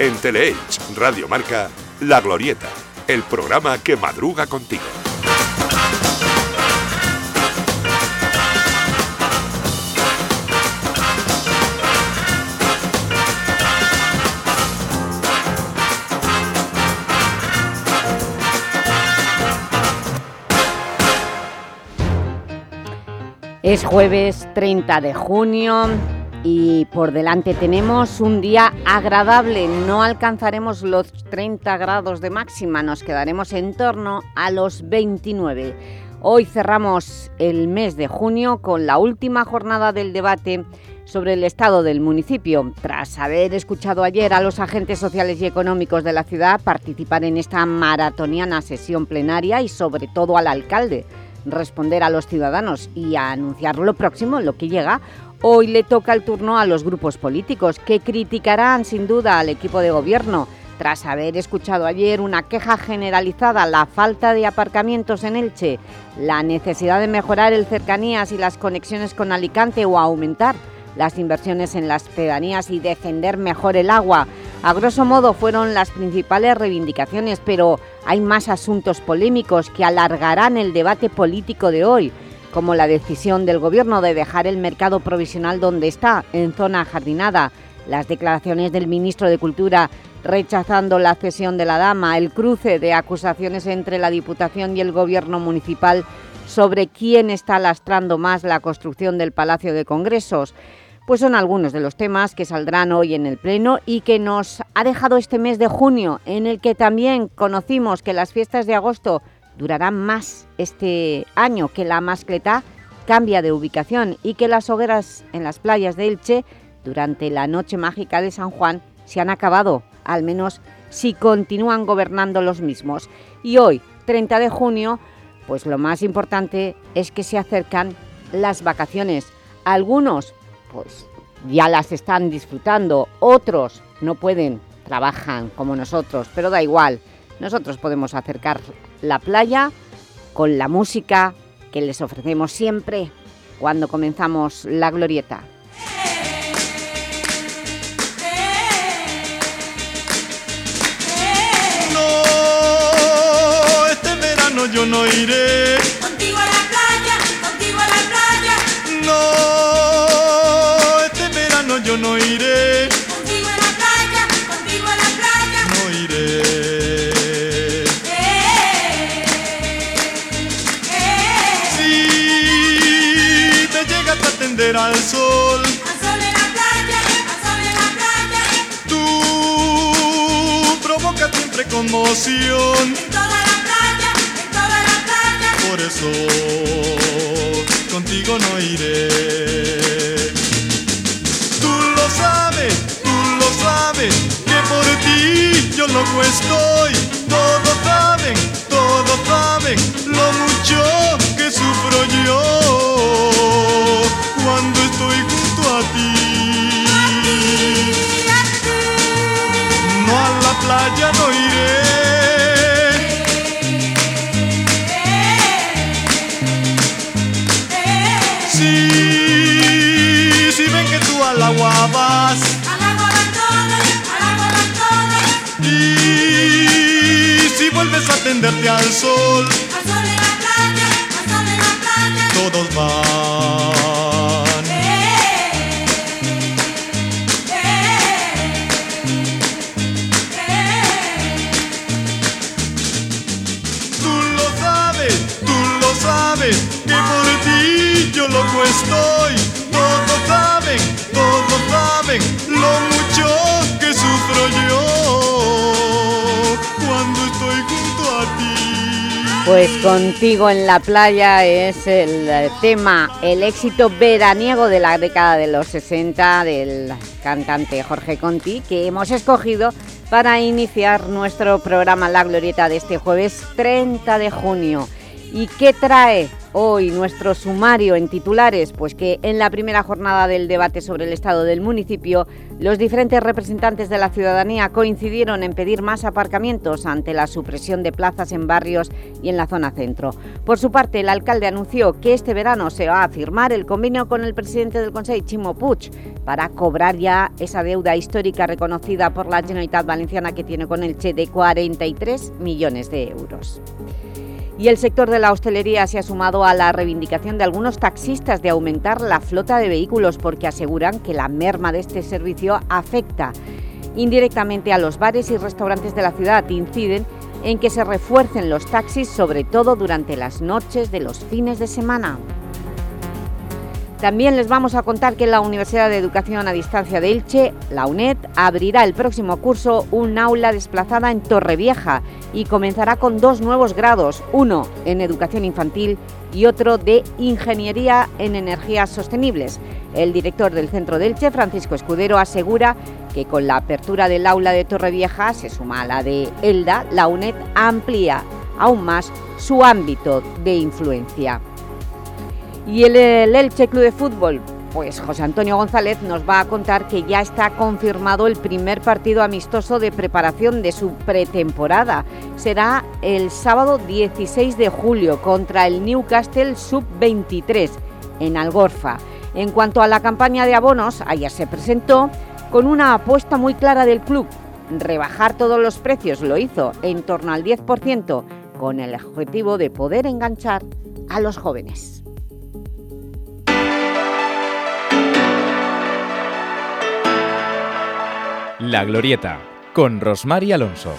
En Teleelch, Radio Marca, La Glorieta, el programa que madruga contigo. Es jueves 30 de junio y por delante tenemos un día agradable. No alcanzaremos los 30 grados de máxima, nos quedaremos en torno a los 29. Hoy cerramos el mes de junio con la última jornada del debate sobre el estado del municipio. Tras haber escuchado ayer a los agentes sociales y económicos de la ciudad participar en esta maratoniana sesión plenaria y sobre todo al alcalde, responder a los ciudadanos y a anunciar lo próximo, lo que llega, hoy le toca el turno a los grupos políticos, que criticarán sin duda al equipo de gobierno, tras haber escuchado ayer una queja generalizada, la falta de aparcamientos en Elche, la necesidad de mejorar el cercanías y las conexiones con Alicante o aumentar las inversiones en las pedanías y defender mejor el agua. A grosso modo fueron las principales reivindicaciones, pero hay más asuntos polémicos que alargarán el debate político de hoy, como la decisión del Gobierno de dejar el mercado provisional donde está, en zona jardinada, las declaraciones del ministro de Cultura rechazando la cesión de la Dama, el cruce de acusaciones entre la Diputación y el Gobierno municipal sobre quién está lastrando más la construcción del Palacio de Congresos, pues son algunos de los temas que saldrán hoy en el Pleno y que nos ha dejado este mes de junio, en el que también conocimos que las fiestas de agosto durarán más este año, que la mascletá cambia de ubicación y que las hogueras en las playas de Elche durante la noche mágica de San Juan se han acabado, al menos si continúan gobernando los mismos. Y hoy, 30 de junio, pues lo más importante es que se acercan las vacaciones. Algunos pues ya las están disfrutando, otros no pueden, trabajan como nosotros, pero da igual, nosotros podemos acercar la playa con la música que les ofrecemos siempre cuando comenzamos la glorieta. No, este verano yo no iré. Contigo a la playa, contigo a la playa, No, este verano yo no iré tender al sol al sol en la playa, al sol en la playa, Tú provocas siempre conmoción en toda la playa, en toda la playa. Por eso contigo no iré. Tú lo sabes, tú lo sabes, que por ti yo loco estoy. Todos saben, todos saben lo mucho que sufro yo cuando estoy junto a ti. No a la playa no iré. Si, si ven que tú al agua vas Al agua van todos, al agua van todos, y si vuelves a tenderte al sol, al sol en la playa, al sol en la playa. todos van. Estoy. Todos saben, todos saben lo mucho que sufro yo cuando estoy junto a ti. Pues contigo en la playa es el eh, tema, el éxito veraniego de la década de los 60 del cantante Jorge Conti, que hemos escogido para iniciar nuestro programa La Glorieta de este jueves 30 de junio. ¿Y qué trae hoy nuestro sumario en titulares? Pues que en la primera jornada del debate sobre el estado del municipio, los diferentes representantes de la ciudadanía coincidieron en pedir más aparcamientos ante la supresión de plazas en barrios y en la zona centro. Por su parte, el alcalde anunció que este verano se va a firmar el convenio con el presidente del Consejo, Chimo Puig, para cobrar ya esa deuda histórica reconocida por la Generalitat Valenciana que tiene con el Che de 43 millones de euros. Y el sector de la hostelería se ha sumado a la reivindicación de algunos taxistas de aumentar la flota de vehículos porque aseguran que la merma de este servicio afecta indirectamente a los bares y restaurantes de la ciudad. Inciden en que se refuercen los taxis, sobre todo durante las noches de los fines de semana. También les vamos a contar que la Universidad de Educación a Distancia de Elche, la UNED, abrirá el próximo curso un aula desplazada en Torrevieja y comenzará con dos nuevos grados, uno en Educación Infantil y otro de Ingeniería en Energías Sostenibles. El director del Centro de Elche, Francisco Escudero, asegura que con la apertura del aula de Torrevieja, se suma a la de Elda, la UNED amplía aún más su ámbito de influencia. Y el, el Elche Club de Fútbol, pues José Antonio González nos va a contar que ya está confirmado el primer partido amistoso de preparación de su pretemporada. Será el sábado 16 de julio contra el Newcastle Sub-23 en Algorfa. En cuanto a la campaña de abonos, ayer se presentó con una apuesta muy clara del club. Rebajar todos los precios lo hizo en torno al 10% con el objetivo de poder enganchar a los jóvenes. La Glorieta, con Rosmar Alonso.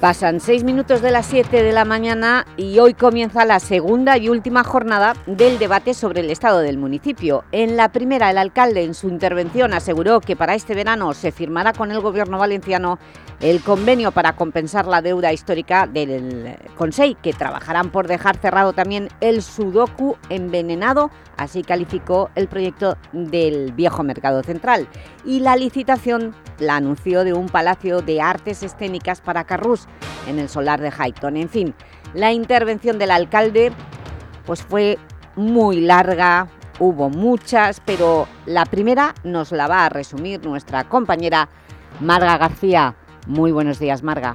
Pasan seis minutos de las 7 de la mañana y hoy comienza la segunda y última jornada del debate sobre el estado del municipio. En la primera, el alcalde en su intervención aseguró que para este verano se firmará con el gobierno valenciano el convenio para compensar la deuda histórica del Consell, que trabajarán por dejar cerrado también el Sudoku envenenado, así calificó el proyecto del viejo mercado central. Y la licitación la anunció de un palacio de artes escénicas para Carrús, en el solar de Highton. En fin, la intervención del alcalde pues fue muy larga, hubo muchas, pero la primera nos la va a resumir nuestra compañera Marga García. Muy buenos días, Marga.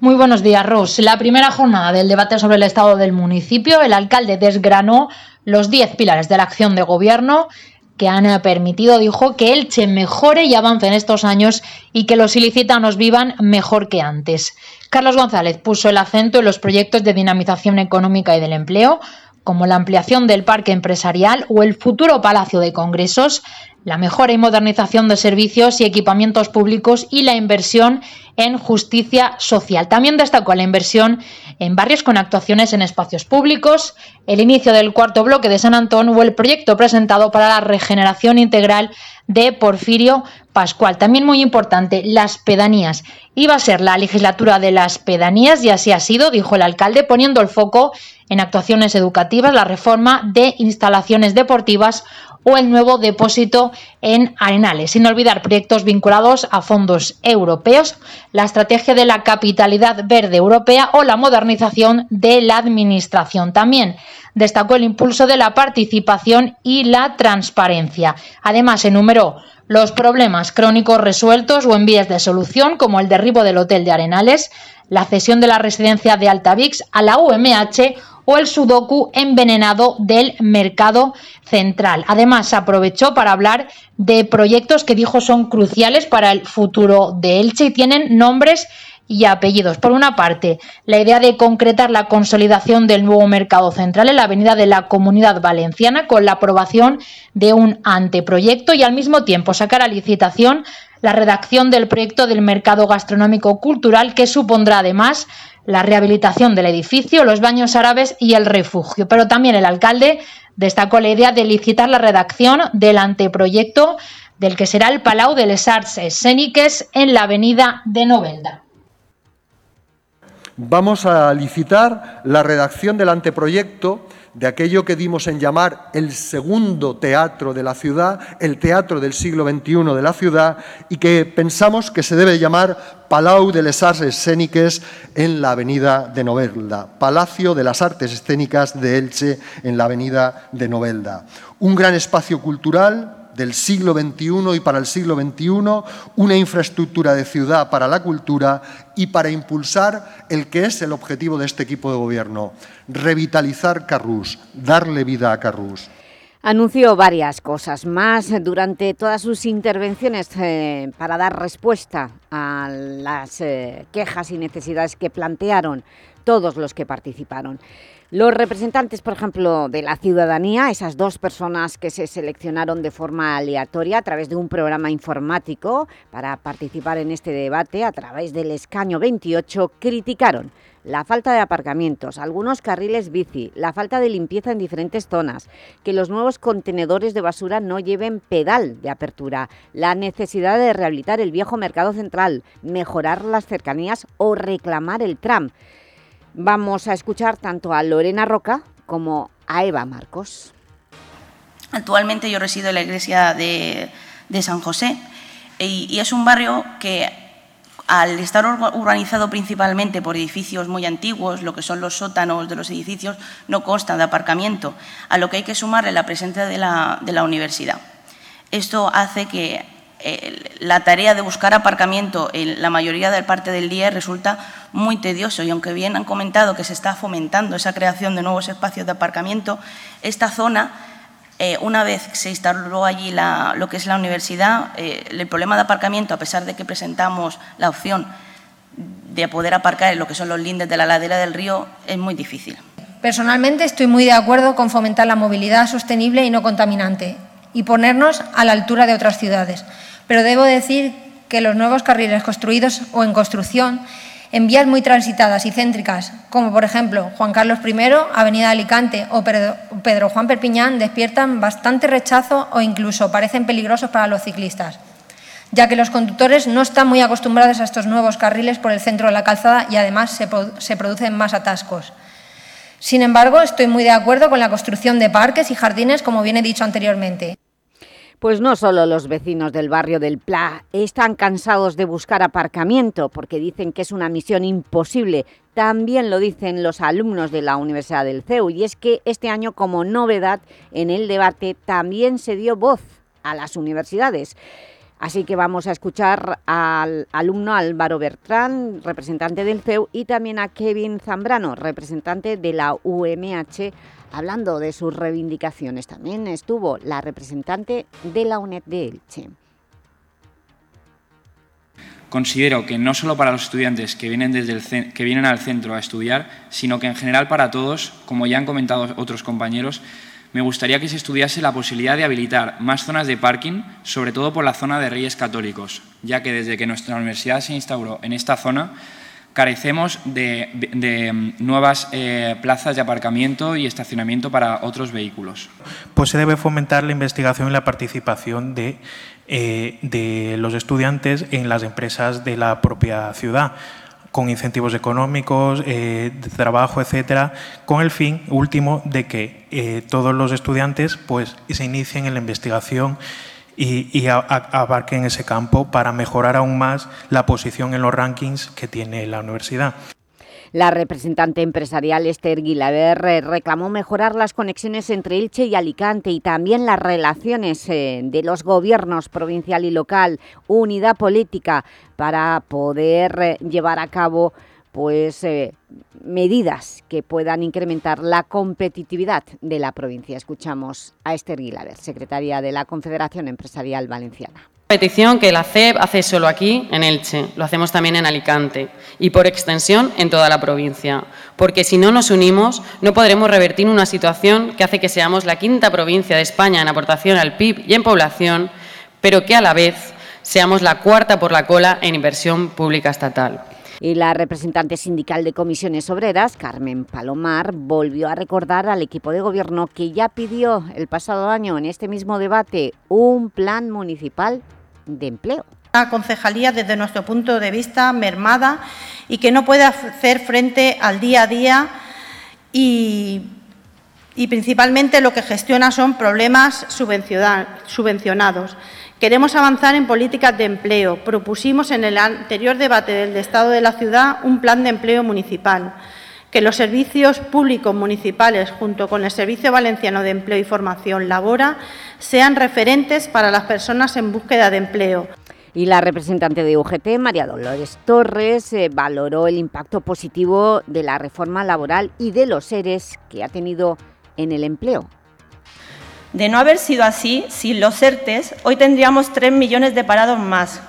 Muy buenos días, Ros. La primera jornada del debate sobre el estado del municipio, el alcalde desgranó los 10 pilares de la acción de gobierno que han permitido, dijo, que Elche mejore y avance en estos años y que los ilicitanos vivan mejor que antes. Carlos González puso el acento en los proyectos de dinamización económica y del empleo, como la ampliación del parque empresarial o el futuro Palacio de Congresos, la mejora y modernización de servicios y equipamientos públicos y la inversión en justicia social. También destacó la inversión en barrios con actuaciones en espacios públicos, el inicio del cuarto bloque de San Antón o el proyecto presentado para la regeneración integral de Porfirio Pascual. También muy importante, las pedanías. Iba a ser la legislatura de las pedanías y así ha sido, dijo el alcalde, poniendo el foco en actuaciones educativas, la reforma de instalaciones deportivas o el nuevo depósito en Arenales, sin olvidar proyectos vinculados a fondos europeos, la estrategia de la capitalidad verde europea o la modernización de la administración. También destacó el impulso de la participación y la transparencia. Además, enumeró los problemas crónicos resueltos o en vías de solución, como el derribo del hotel de Arenales, la cesión de la residencia de Altavix a la UMH o el sudoku envenenado del mercado central. Además, aprovechó para hablar de proyectos que dijo son cruciales para el futuro de Elche y tienen nombres y apellidos. Por una parte, la idea de concretar la consolidación del nuevo mercado central en la avenida de la Comunidad Valenciana con la aprobación de un anteproyecto y al mismo tiempo sacar a licitación la redacción del proyecto del mercado gastronómico cultural que supondrá además la rehabilitación del edificio, los baños árabes y el refugio. Pero también el alcalde destacó la idea de licitar la redacción del anteproyecto del que será el Palau de les Arts Escéniques en la avenida de Novelda. Vamos a licitar la redacción del anteproyecto de aquello que dimos en llamar el segundo teatro de la ciudad, el teatro del siglo XXI de la ciudad, y que pensamos que se debe llamar Palau de les Arts Escéniques en la avenida de Novelda, Palacio de las Artes Escénicas de Elche en la avenida de Novelda. Un gran espacio cultural del siglo XXI y para el siglo XXI, una infraestructura de ciudad para la cultura y para impulsar el que es el objetivo de este equipo de gobierno, revitalizar Carrús, darle vida a Carrús. Anunció varias cosas más durante todas sus intervenciones eh, para dar respuesta a las eh, quejas y necesidades que plantearon todos los que participaron. Los representantes, por ejemplo, de la ciudadanía, esas dos personas que se seleccionaron de forma aleatoria a través de un programa informático para participar en este debate a través del escaño 28, criticaron la falta de aparcamientos, algunos carriles bici, la falta de limpieza en diferentes zonas, que los nuevos contenedores de basura no lleven pedal de apertura, la necesidad de rehabilitar el viejo mercado central, mejorar las cercanías o reclamar el tram. Vamos a escuchar tanto a Lorena Roca como a Eva Marcos. Actualmente yo resido en la iglesia de, San José y, es un barrio que al estar urbanizado principalmente por edificios muy antiguos, lo que son los sótanos de los edificios, no consta de aparcamiento, a lo que hay que sumarle la presencia de la universidad. Esto hace que la tarea de buscar aparcamiento en la mayoría de parte del día resulta muy tedioso y aunque bien han comentado que se está fomentando esa creación de nuevos espacios de aparcamiento, esta zona, eh, una vez se instaló allí la, lo que es la universidad, eh, el problema de aparcamiento, a pesar de que presentamos la opción de poder aparcar en lo que son los lindes de la ladera del río, es muy difícil. Personalmente estoy muy de acuerdo con fomentar la movilidad sostenible y no contaminante y ponernos a la altura de otras ciudades pero debo decir que los nuevos carriles construidos o en construcción en vías muy transitadas y céntricas, como por ejemplo Juan Carlos I, Avenida Alicante o Pedro Juan Perpiñán, despiertan bastante rechazo o incluso parecen peligrosos para los ciclistas, ya que los conductores no están muy acostumbrados a estos nuevos carriles por el centro de la calzada y además se, producen más atascos. Sin embargo, estoy muy de acuerdo con la construcción de parques y jardines, como bien he dicho anteriormente. Pues no solo los vecinos del barrio del Pla están cansados de buscar aparcamiento porque dicen que es una misión imposible, también lo dicen los alumnos de la Universidad del CEU y es que este año como novedad en el debate también se dio voz a las universidades. Así que vamos a escuchar al alumno Álvaro Bertrán, representante del CEU, y también a Kevin Zambrano, representante de la UMH, hablando de sus reivindicaciones. También estuvo la representante de la UNED de Elche. Considero que no solo para los estudiantes que vienen, desde que vienen al centro a estudiar, sino que en general para todos, como ya han comentado otros compañeros, me gustaría que se estudiase la posibilidad de habilitar más zonas de parking, sobre todo por la zona de Reyes Católicos, ya que desde que nuestra universidad se instauró en esta zona, carecemos de, de nuevas eh, plazas de aparcamiento y estacionamiento para otros vehículos. Pues se debe fomentar la investigación y la participación de, eh, los estudiantes en las empresas de la propia ciudad con incentivos económicos, eh, de trabajo, etcétera, con el fin último de que todos los estudiantes pues, se inicien en la investigación y, y a, abarquen ese campo para mejorar aún más la posición en los rankings que tiene la universidad. La representante empresarial Esther Guilaber reclamó mejorar las conexiones entre Elche y Alicante y también las relaciones eh, de los gobiernos provincial y local, unidad política para poder eh, llevar a cabo pues, eh, medidas que puedan incrementar la competitividad de la provincia. Escuchamos a Esther Guilaber, secretaria de la Confederación Empresarial Valenciana petición que la CEP hace solo aquí, en Elche, lo hacemos también en Alicante y por extensión en toda la provincia, porque si no nos unimos no podremos revertir una situación que hace que seamos la quinta provincia de España en aportación al PIB y en población, pero que a la vez seamos la cuarta por la cola en inversión pública estatal. Y la representante sindical de comisiones obreras, Carmen Palomar, volvió a recordar al equipo de gobierno que ya pidió el pasado año en este mismo debate un plan municipal de empleo. Una concejalía, desde nuestro punto de vista, mermada y que no puede hacer frente al día a día y y principalmente lo que gestiona son problemas subvencionados. Queremos avanzar en políticas de empleo. Propusimos en el anterior debate del Estado de la ciudad un plan de empleo municipal, que los servicios públicos municipales, junto con el Servicio Valenciano de Empleo y Formación Labora, sean referentes para las personas en búsqueda de empleo. Y la representante de UGT, María Dolores Torres, eh, valoró el impacto positivo de la reforma laboral y de los seres que ha tenido en el empleo. De no haber sido así, sin los ERTES, hoy tendríamos 3 millones de parados más.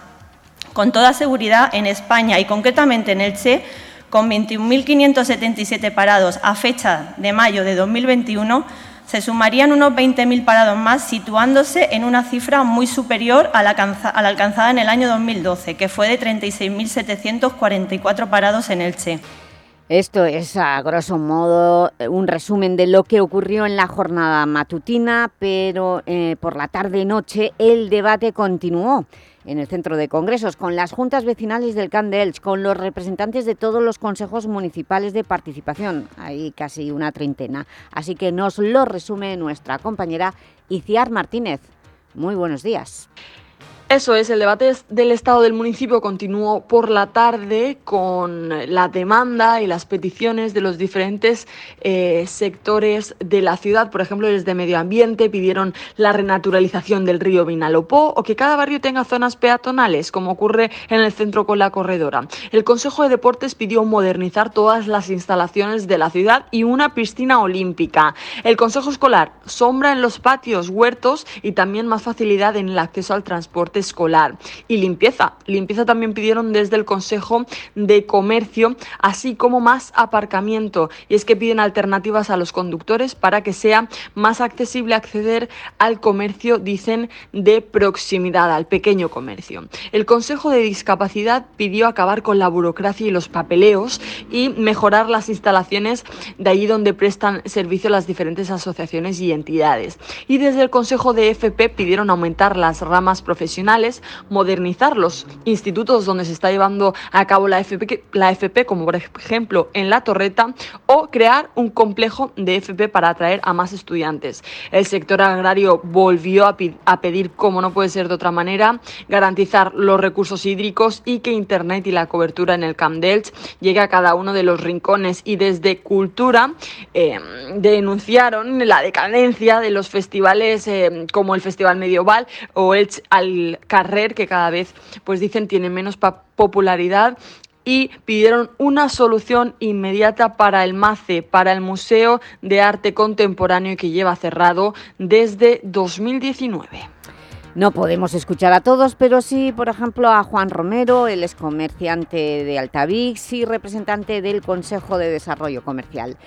Con toda seguridad, en España y concretamente en Elche, con 21.577 parados a fecha de mayo de 2021, se sumarían unos 20.000 parados más, situándose en una cifra muy superior a la, alcanzada en el año 2012, que fue de 36.744 parados en Elche. Esto es, a grosso modo, un resumen de lo que ocurrió en la jornada matutina, pero eh, por la tarde-noche el debate continuó en el Centro de Congresos, con las juntas vecinales del Can de Elche, con los representantes de todos los consejos municipales de participación, hay casi una treintena. Así que nos lo resume nuestra compañera Iciar Martínez. Muy buenos días. Eso es, el debate del Estado del municipio continuó por la tarde con la demanda y las peticiones de los diferentes eh, sectores de la ciudad. Por ejemplo, desde Medio Ambiente pidieron la renaturalización del río Vinalopó o que cada barrio tenga zonas peatonales, como ocurre en el centro con la corredora. El Consejo de Deportes pidió modernizar todas las instalaciones de la ciudad y una piscina olímpica. El Consejo Escolar, sombra en los patios, huertos y también más facilidad en el acceso al transporte escolar. Y limpieza. Limpieza también pidieron desde el Consejo de Comercio, así como más aparcamiento. Y es que piden alternativas a los conductores para que sea más accesible acceder al comercio, dicen, de proximidad, al pequeño comercio. El Consejo de Discapacidad pidió acabar con la burocracia y los papeleos y mejorar las instalaciones de allí donde prestan servicio las diferentes asociaciones y entidades. Y desde el Consejo de FP pidieron aumentar las ramas profesionales modernizar los institutos donde se está llevando a cabo la FP, la FP, como por ejemplo en La Torreta, o crear un complejo de FP para atraer a más estudiantes. El sector agrario volvió a, pedir, como no puede ser de otra manera, garantizar los recursos hídricos y que Internet y la cobertura en el Camp Delch llegue a cada uno de los rincones. Y desde Cultura eh, denunciaron la decadencia de los festivales eh, como el Festival Medieval o el al Carrer, que cada vez, pues dicen, tiene menos popularidad y pidieron una solución inmediata para el MACE, para el Museo de Arte Contemporáneo que lleva cerrado desde 2019. No podemos escuchar a todos, pero sí, por ejemplo, a Juan Romero, el excomerciante de Altavix y representante del Consejo de Desarrollo Comercial.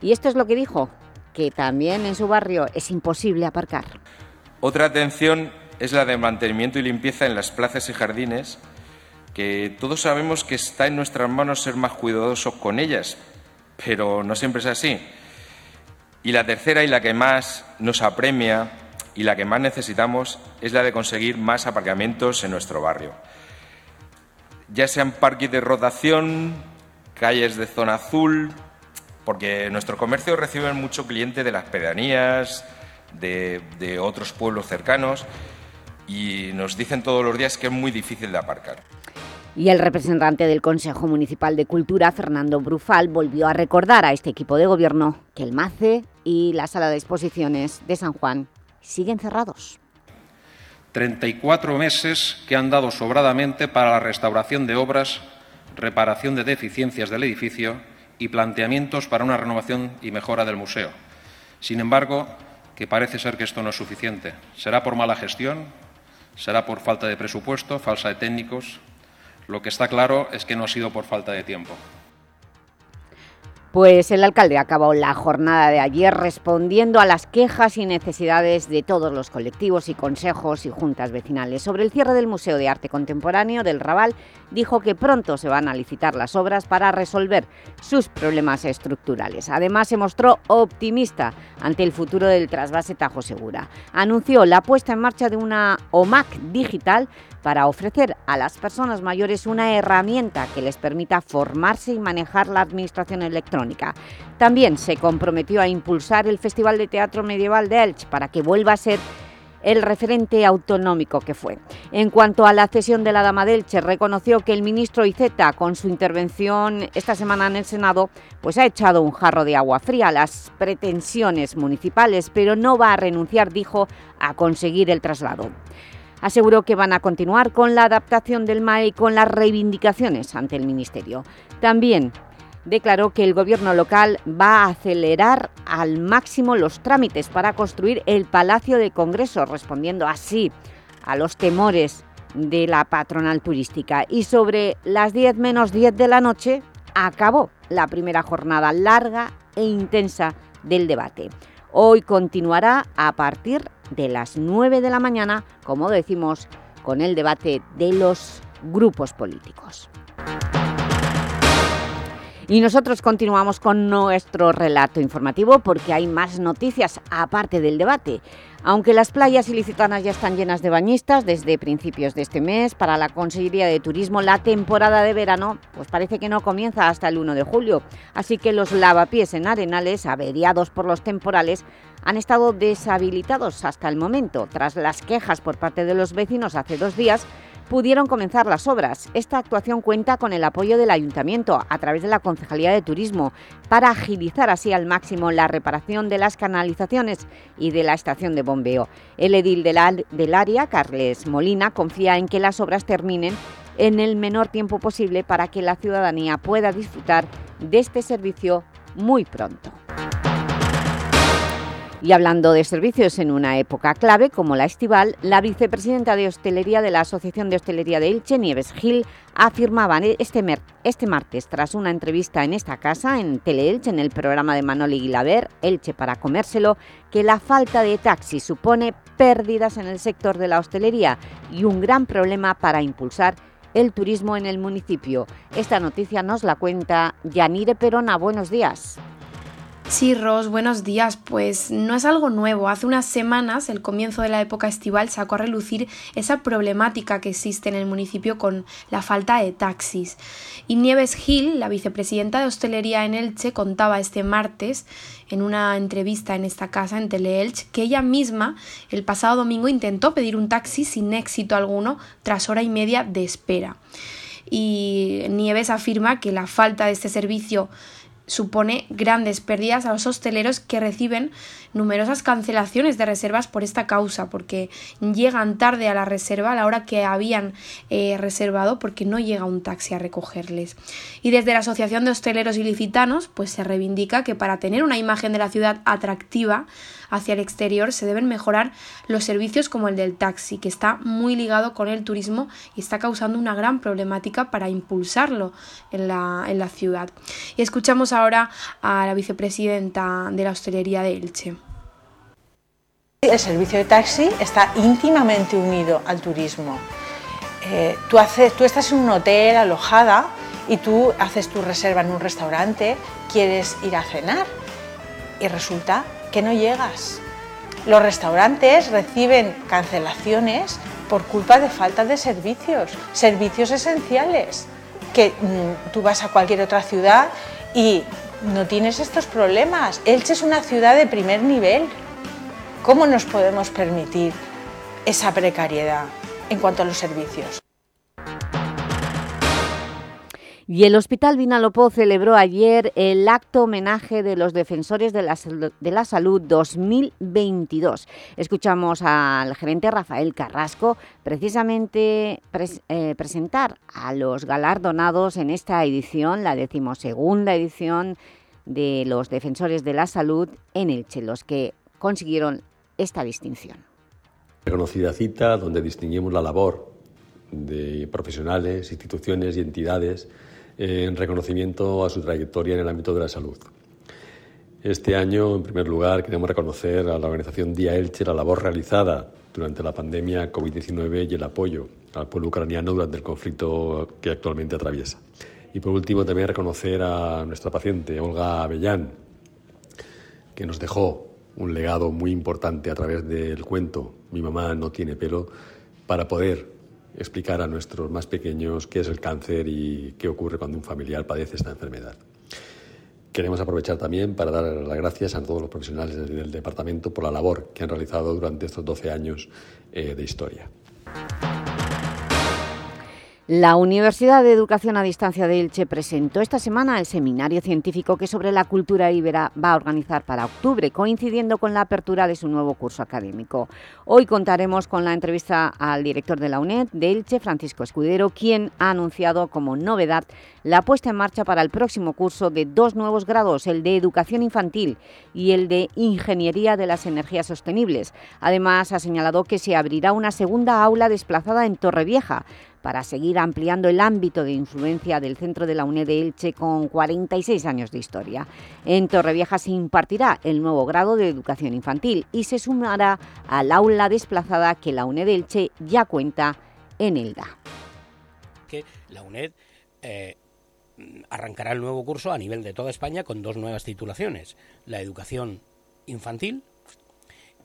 Y esto es lo que dijo, que también en su barrio es imposible aparcar. Otra atención es la de mantenimiento y limpieza en las plazas y jardines, que todos sabemos que está en nuestras manos ser más cuidadosos con ellas, pero no siempre es así. Y la tercera y la que más nos apremia y la que más necesitamos es la de conseguir más aparcamientos en nuestro barrio. Ya sean parques de rotación, calles de zona azul, porque nuestro comercio recibe mucho cliente de las pedanías, de, de otros pueblos cercanos y nos dicen todos los días que es muy difícil de aparcar. Y el representante del Consejo Municipal de Cultura, Fernando Brufal, volvió a recordar a este equipo de gobierno que el MACE y la Sala de Exposiciones de San Juan siguen cerrados. 34 meses que han dado sobradamente para la restauración de obras, reparación de deficiencias del edificio y planteamientos para una renovación y mejora del museo. Sin embargo, que parece ser que esto no es suficiente. ¿Será por mala gestión? Será por falta de presupuesto, falta de técnicos. Lo que está claro es que no ha sido por falta de tiempo. Pues el alcalde acabó la jornada de ayer respondiendo a las quejas y necesidades de todos los colectivos y consejos y juntas vecinales. Sobre el cierre del Museo de Arte Contemporáneo del Raval, dijo que pronto se van a licitar las obras para resolver sus problemas estructurales. Además, se mostró optimista ante el futuro del trasvase Tajo Segura. Anunció la puesta en marcha de una OMAC digital para ofrecer a las personas mayores una herramienta que les permita formarse y manejar la administración electrónica. También se comprometió a impulsar el Festival de Teatro Medieval de Elche para que vuelva a ser el referente autonómico que fue. En cuanto a la cesión de la Dama de Elche, reconoció que el ministro Iceta, con su intervención esta semana en el Senado, pues ha echado un jarro de agua fría a las pretensiones municipales, pero no va a renunciar, dijo, a conseguir el traslado. Aseguró que van a continuar con la adaptación del MAE y con las reivindicaciones ante el Ministerio. También declaró que el Gobierno local va a acelerar al máximo los trámites para construir el Palacio de Congreso, respondiendo así a los temores de la patronal turística. Y sobre las 10 menos 10 de la noche acabó la primera jornada larga e intensa del debate. Hoy continuará a partir de las 9 de la mañana, como decimos, con el debate de los grupos políticos. Y nosotros continuamos con nuestro relato informativo porque hay más noticias aparte del debate. Aunque las playas ilicitanas ya están llenas de bañistas desde principios de este mes, para la Consejería de Turismo la temporada de verano pues parece que no comienza hasta el 1 de julio. Así que los lavapiés en Arenales, averiados por los temporales, han estado deshabilitados hasta el momento. Tras las quejas por parte de los vecinos hace dos días, pudieron comenzar las obras. Esta actuación cuenta con el apoyo del Ayuntamiento a través de la Concejalía de Turismo para agilizar así al máximo la reparación de las canalizaciones y de la estación de bombeo. El edil del, área, Carles Molina, confía en que las obras terminen en el menor tiempo posible para que la ciudadanía pueda disfrutar de este servicio muy pronto. Y hablando de servicios en una época clave como la estival, la vicepresidenta de Hostelería de la Asociación de Hostelería de Elche, Nieves Gil, afirmaba este, este martes, tras una entrevista en esta casa, en Teleelche, en el programa de Manoli Guilaber, Elche para comérselo, que la falta de taxis supone pérdidas en el sector de la hostelería y un gran problema para impulsar el turismo en el municipio. Esta noticia nos la cuenta Yanire Perona. Buenos días. Sí, Ros, buenos días. Pues no es algo nuevo. Hace unas semanas, el comienzo de la época estival, sacó a relucir esa problemática que existe en el municipio con la falta de taxis. Y Nieves Gil, la vicepresidenta de hostelería en Elche, contaba este martes en una entrevista en esta casa, en Teleelch, que ella misma el pasado domingo intentó pedir un taxi sin éxito alguno tras hora y media de espera. Y Nieves afirma que la falta de este servicio supone grandes pérdidas a los hosteleros que reciben numerosas cancelaciones de reservas por esta causa, porque llegan tarde a la reserva a la hora que habían eh, reservado porque no llega un taxi a recogerles. Y desde la Asociación de Hosteleros Ilicitanos pues se reivindica que para tener una imagen de la ciudad atractiva hacia el exterior se deben mejorar los servicios como el del taxi, que está muy ligado con el turismo y está causando una gran problemática para impulsarlo en la, en la ciudad. Y escuchamos ahora a la vicepresidenta de la hostelería de Elche. El servicio de taxi está íntimamente unido al turismo. Eh, tú, haces, tú estás en un hotel alojada y tú haces tu reserva en un restaurante, quieres ir a cenar y resulta que no llegas. Los restaurantes reciben cancelaciones por culpa de falta de servicios, servicios esenciales, que mm, tú vas a cualquier otra ciudad y no tienes estos problemas. Elche es una ciudad de primer nivel. ¿Cómo nos podemos permitir esa precariedad en cuanto a los servicios? Y el Hospital Vinalopó celebró ayer el acto homenaje de los defensores de la, salud 2022. Escuchamos al gerente Rafael Carrasco precisamente eh, presentar a los galardonados en esta edición, la decimosegunda edición de los defensores de la salud en Elche, los que consiguieron esta distinción. Reconocida cita donde distinguimos la labor de profesionales, instituciones y entidades en reconocimiento a su trayectoria en el ámbito de la salud. Este año, en primer lugar, queremos reconocer a la organización Día Elche la labor realizada durante la pandemia COVID-19 y el apoyo al pueblo ucraniano durante el conflicto que actualmente atraviesa. Y por último, también reconocer a nuestra paciente, Olga Avellán, que nos dejó un legado muy importante a través del cuento Mi mamá no tiene pelo, para poder explicar a nuestros más pequeños qué es el cáncer y qué ocurre cuando un familiar padece esta enfermedad. Queremos aprovechar también para dar las gracias a todos los profesionales del departamento por la labor que han realizado durante estos 12 años eh, de historia. La Universidad de Educación a Distancia de Elche presentó esta semana el seminario científico que sobre la cultura íbera va a organizar para octubre, coincidiendo con la apertura de su nuevo curso académico. Hoy contaremos con la entrevista al director de la UNED de Elche, Francisco Escudero, quien ha anunciado como novedad la puesta en marcha para el próximo curso de dos nuevos grados, el de Educación Infantil y el de Ingeniería de las Energías Sostenibles. Además, ha señalado que se abrirá una segunda aula desplazada en Torrevieja, para seguir ampliando el ámbito de influencia del Centro de la UNED Elche con 46 años de historia. En Torrevieja se impartirá el nuevo grado de Educación Infantil y se sumará al aula desplazada que la UNED Elche ya cuenta en Elda. Que la UNED eh, arrancará el nuevo curso a nivel de toda España con dos nuevas titulaciones, la Educación Infantil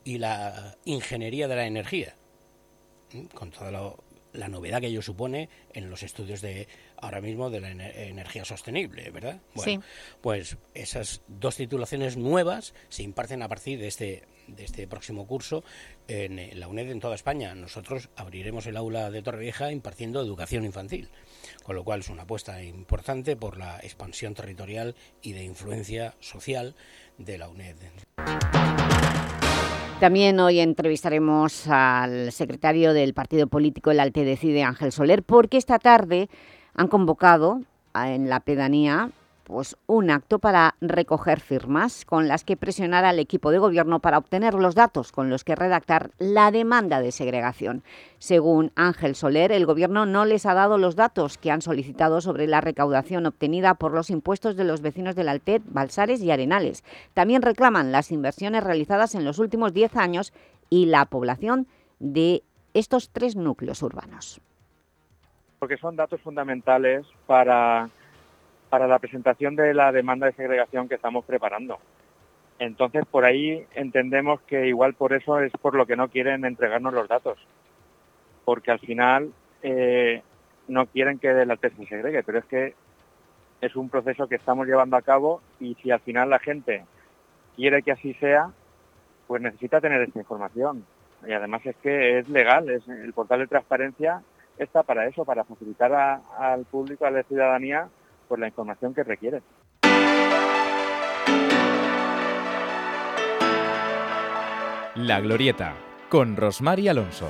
y la Ingeniería de la Energía, con todo lo la novedad que ello supone en los estudios de ahora mismo de la energía sostenible, ¿verdad? Bueno, pues esas dos titulaciones nuevas se imparten a partir de este de este próximo curso en la UNED en toda España. Nosotros abriremos el aula de Torrevieja impartiendo educación infantil, con lo cual es una apuesta importante por la expansión territorial y de influencia social de la UNED. También hoy entrevistaremos al secretario del partido político El Alte Decide, Ángel Soler, porque esta tarde han convocado en la pedanía pues, un acto para recoger firmas con las que presionar al equipo de gobierno para obtener los datos con los que redactar la demanda de segregación. Según Ángel Soler, el gobierno no les ha dado los datos que han solicitado sobre la recaudación obtenida por los impuestos de los vecinos del Altet, Balsares y Arenales. También reclaman las inversiones realizadas en los últimos 10 años y la población de estos tres núcleos urbanos. Porque son datos fundamentales para para la presentación de la demanda de segregación que estamos preparando. Entonces, por ahí entendemos que igual por eso es por lo que no quieren entregarnos los datos, porque al final eh, no quieren que la tesis se segregue, pero es que es un proceso que estamos llevando a cabo y si al final la gente quiere que así sea, pues necesita tener esta información. Y además es que es legal, es, el portal de transparencia está para eso, para facilitar al público, a la ciudadanía, por la información que requiere. La Glorieta, con Rosmar Alonso.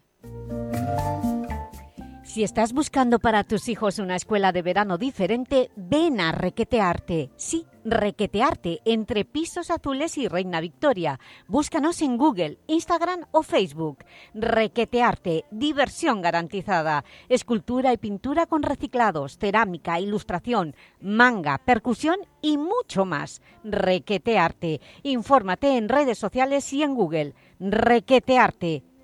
Si estás buscando para tus hijos una escuela de verano diferente, ven a Requetearte. Sí, Requetearte, entre Pisos Azules y Reina Victoria. Búscanos en Google, Instagram o Facebook. Requetearte, diversión garantizada. Escultura y pintura con reciclados, cerámica, ilustración, manga, percusión y mucho más. Requetearte. Infórmate en redes sociales y en Google. Requetearte,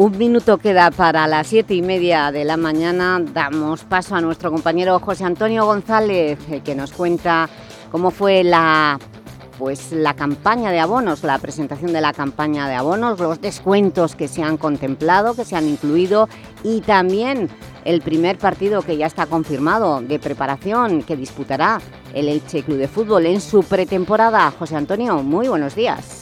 Un minuto queda para las siete y media de la mañana. Damos paso a nuestro compañero José Antonio González, eh, que nos cuenta cómo fue la, pues, la campaña de abonos, la presentación de la campaña de abonos, los descuentos que se han contemplado, que se han incluido y también el primer partido que ya está confirmado de preparación que disputará el Elche Club de Fútbol en su pretemporada. José Antonio, muy buenos días.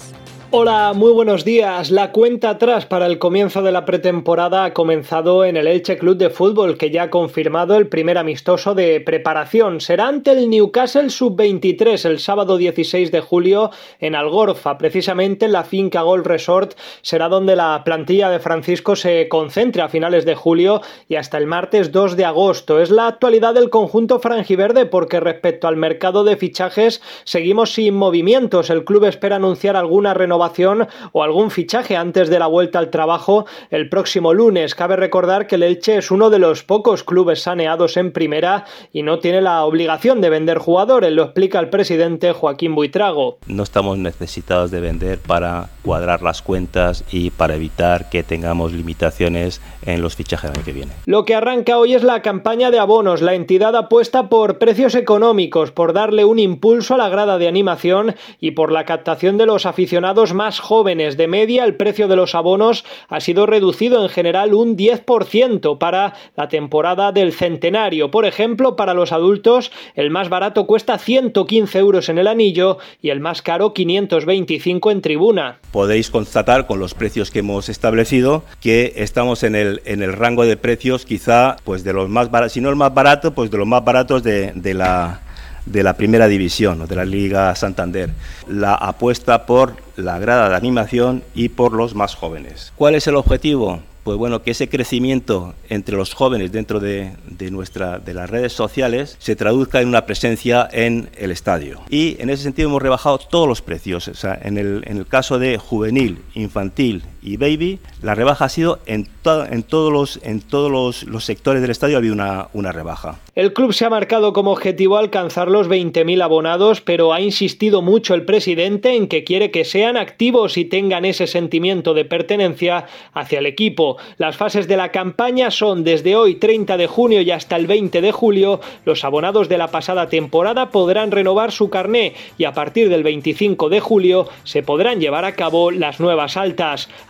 Hola, muy buenos días. La cuenta atrás para el comienzo de la pretemporada ha comenzado en el Elche Club de Fútbol, que ya ha confirmado el primer amistoso de preparación. Será ante el Newcastle Sub-23 el sábado 16 de julio en Algorfa. Precisamente la finca Golf Resort será donde la plantilla de Francisco se concentre a finales de julio y hasta el martes 2 de agosto. Es la actualidad del conjunto franjiverde porque respecto al mercado de fichajes seguimos sin movimientos. El club espera anunciar alguna renovación o algún fichaje antes de la vuelta al trabajo el próximo lunes. Cabe recordar que el Elche es uno de los pocos clubes saneados en primera y no tiene la obligación de vender jugadores, lo explica el presidente Joaquín Buitrago. No estamos necesitados de vender para cuadrar las cuentas y para evitar que tengamos limitaciones en los fichajes del año que viene. Lo que arranca hoy es la campaña de abonos. La entidad apuesta por precios económicos, por darle un impulso a la grada de animación y por la captación de los aficionados más jóvenes. De media, el precio de los abonos ha sido reducido en general un 10% para la temporada del centenario. Por ejemplo, para los adultos, el más barato cuesta 115 euros en el anillo y el más caro 525 en tribuna. Podéis constatar con los precios que hemos establecido que estamos en el, en el rango de precios quizá pues de los más baratos, si no el más barato, pues de los más baratos de, de la de la primera división, de la Liga Santander. La apuesta por la grada de animación y por los más jóvenes. ¿Cuál es el objetivo? Pues bueno, que ese crecimiento entre los jóvenes dentro de, nuestra, de las redes sociales se traduzca en una presencia en el estadio. Y en ese sentido hemos rebajado todos los precios. O sea, en, el, en el caso de juvenil, infantil baby, la rebaja ha sido en, todos, los, sectores del estadio ha habido una, una rebaja. El club se ha marcado como objetivo alcanzar los 20.000 abonados, pero ha insistido mucho el presidente en que quiere que sean activos y tengan ese sentimiento de pertenencia hacia el equipo. Las fases de la campaña son desde hoy 30 de junio y hasta el 20 de julio. Los abonados de la pasada temporada podrán renovar su carné y a partir del 25 de julio se podrán llevar a cabo las nuevas altas.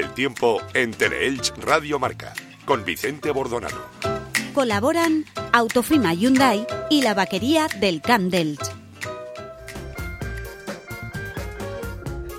El tiempo en Teleelch Radio Marca, con Vicente Bordonado. Colaboran Autofima Hyundai y la vaquería del Camp d'Elch.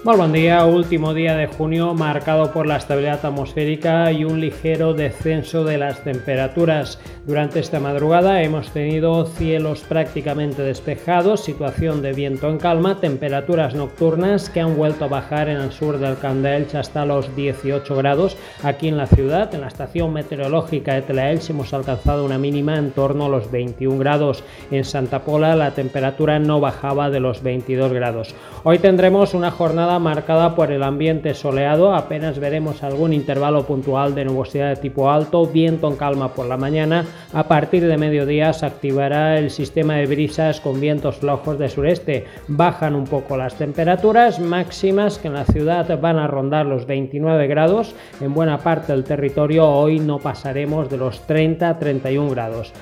Muy buen día, último día de junio marcado por la estabilidad atmosférica y un ligero descenso de las temperaturas. Durante esta madrugada hemos tenido cielos prácticamente despejados, situación de viento en calma, temperaturas nocturnas que han vuelto a bajar en el sur del Candelch hasta los 18 grados. Aquí en la ciudad, en la estación meteorológica de Telaelch, hemos alcanzado una mínima en torno a los 21 grados. En Santa Pola la temperatura no bajaba de los 22 grados. Hoy tendremos una jornada marcada por el ambiente soleado, apenas veremos algún intervalo puntual de nubosidad de tipo alto, viento en calma por la mañana, a partir de mediodía se activará el sistema de brisas con vientos flojos de sureste, bajan un poco las temperaturas máximas que en la ciudad van a rondar los 29 grados, en buena parte del territorio hoy no pasaremos de los 30-31 grados.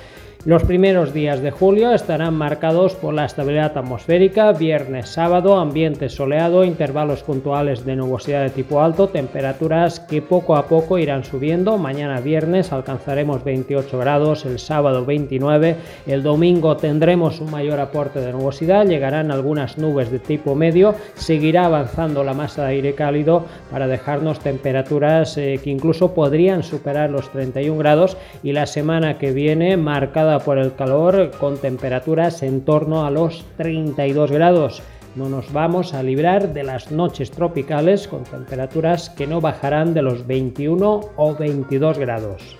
Los primeros días de julio estarán marcados por la estabilidad atmosférica, viernes, sábado, ambiente soleado, intervalos puntuales de nubosidad de tipo alto, temperaturas que poco a poco irán subiendo. Mañana viernes alcanzaremos 28 grados, el sábado 29, el domingo tendremos un mayor aporte de nubosidad, llegarán algunas nubes de tipo medio, seguirá avanzando la masa de aire cálido para dejarnos temperaturas eh, que incluso podrían superar los 31 grados y la semana que viene marcada por el calor con temperaturas en torno a los 32 grados. No nos vamos a librar de las noches tropicales con temperaturas que no bajarán de los 21 o 22 grados.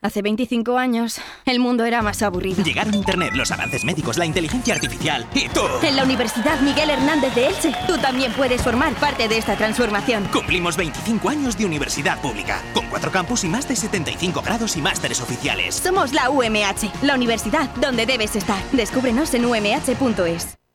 Hace 25 años, el mundo era más aburrido. Llegaron Internet, los avances médicos, la inteligencia artificial y tú. En la Universidad Miguel Hernández de Elche, tú también puedes formar parte de esta transformación. Cumplimos 25 años de universidad pública, con cuatro campus y más de 75 grados y másteres oficiales. Somos la UMH, la universidad donde debes estar. Descúbrenos en umh.es.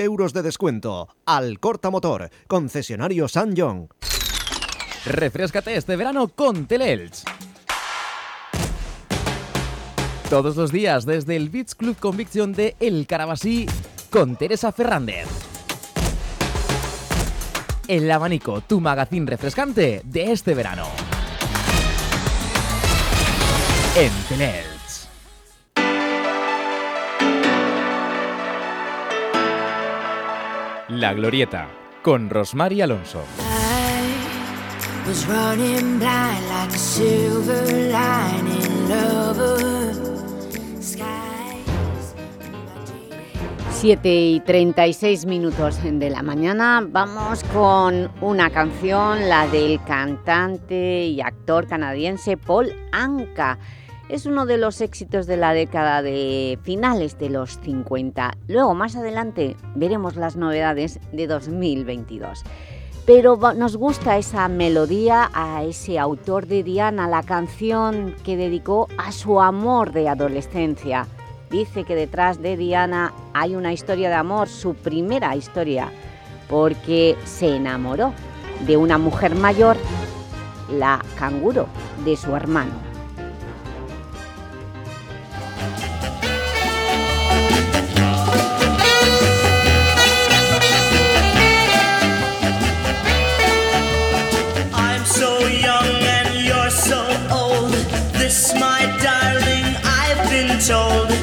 euros de descuento. Al Corta Motor, concesionario San John. Refrescate este verano con Teleelch. Todos los días desde el Beach Club Conviction de El Carabasí con Teresa Fernández. El abanico, tu magazín refrescante de este verano. En Teleelch. La Glorieta con Rosmar y Alonso. 7 y 36 minutos de la mañana vamos con una canción, la del cantante y actor canadiense Paul Anka. Es uno de los éxitos de la década de finales de los 50. Luego, más adelante, veremos las novedades de 2022 pero nos gusta esa melodía a ese autor de Diana, la canción que dedicó a su amor de adolescencia. Dice que detrás de Diana hay una historia de amor, su primera historia, porque se enamoró de una mujer mayor, la canguro, de su hermano. it's.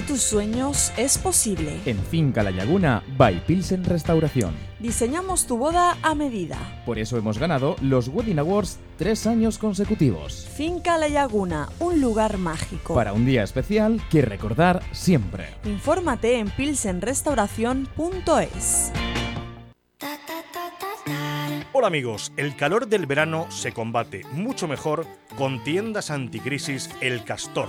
De tus sueños es posible. En Finca La Laguna, by Pilsen Restauración. Diseñamos tu boda a medida. Por eso hemos ganado los Wedding Awards tres años consecutivos. Finca La Laguna, un lugar mágico. Para un día especial que recordar siempre. Infórmate en pilsenrestauración.es. Hola amigos, el calor del verano se combate mucho mejor con tiendas anticrisis El Castor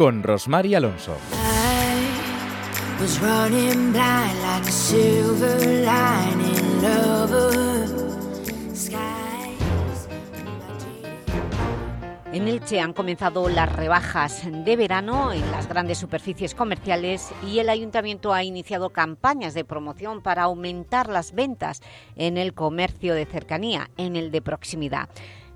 con Rosmar y Alonso. was running blind like a silver lining lover. En Elche han comenzado las rebajas de verano en las grandes superficies comerciales y el Ayuntamiento ha iniciado campañas de promoción para aumentar las ventas en el comercio de cercanía, en el de proximidad.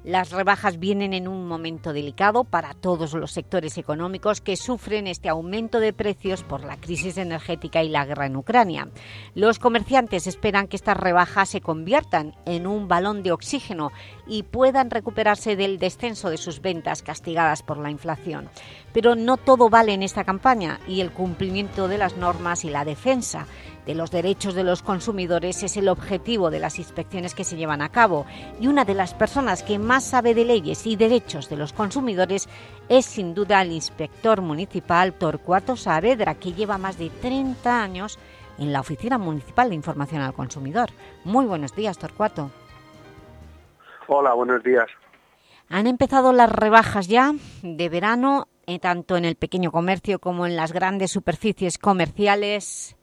Las rebajas vienen en un momento delicado para todos los sectores económicos que sufren este aumento de precios por la crisis energética y la guerra en Ucrania. Los comerciantes esperan que estas rebajas se conviertan en un balón de oxígeno y puedan recuperarse del descenso de sus ventas castigadas por la inflación. Pero no todo vale en esta campaña y el cumplimiento de las normas y la defensa de los derechos de los consumidores es el objetivo de las inspecciones que se llevan a cabo y una de las personas que más sabe de leyes y derechos de los consumidores es sin duda el inspector municipal Torcuato Saavedra, que lleva más de 30 años en la Oficina Municipal de Información al Consumidor. Muy buenos días, Torcuato. Hola, buenos días. Han empezado las rebajas ya de verano, eh, tanto en el pequeño comercio como en las grandes superficies comerciales.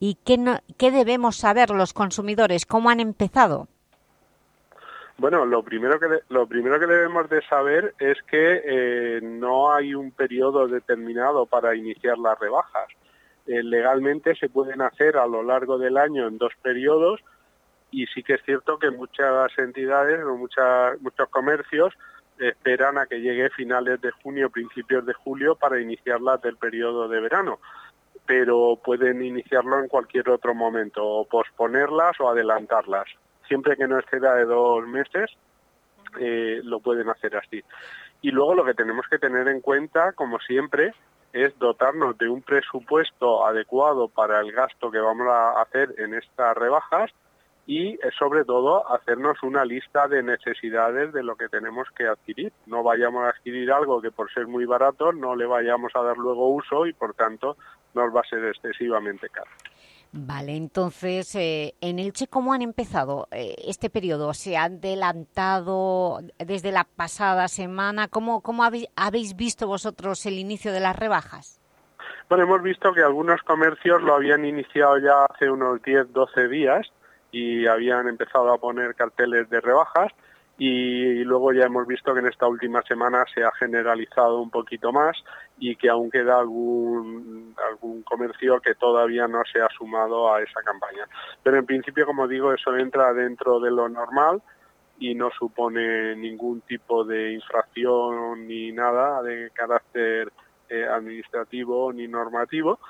¿Y qué, no, qué debemos saber los consumidores? ¿Cómo han empezado? Bueno, lo primero que lo primero que debemos de saber es que eh, no hay un periodo determinado para iniciar las rebajas. Eh, legalmente se pueden hacer a lo largo del año en dos periodos y sí que es cierto que muchas entidades o muchas, muchos comercios esperan a que llegue finales de junio, principios de julio para iniciarlas del periodo de verano pero pueden iniciarlo en cualquier otro momento, o posponerlas o adelantarlas. Siempre que no exceda de dos meses, eh, lo pueden hacer así. Y luego lo que tenemos que tener en cuenta, como siempre, es dotarnos de un presupuesto adecuado para el gasto que vamos a hacer en estas rebajas y sobre todo hacernos una lista de necesidades de lo que tenemos que adquirir. No vayamos a adquirir algo que por ser muy barato no le vayamos a dar luego uso y por tanto nos va a ser excesivamente caro. Vale, entonces, eh, en Elche, ¿cómo han empezado eh, este periodo? ¿Se han adelantado desde la pasada semana? ¿Cómo, cómo habéis, habéis visto vosotros el inicio de las rebajas? Bueno, hemos visto que algunos comercios lo habían iniciado ya hace unos 10, 12 días y habían empezado a poner carteles de rebajas y luego ya hemos visto que en esta última semana se ha generalizado un poquito más y que aún queda algún, algún comercio que todavía no se ha sumado a esa campaña. Pero en principio, como digo, eso entra dentro de lo normal y no supone ningún tipo de infracción ni nada de carácter eh, administrativo ni normativo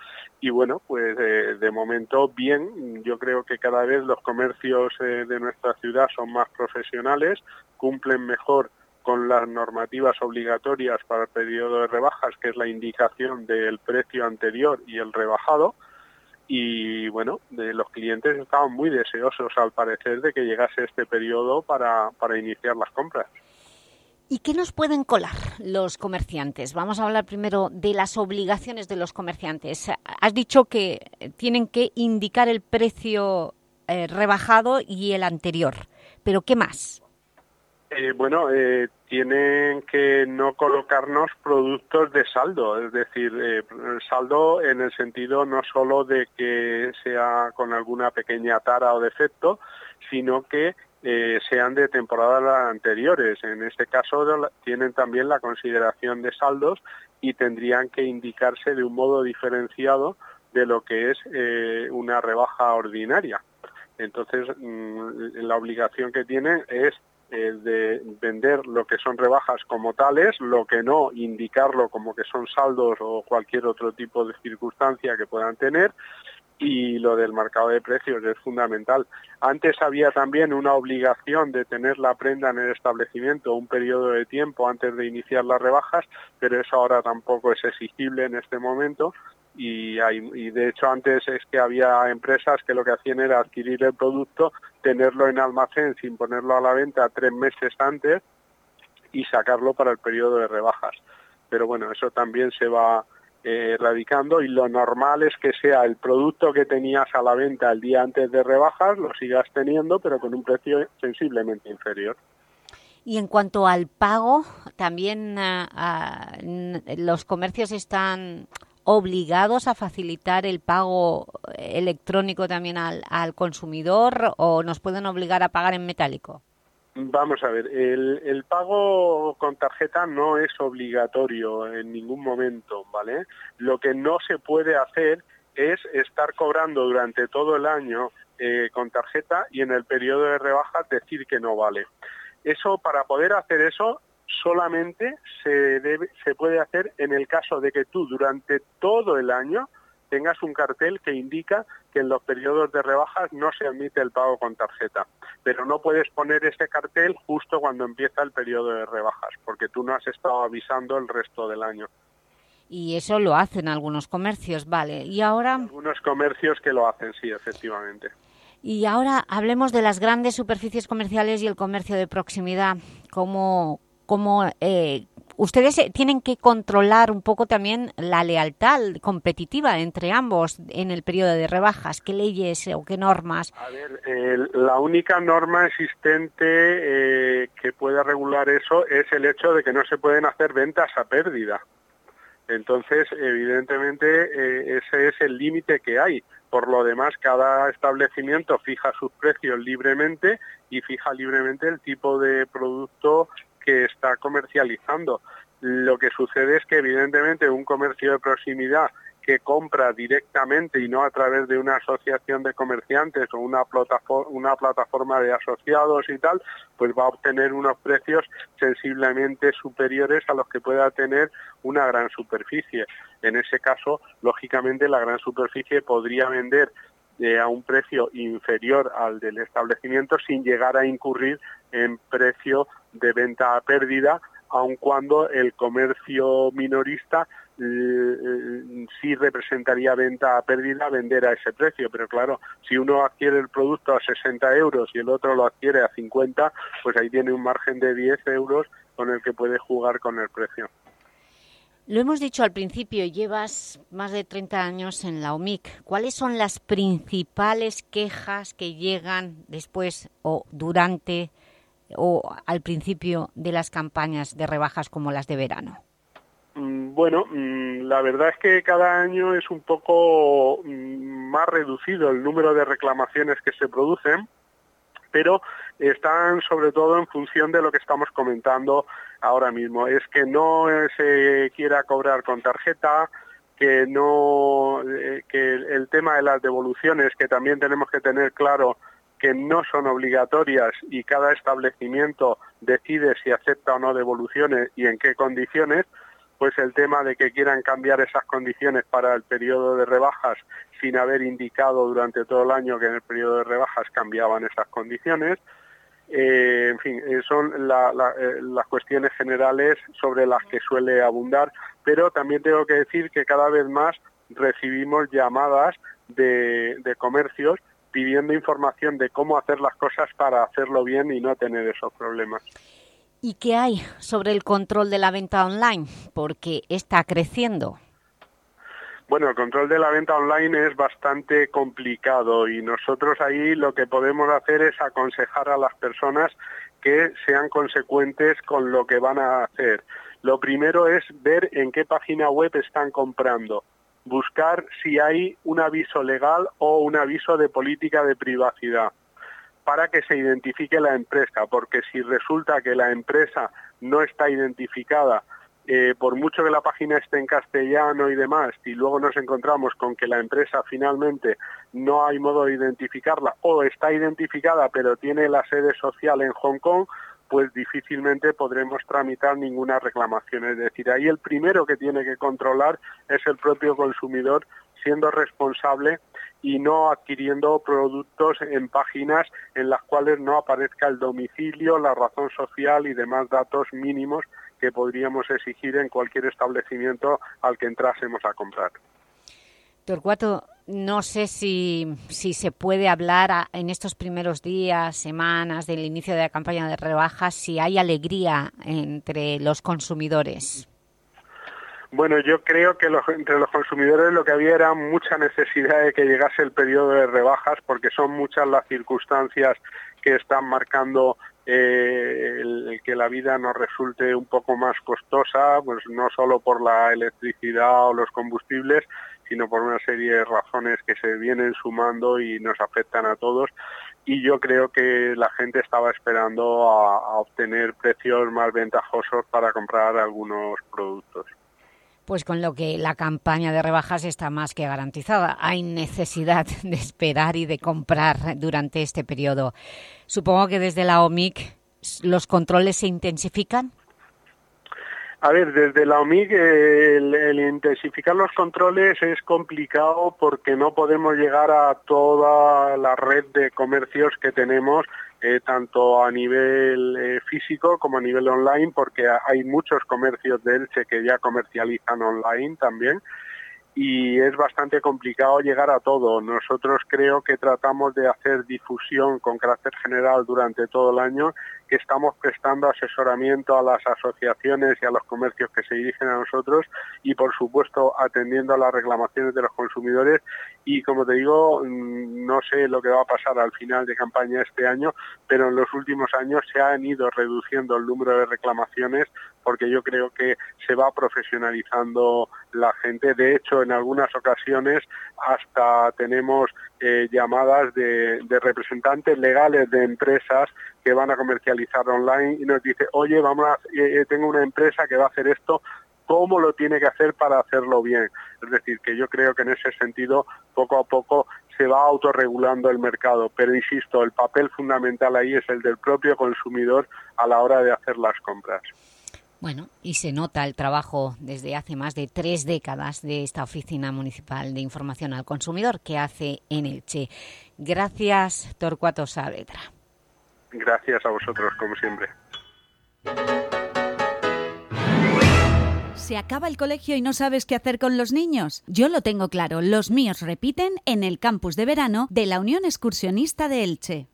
y bueno, pues eh, de momento bien, yo creo que cada vez los comercios eh, de nuestra ciudad son más profesionales, cumplen mejor con las normativas obligatorias para el periodo de rebajas, que es la indicación del precio anterior y el rebajado, y bueno, de los clientes estaban muy deseosos al parecer de que llegase este periodo para, para iniciar las compras. ¿Y qué nos pueden colar los comerciantes? Vamos a hablar primero de las obligaciones de los comerciantes. Has dicho que tienen que indicar el precio eh, rebajado y el anterior, pero ¿qué más? Eh, bueno, eh, tienen que no colocarnos productos de saldo, es decir, saldo en el sentido no solo de que sea con alguna pequeña tara o defecto, sino que eh, sean de temporadas anteriores. En este caso tienen también la consideración de saldos y tendrían que indicarse de un modo diferenciado de lo que es eh, una rebaja ordinaria. Entonces, mm, la obligación que tiene es eh, de vender lo que son rebajas como tales, lo que no, indicarlo como que son saldos o cualquier otro tipo de circunstancia que puedan tener, y lo del mercado de precios es fundamental. Antes había también una obligación de tener la prenda en el establecimiento un periodo de tiempo antes de iniciar las rebajas, pero eso ahora tampoco es exigible en este momento y, hay, y de hecho antes es que había empresas que lo que hacían era adquirir el producto, tenerlo en almacén sin ponerlo a la venta tres meses antes y sacarlo para el periodo de rebajas. Pero bueno, eso también se va eh, radicando y lo normal es que sea el producto que tenías a la venta el día antes de rebajas, lo sigas teniendo, pero con un precio sensiblemente inferior. Y en cuanto al pago, también ah, ah, los comercios están obligados a facilitar el pago electrónico también al, al consumidor o nos pueden obligar a pagar en metálico? Vamos a ver, el, pago con tarjeta no es obligatorio en ningún momento, ¿vale? Lo que no se puede hacer es estar cobrando durante todo el año eh, con tarjeta y en el periodo de rebaja decir que no vale. Eso, para poder hacer eso, solamente se, debe, se puede hacer en el caso de que tú durante todo el año tengas un cartel que indica que en los periodos de rebajas no se admite el pago con tarjeta. Pero no puedes poner ese cartel justo cuando empieza el periodo de rebajas, porque tú no has estado avisando el resto del año. Y eso lo hacen algunos comercios, vale. Y ahora... Algunos comercios que lo hacen, sí, efectivamente. Y ahora hablemos de las grandes superficies comerciales y el comercio de proximidad. ¿Cómo, cómo eh, ustedes eh, tienen que controlar un poco también la lealtad competitiva entre ambos en el periodo de rebajas. ¿Qué leyes o qué normas? A ver, la única norma existente eh, que pueda regular eso es el hecho de que no se pueden hacer ventas a pérdida. Entonces, evidentemente, eh, ese es el límite que hay. Por lo demás, cada establecimiento fija sus precios libremente y fija libremente el tipo de producto que está comercializando. Lo que sucede es que evidentemente un comercio de proximidad que compra directamente y no a través de una asociación de comerciantes o una plataforma, una plataforma de asociados y tal, pues va a obtener unos precios sensiblemente superiores a los que pueda tener una gran superficie. En ese caso, lógicamente, la gran superficie podría vender eh, a un precio inferior al del establecimiento sin llegar a incurrir en precio de venta a pérdida, aun cuando el comercio minorista eh, eh, sí representaría venta a pérdida vender a ese precio, pero claro, si uno adquiere el producto a 60 euros y el otro lo adquiere a 50, pues ahí tiene un margen de 10 euros con el que puede jugar con el precio. Lo hemos dicho al principio, llevas más de 30 años en la OMIC. ¿Cuáles son las principales quejas que llegan después o durante o al principio de las campañas de rebajas como las de verano? Mm, bueno, mm, la verdad es que cada año es un poco mm, más reducido el número de reclamaciones que se producen, pero están sobre todo en función de lo que estamos comentando ahora mismo. Es que no se quiera cobrar con tarjeta, que no eh, que el tema de las devoluciones que también tenemos que tener claro que no son obligatorias y cada establecimiento decide si acepta o no devoluciones y en qué condiciones, pues el tema de que quieran cambiar esas condiciones para el periodo de rebajas sin haber indicado durante todo el año que en el periodo de rebajas cambiaban esas condiciones, eh, en fin, eh, son eh, las cuestiones generales sobre las que suele abundar, pero también tengo que decir que cada vez más recibimos llamadas de, de comercios pidiendo información de cómo hacer las cosas para hacerlo bien y no tener esos problemas. ¿Y qué hay sobre el control de la venta online? Porque está creciendo. Bueno, el control de la venta online es bastante complicado y nosotros ahí lo que podemos hacer es aconsejar a las personas que sean consecuentes con lo que van a hacer. Lo primero es ver en qué página web están comprando, buscar si hay un aviso legal o un aviso de política de privacidad para que se identifique la empresa, porque si resulta que la empresa no está identificada eh, por mucho que la página esté en castellano y demás, y luego nos encontramos con que la empresa finalmente no hay modo de identificarla o está identificada pero tiene la sede social en Hong Kong, pues difícilmente podremos tramitar ninguna reclamación. Es decir, ahí el primero que tiene que controlar es el propio consumidor siendo responsable y no adquiriendo productos en páginas en las cuales no aparezca el domicilio, la razón social y demás datos mínimos que podríamos exigir en cualquier establecimiento al que entrásemos a comprar. Torcuato, no sé si, si se puede hablar en estos primeros días, semanas del inicio de la campaña de rebajas, si hay alegría entre los consumidores. Bueno, yo creo que entre los consumidores lo que había era mucha necesidad de que llegase el periodo de rebajas porque son muchas las circunstancias que están marcando eh, el, que la vida nos resulte un poco más costosa, pues no solo por la electricidad o los combustibles, sino por una serie de razones que se vienen sumando y nos afectan a todos. Y yo creo que la gente estaba esperando a obtener precios más ventajosos para comprar algunos productos pues con lo que la campaña de rebajas está más que garantizada. Hay necesidad de esperar y de comprar durante este periodo. Supongo que desde la OMIC los controles se intensifican. A ver, desde la OMIC el, intensificar los controles es complicado porque no podemos llegar a toda la red de comercios que tenemos eh, tanto a nivel eh, físico como a nivel online, porque hay muchos comercios de Elche que ya comercializan online también y es bastante complicado llegar a todo. Nosotros creo que tratamos de hacer difusión con carácter general durante todo el año que estamos prestando asesoramiento a las asociaciones y a los comercios que se dirigen a nosotros y por supuesto atendiendo a las reclamaciones de los consumidores. Y como te digo mm, no sé lo que va a pasar al final de campaña este año pero en los últimos años se han ido reduciendo el número de reclamaciones porque yo creo que se va profesionalizando la gente. De hecho en algunas ocasiones hasta tenemos eh, llamadas de, representantes legales de empresas que van a comercializar online y nos dice, oye, vamos a, eh, eh, tengo una empresa que va a hacer esto, ¿cómo lo tiene que hacer para hacerlo bien? Es decir, que yo creo que en ese sentido, poco a poco se va autorregulando el mercado, pero insisto, el papel fundamental ahí es el del propio consumidor a la hora de hacer las compras. Bueno, y se nota el trabajo desde hace más de tres décadas de esta Oficina Municipal de Información al Consumidor que hace en Elche. Gracias, Torcuato Saavedra. Gracias a vosotros, como siempre. ¿Se acaba el colegio y no sabes qué hacer con los niños? Yo lo tengo claro, los míos repiten en el campus de verano de la Unión Excursionista de Elche.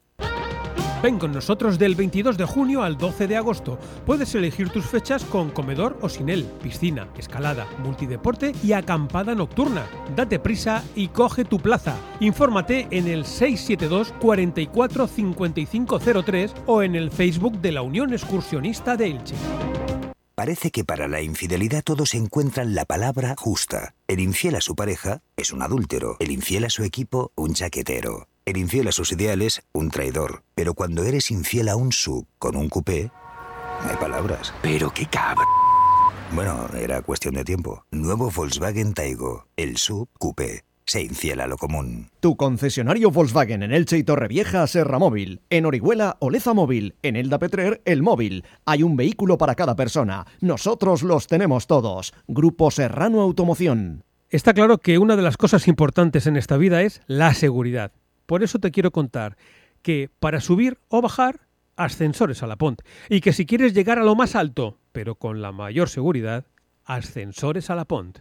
Ven con nosotros del 22 de junio al 12 de agosto. Puedes elegir tus fechas con comedor o sin él, piscina, escalada, multideporte y acampada nocturna. Date prisa y coge tu plaza. Infórmate en el 672 44 5503 o en el Facebook de la Unión Excursionista de Elche. Parece que para la infidelidad todos encuentran la palabra justa. El infiel a su pareja es un adúltero, el infiel a su equipo un chaquetero. El infiel a sus ideales, un traidor. Pero cuando eres infiel a un sub con un coupé, no hay palabras. Pero qué cabrón. Bueno, era cuestión de tiempo. Nuevo Volkswagen Taigo, el sub coupé. Se infiel a lo común. Tu concesionario Volkswagen en Elche y Torrevieja, Serra Móvil. En Orihuela, Oleza Móvil. En Elda Petrer, El Móvil. Hay un vehículo para cada persona. Nosotros los tenemos todos. Grupo Serrano Automoción. Está claro que una de las cosas importantes en esta vida es la seguridad. Por eso te quiero contar que para subir o bajar, ascensores a la Pont. Y que si quieres llegar a lo más alto, pero con la mayor seguridad, ascensores a la Pont.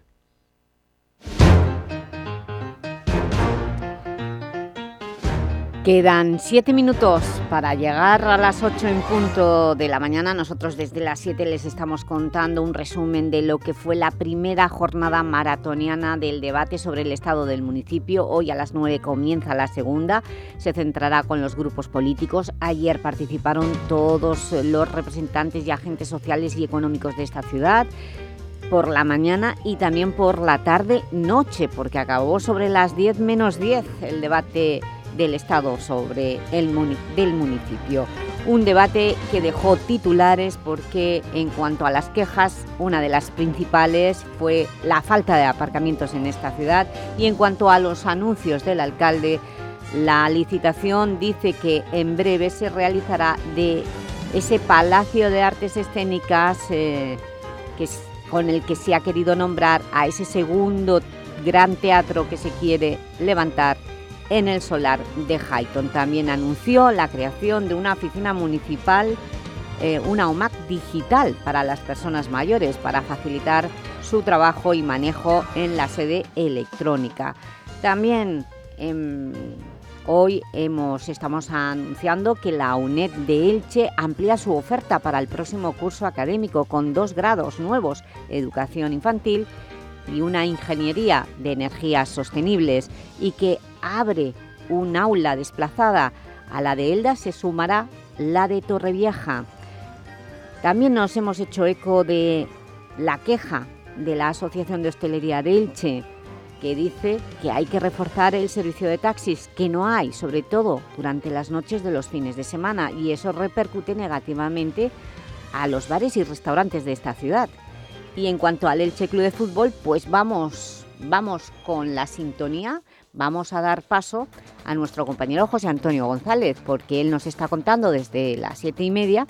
Quedan siete minutos para llegar a las ocho en punto de la mañana. Nosotros desde las siete les estamos contando un resumen de lo que fue la primera jornada maratoniana del debate sobre el estado del municipio. Hoy a las nueve comienza la segunda. Se centrará con los grupos políticos. Ayer participaron todos los representantes y agentes sociales y económicos de esta ciudad por la mañana y también por la tarde-noche, porque acabó sobre las diez menos diez el debate del Estado sobre el del municipio. Un debate que dejó titulares porque en cuanto a las quejas, una de las principales fue la falta de aparcamientos en esta ciudad y en cuanto a los anuncios del alcalde, la licitación dice que en breve se realizará de ese Palacio de Artes Escénicas eh, que con el que se ha querido nombrar a ese segundo gran teatro que se quiere levantar en el solar de Highton. También anunció la creación de una oficina municipal, eh, una OMAC digital para las personas mayores, para facilitar su trabajo y manejo en la sede electrónica. También em, hoy hemos, estamos anunciando que la UNED de Elche amplía su oferta para el próximo curso académico con dos grados nuevos, Educación Infantil y una Ingeniería de Energías Sostenibles y que abre un aula desplazada a la de Elda, se sumará la de Torrevieja. También nos hemos hecho eco de la queja de la Asociación de Hostelería de Elche, que dice que hay que reforzar el servicio de taxis, que no hay, sobre todo durante las noches de los fines de semana, y eso repercute negativamente a los bares y restaurantes de esta ciudad. Y en cuanto al Elche Club de Fútbol, pues vamos, vamos con la sintonía vamos a dar paso a nuestro compañero José Antonio González, porque él nos está contando desde las siete y media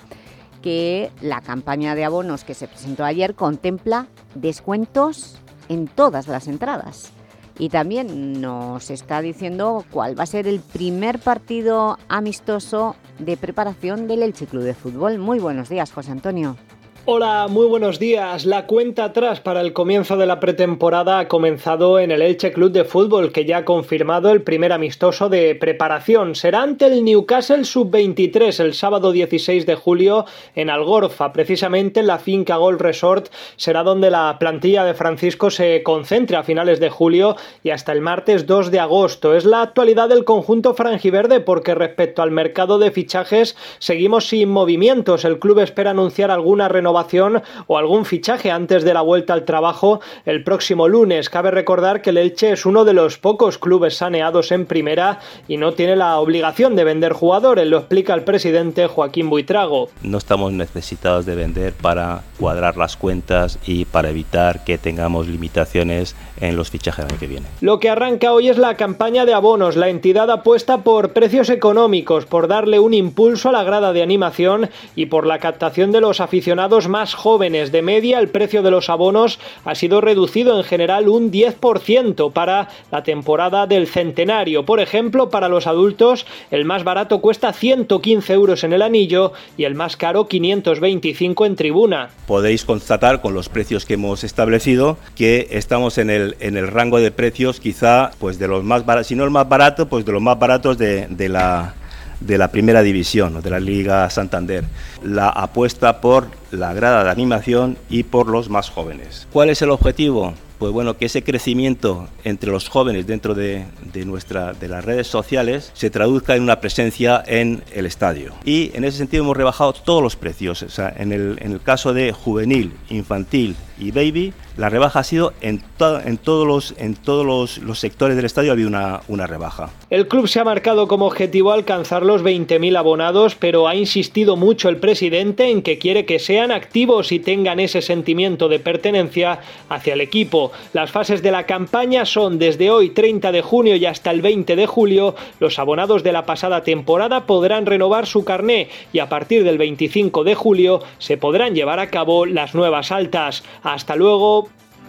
que la campaña de abonos que se presentó ayer contempla descuentos en todas las entradas. Y también nos está diciendo cuál va a ser el primer partido amistoso de preparación del Elche Club de Fútbol. Muy buenos días, José Antonio. Hola, muy buenos días. La cuenta atrás para el comienzo de la pretemporada ha comenzado en el Elche Club de Fútbol, que ya ha confirmado el primer amistoso de preparación. Será ante el Newcastle Sub-23 el sábado 16 de julio en Algorfa, precisamente en la finca Gold Resort. Será donde la plantilla de Francisco se concentre a finales de julio y hasta el martes 2 de agosto. Es la actualidad del conjunto franjiverde porque respecto al mercado de fichajes seguimos sin movimientos. El club espera anunciar alguna renovación o algún fichaje antes de la vuelta al trabajo el próximo lunes. Cabe recordar que el Elche es uno de los pocos clubes saneados en primera y no tiene la obligación de vender jugadores, lo explica el presidente Joaquín Buitrago. No estamos necesitados de vender para cuadrar las cuentas y para evitar que tengamos limitaciones en los fichajes del año que viene. Lo que arranca hoy es la campaña de abonos. La entidad apuesta por precios económicos, por darle un impulso a la grada de animación y por la captación de los aficionados más jóvenes. De media, el precio de los abonos ha sido reducido en general un 10% para la temporada del centenario. Por ejemplo, para los adultos, el más barato cuesta 115 euros en el anillo y el más caro 525 en tribuna. Podéis constatar con los precios que hemos establecido que estamos en el, en el rango de precios quizá pues de los más baratos, si no el más barato, pues de los más baratos de, de la de la primera división, de la Liga Santander. La apuesta por la grada de animación y por los más jóvenes. ¿Cuál es el objetivo? Pues bueno, que ese crecimiento entre los jóvenes dentro de, nuestra, de las redes sociales se traduzca en una presencia en el estadio. Y en ese sentido hemos rebajado todos los precios. O sea, en el, en el caso de juvenil, infantil y baby, la rebaja ha sido en, en todos, los, en todos los, los, sectores del estadio ha habido una, una rebaja. El club se ha marcado como objetivo alcanzar los 20.000 abonados, pero ha insistido mucho el presidente en que quiere que sean activos y tengan ese sentimiento de pertenencia hacia el equipo. Las fases de la campaña son desde hoy 30 de junio y hasta el 20 de julio. Los abonados de la pasada temporada podrán renovar su carné y a partir del 25 de julio se podrán llevar a cabo las nuevas altas. Hasta luego.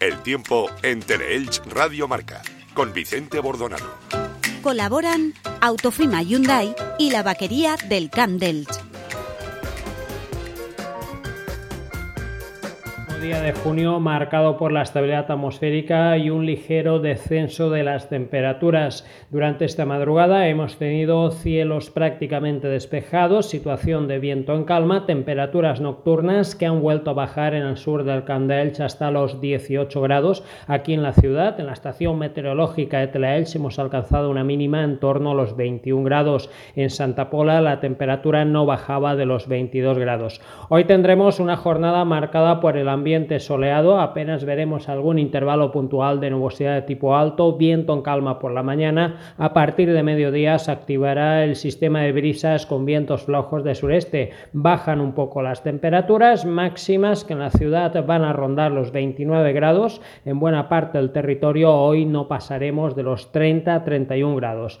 El tiempo en Teleelch Radio Marca, con Vicente Bordonano. Colaboran Autofima Hyundai y la vaquería del Camp d'Elch. Día de junio marcado por la estabilidad atmosférica y un ligero descenso de las temperaturas. Durante esta madrugada hemos tenido cielos prácticamente despejados, situación de viento en calma, temperaturas nocturnas que han vuelto a bajar en el sur del Candelch hasta los 18 grados. Aquí en la ciudad, en la estación meteorológica de Telaelch, hemos alcanzado una mínima en torno a los 21 grados. En Santa Pola la temperatura no bajaba de los 22 grados. Hoy tendremos una jornada marcada por el ambiente soleado, apenas veremos algún intervalo puntual de nubosidad de tipo alto, viento en calma por la mañana, a partir de mediodía se activará el sistema de brisas con vientos flojos de sureste, bajan un poco las temperaturas máximas que en la ciudad van a rondar los 29 grados, en buena parte del territorio hoy no pasaremos de los 30-31 grados.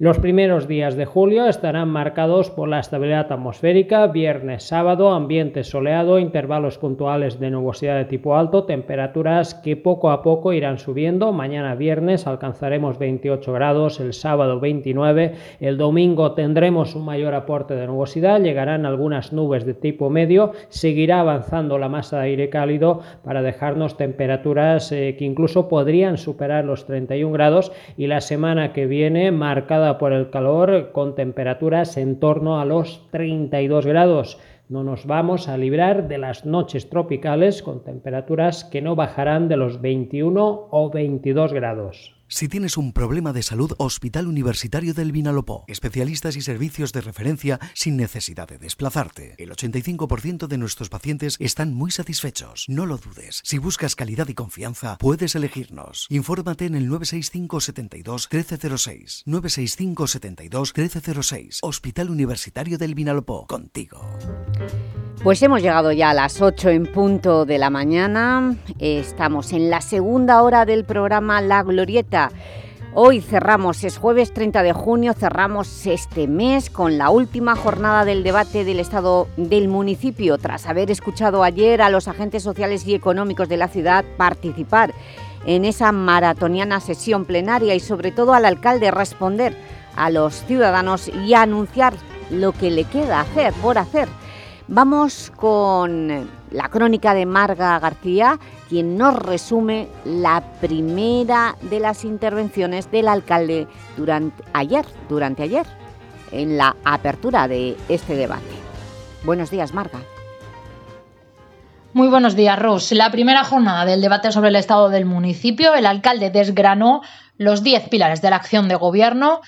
Los primeros días de julio estarán marcados por la estabilidad atmosférica, viernes, sábado, ambiente soleado, intervalos puntuales de nubosidad de tipo alto, temperaturas que poco a poco irán subiendo. Mañana viernes alcanzaremos 28 grados, el sábado 29, el domingo tendremos un mayor aporte de nubosidad, llegarán algunas nubes de tipo medio, seguirá avanzando la masa de aire cálido para dejarnos temperaturas eh, que incluso podrían superar los 31 grados y la semana que viene marcada por el calor con temperaturas en torno a los 32 grados. No nos vamos a librar de las noches tropicales con temperaturas que no bajarán de los 21 o 22 grados. Si tienes un problema de salud, Hospital Universitario del Vinalopó. Especialistas y servicios de referencia sin necesidad de desplazarte. El 85% de nuestros pacientes están muy satisfechos. No lo dudes. Si buscas calidad y confianza, puedes elegirnos. Infórmate en el 965 72 1306. 965 72 1306. Hospital Universitario del Vinalopó. Contigo. Pues hemos llegado ya a las 8 en punto de la mañana. Estamos en la segunda hora del programa La Glorieta. Hoy cerramos, es jueves 30 de junio, cerramos este mes con la última jornada del debate del Estado del municipio, tras haber escuchado ayer a los agentes sociales y económicos de la ciudad participar en esa maratoniana sesión plenaria y sobre todo al alcalde responder a los ciudadanos y anunciar lo que le queda hacer por hacer. Vamos con la crónica de Marga García, quien nos resume la primera de las intervenciones del alcalde durante ayer, durante ayer, en la apertura de este debate. Buenos días, Marga. Muy buenos días, Ros. La primera jornada del debate sobre el estado del municipio, el alcalde desgranó los 10 pilares de la acción de gobierno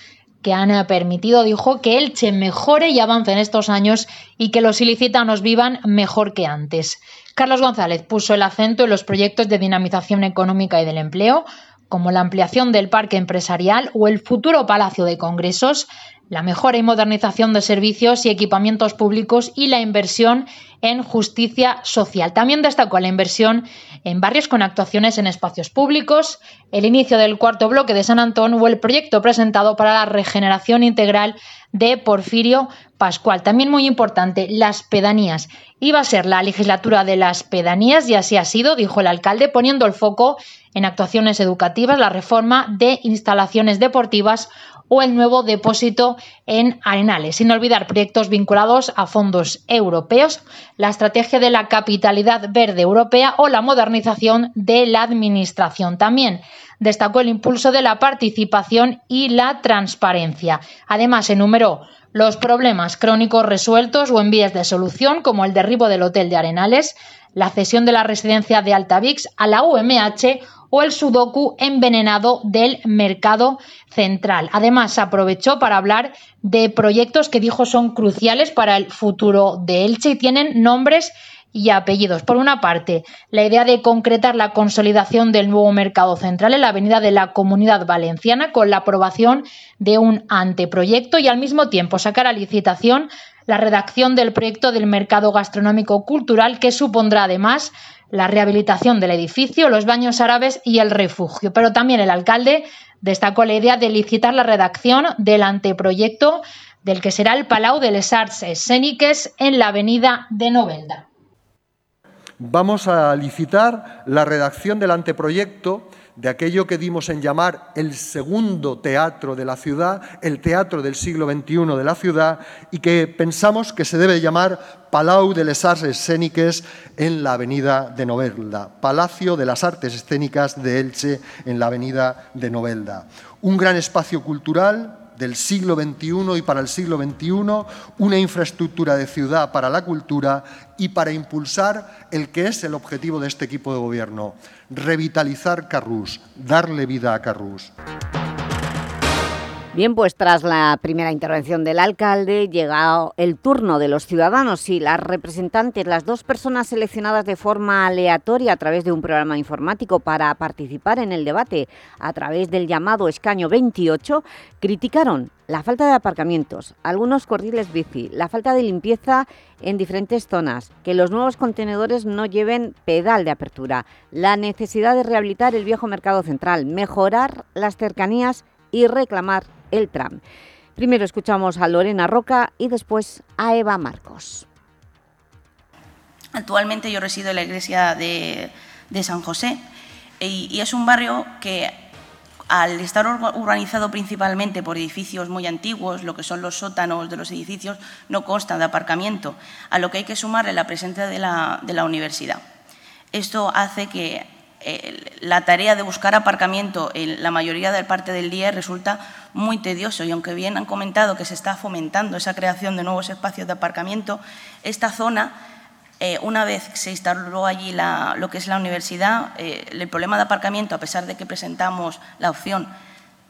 que han permitido, dijo, que Elche mejore y avance en estos años y que los ilicitanos vivan mejor que antes. Carlos González puso el acento en los proyectos de dinamización económica y del empleo, como la ampliación del parque empresarial o el futuro Palacio de Congresos, la mejora y modernización de servicios y equipamientos públicos y la inversión en justicia social. También destacó la inversión en barrios con actuaciones en espacios públicos, el inicio del cuarto bloque de San Antón o el proyecto presentado para la regeneración integral de Porfirio Pascual. También muy importante, las pedanías. Iba a ser la legislatura de las pedanías y así ha sido, dijo el alcalde, poniendo el foco en actuaciones educativas, la reforma de instalaciones deportivas o el nuevo depósito en Arenales, sin olvidar proyectos vinculados a fondos europeos, la estrategia de la capitalidad verde europea o la modernización de la administración. También destacó el impulso de la participación y la transparencia. Además, enumeró los problemas crónicos resueltos o en vías de solución, como el derribo del hotel de Arenales, la cesión de la residencia de Altavix a la UMH o el sudoku envenenado del mercado central. Además, aprovechó para hablar de proyectos que dijo son cruciales para el futuro de Elche y tienen nombres y apellidos. Por una parte, la idea de concretar la consolidación del nuevo mercado central en la avenida de la Comunidad Valenciana con la aprobación de un anteproyecto y al mismo tiempo sacar a licitación la redacción del proyecto del mercado gastronómico cultural que supondrá además la rehabilitación del edificio, los baños árabes y el refugio. Pero también el alcalde destacó la idea de licitar la redacción del anteproyecto del que será el Palau de les Arts Escéniques en la avenida de Novelda. Vamos a licitar la redacción del anteproyecto de aquello que dimos en llamar el segundo teatro de la ciudad, el teatro del siglo XXI de la ciudad, y que pensamos que se debe llamar Palau de les Arts Escéniques en la avenida de Novelda, Palacio de las Artes Escénicas de Elche en la avenida de Novelda. Un gran espacio cultural del siglo XXI y para el siglo XXI, una infraestructura de ciudad para la cultura y para impulsar el que es el objetivo de este equipo de gobierno, revitalizar Carrús, darle vida a Carrús. Bien, pues tras la primera intervención del alcalde, llega el turno de los ciudadanos y las representantes, las dos personas seleccionadas de forma aleatoria a través de un programa informático para participar en el debate a través del llamado escaño 28, criticaron la falta de aparcamientos, algunos corriles bici, la falta de limpieza en diferentes zonas, que los nuevos contenedores no lleven pedal de apertura, la necesidad de rehabilitar el viejo mercado central, mejorar las cercanías y reclamar el tram. Primero escuchamos a Lorena Roca y después a Eva Marcos. Actualmente yo resido en la iglesia de, de San José y, es un barrio que al estar urbanizado principalmente por edificios muy antiguos, lo que son los sótanos de los edificios, no consta de aparcamiento, a lo que hay que sumarle la presencia de la, de universidad. Esto hace que eh, la tarea de buscar aparcamiento en la mayoría del parte del día resulta muy tedioso y aunque bien han comentado que se está fomentando esa creación de nuevos espacios de aparcamiento, esta zona, eh, una vez se instaló allí la, lo que es la universidad, eh, el problema de aparcamiento, a pesar de que presentamos la opción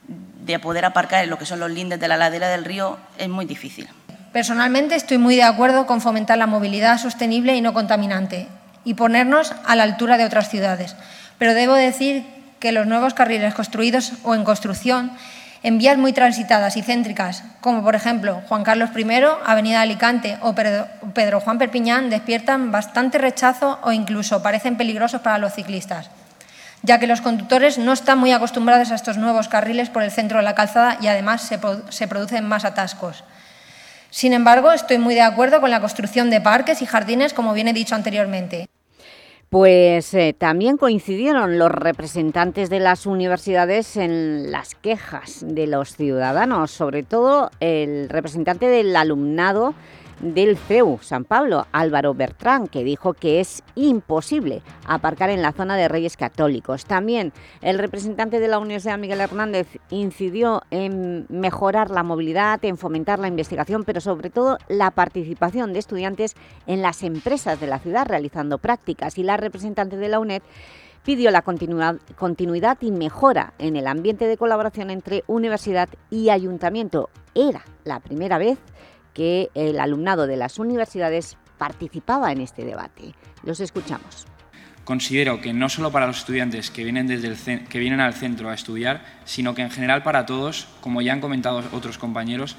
de poder aparcar en lo que son los lindes de la ladera del río, es muy difícil. Personalmente estoy muy de acuerdo con fomentar la movilidad sostenible y no contaminante y ponernos a la altura de otras ciudades pero debo decir que los nuevos carriles construidos o en construcción en vías muy transitadas y céntricas, como por ejemplo Juan Carlos I, Avenida Alicante o Pedro Juan Perpiñán, despiertan bastante rechazo o incluso parecen peligrosos para los ciclistas, ya que los conductores no están muy acostumbrados a estos nuevos carriles por el centro de la calzada y además se, producen más atascos. Sin embargo, estoy muy de acuerdo con la construcción de parques y jardines, como bien he dicho anteriormente. Pues eh, también coincidieron los representantes de las universidades en las quejas de los ciudadanos, sobre todo el representante del alumnado del CEU San Pablo, Álvaro Bertrán, que dijo que es imposible aparcar en la zona de Reyes Católicos. También el representante de la Universidad Miguel Hernández incidió en mejorar la movilidad, en fomentar la investigación, pero sobre todo la participación de estudiantes en las empresas de la ciudad realizando prácticas. Y la representante de la UNED pidió la continuidad y mejora en el ambiente de colaboración entre universidad y ayuntamiento. Era la primera vez el alumnado de las universidades participaba en este debate. Los escuchamos. Considero que no solo para los estudiantes que vienen, que al centro a estudiar, sino que en general para todos, como ya han comentado otros compañeros,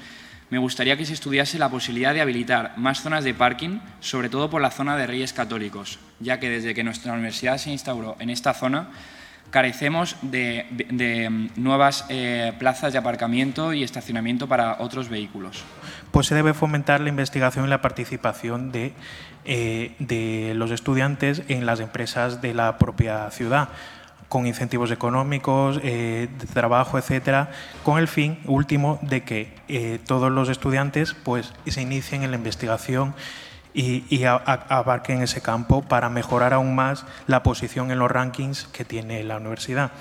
me gustaría que se estudiase la posibilidad de habilitar más zonas de parking, sobre todo por la zona de Reyes Católicos, ya que desde que nuestra universidad se instauró en esta zona, carecemos de, nuevas eh, plazas de aparcamiento y estacionamiento para otros vehículos. Pues se debe fomentar la investigación y la participación de, eh, de los estudiantes en las empresas de la propia ciudad con incentivos económicos, eh, de trabajo, etcétera, con el fin último de que eh, todos los estudiantes pues, se inicien en la investigación y, abarquen ese campo para mejorar aún más la posición en los rankings que tiene la universidad.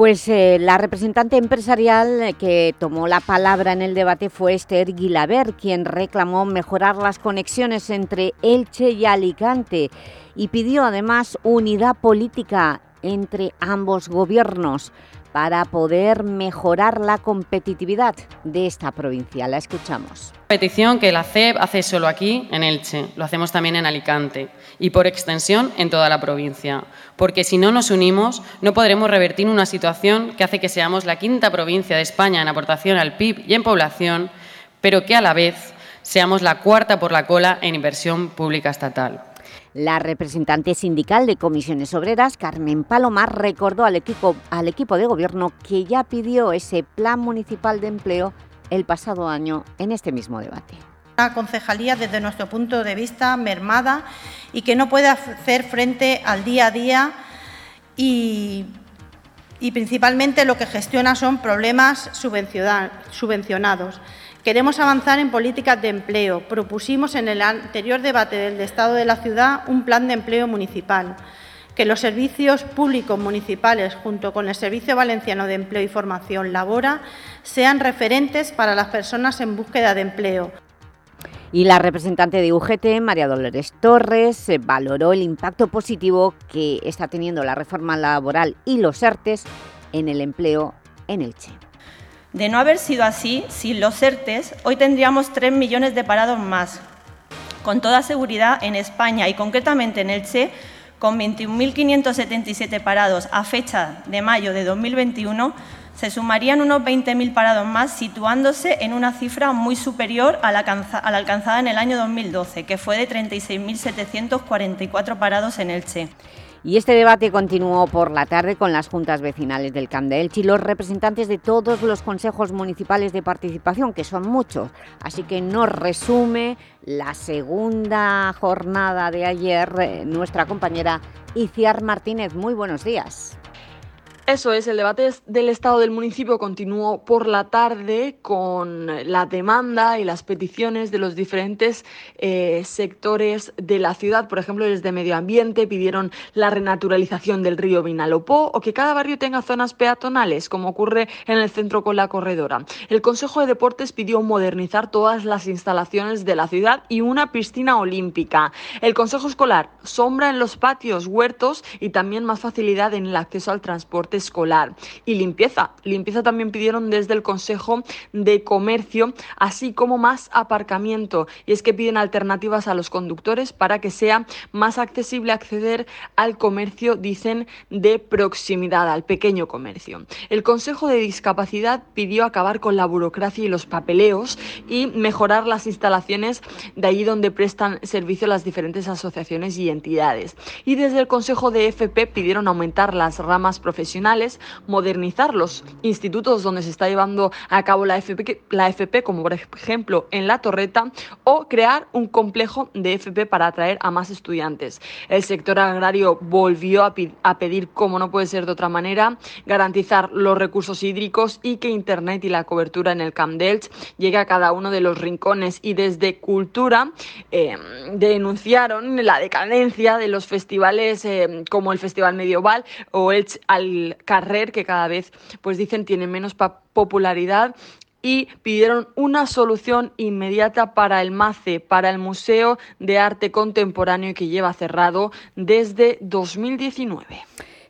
Pues eh, la representante empresarial que tomó la palabra en el debate fue Esther Guilaber, quien reclamó mejorar las conexiones entre Elche y Alicante y pidió además unidad política entre ambos gobiernos para poder mejorar la competitividad de esta provincia. La escuchamos. Petición que la CEP hace solo aquí, en Elche, lo hacemos también en Alicante y por extensión en toda la provincia, porque si no nos unimos no podremos revertir una situación que hace que seamos la quinta provincia de España en aportación al PIB y en población, pero que a la vez seamos la cuarta por la cola en inversión pública estatal. La representante sindical de Comisiones Obreras, Carmen Palomar, recordó al equipo, al equipo de gobierno que ya pidió ese plan municipal de empleo el pasado año en este mismo debate. Una concejalía, desde nuestro punto de vista, mermada y que no puede hacer frente al día a día y y principalmente lo que gestiona son problemas subvencionados. Queremos avanzar en políticas de empleo. Propusimos en el anterior debate del Estado de la Ciudad un plan de empleo municipal que los servicios públicos municipales, junto con el Servicio Valenciano de Empleo y Formación Labora, sean referentes para las personas en búsqueda de empleo. Y la representante de UGT, María Dolores Torres, valoró el impacto positivo que está teniendo la reforma laboral y los ERTES en el empleo en Elche. De no haber sido así, sin los ERTES, hoy tendríamos 3 millones de parados más. Con toda seguridad, en España y concretamente en Elche, con 21.577 parados a fecha de mayo de 2021, se sumarían unos 20.000 parados más, situándose en una cifra muy superior a la, alcanzada en el año 2012, que fue de 36.744 parados en Elche. Y este debate continuó por la tarde con las juntas vecinales del Camp de Elche y los representantes de todos los consejos municipales de participación, que son muchos. Así que nos resume la segunda jornada de ayer eh, nuestra compañera Iciar Martínez. Muy buenos días. Eso es, el debate del Estado del municipio continuó por la tarde con la demanda y las peticiones de los diferentes eh, sectores de la ciudad. Por ejemplo, desde Medio Ambiente pidieron la renaturalización del río Vinalopó o que cada barrio tenga zonas peatonales, como ocurre en el centro con la corredora. El Consejo de Deportes pidió modernizar todas las instalaciones de la ciudad y una piscina olímpica. El Consejo Escolar, sombra en los patios, huertos y también más facilidad en el acceso al transporte escolar. Y limpieza. Limpieza también pidieron desde el Consejo de Comercio, así como más aparcamiento. Y es que piden alternativas a los conductores para que sea más accesible acceder al comercio, dicen, de proximidad, al pequeño comercio. El Consejo de Discapacidad pidió acabar con la burocracia y los papeleos y mejorar las instalaciones de allí donde prestan servicio las diferentes asociaciones y entidades. Y desde el Consejo de FP pidieron aumentar las ramas profesionales modernizar los institutos donde se está llevando a cabo la FP, la FP, como por ejemplo en La Torreta, o crear un complejo de FP para atraer a más estudiantes. El sector agrario volvió a, pedir, como no puede ser de otra manera, garantizar los recursos hídricos y que Internet y la cobertura en el Camp Delch llegue a cada uno de los rincones. Y desde Cultura eh, denunciaron la decadencia de los festivales eh, como el Festival Medieval o el al Carrer, que cada vez, pues dicen, tiene menos popularidad y pidieron una solución inmediata para el MACE, para el Museo de Arte Contemporáneo que lleva cerrado desde 2019.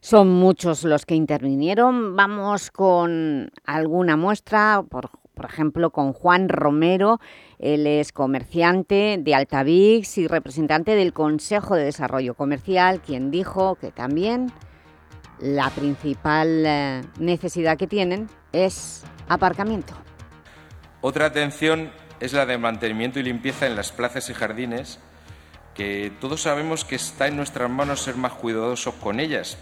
Son muchos los que intervinieron. Vamos con alguna muestra, por, por ejemplo, con Juan Romero. Él es comerciante de Altavix y representante del Consejo de Desarrollo Comercial, quien dijo que también la principal eh, necesidad que tienen es aparcamiento. Otra atención es la de mantenimiento y limpieza en las plazas y jardines, que todos sabemos que está en nuestras manos ser más cuidadosos con ellas,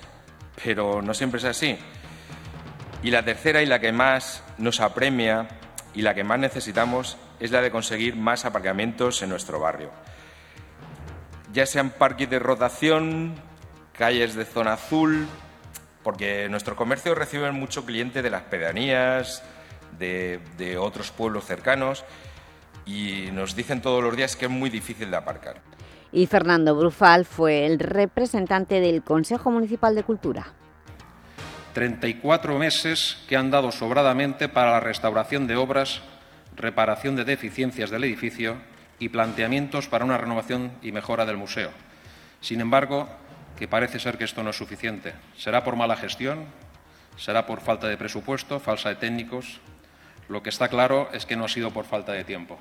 pero no siempre es así. Y la tercera y la que más nos apremia y la que más necesitamos es la de conseguir más aparcamientos en nuestro barrio. Ya sean parques de rotación, calles de zona azul, porque nuestro comercio recibe mucho cliente de las pedanías, de, otros pueblos cercanos y nos dicen todos los días que es muy difícil de aparcar. Y Fernando Brufal fue el representante del Consejo Municipal de Cultura. 34 meses que han dado sobradamente para la restauración de obras, reparación de deficiencias del edificio y planteamientos para una renovación y mejora del museo. Sin embargo, que parece ser que esto no es suficiente. ¿Será por mala gestión? ¿Será por falta de presupuesto, falsa de técnicos? Lo que está claro es que no ha sido por falta de tiempo.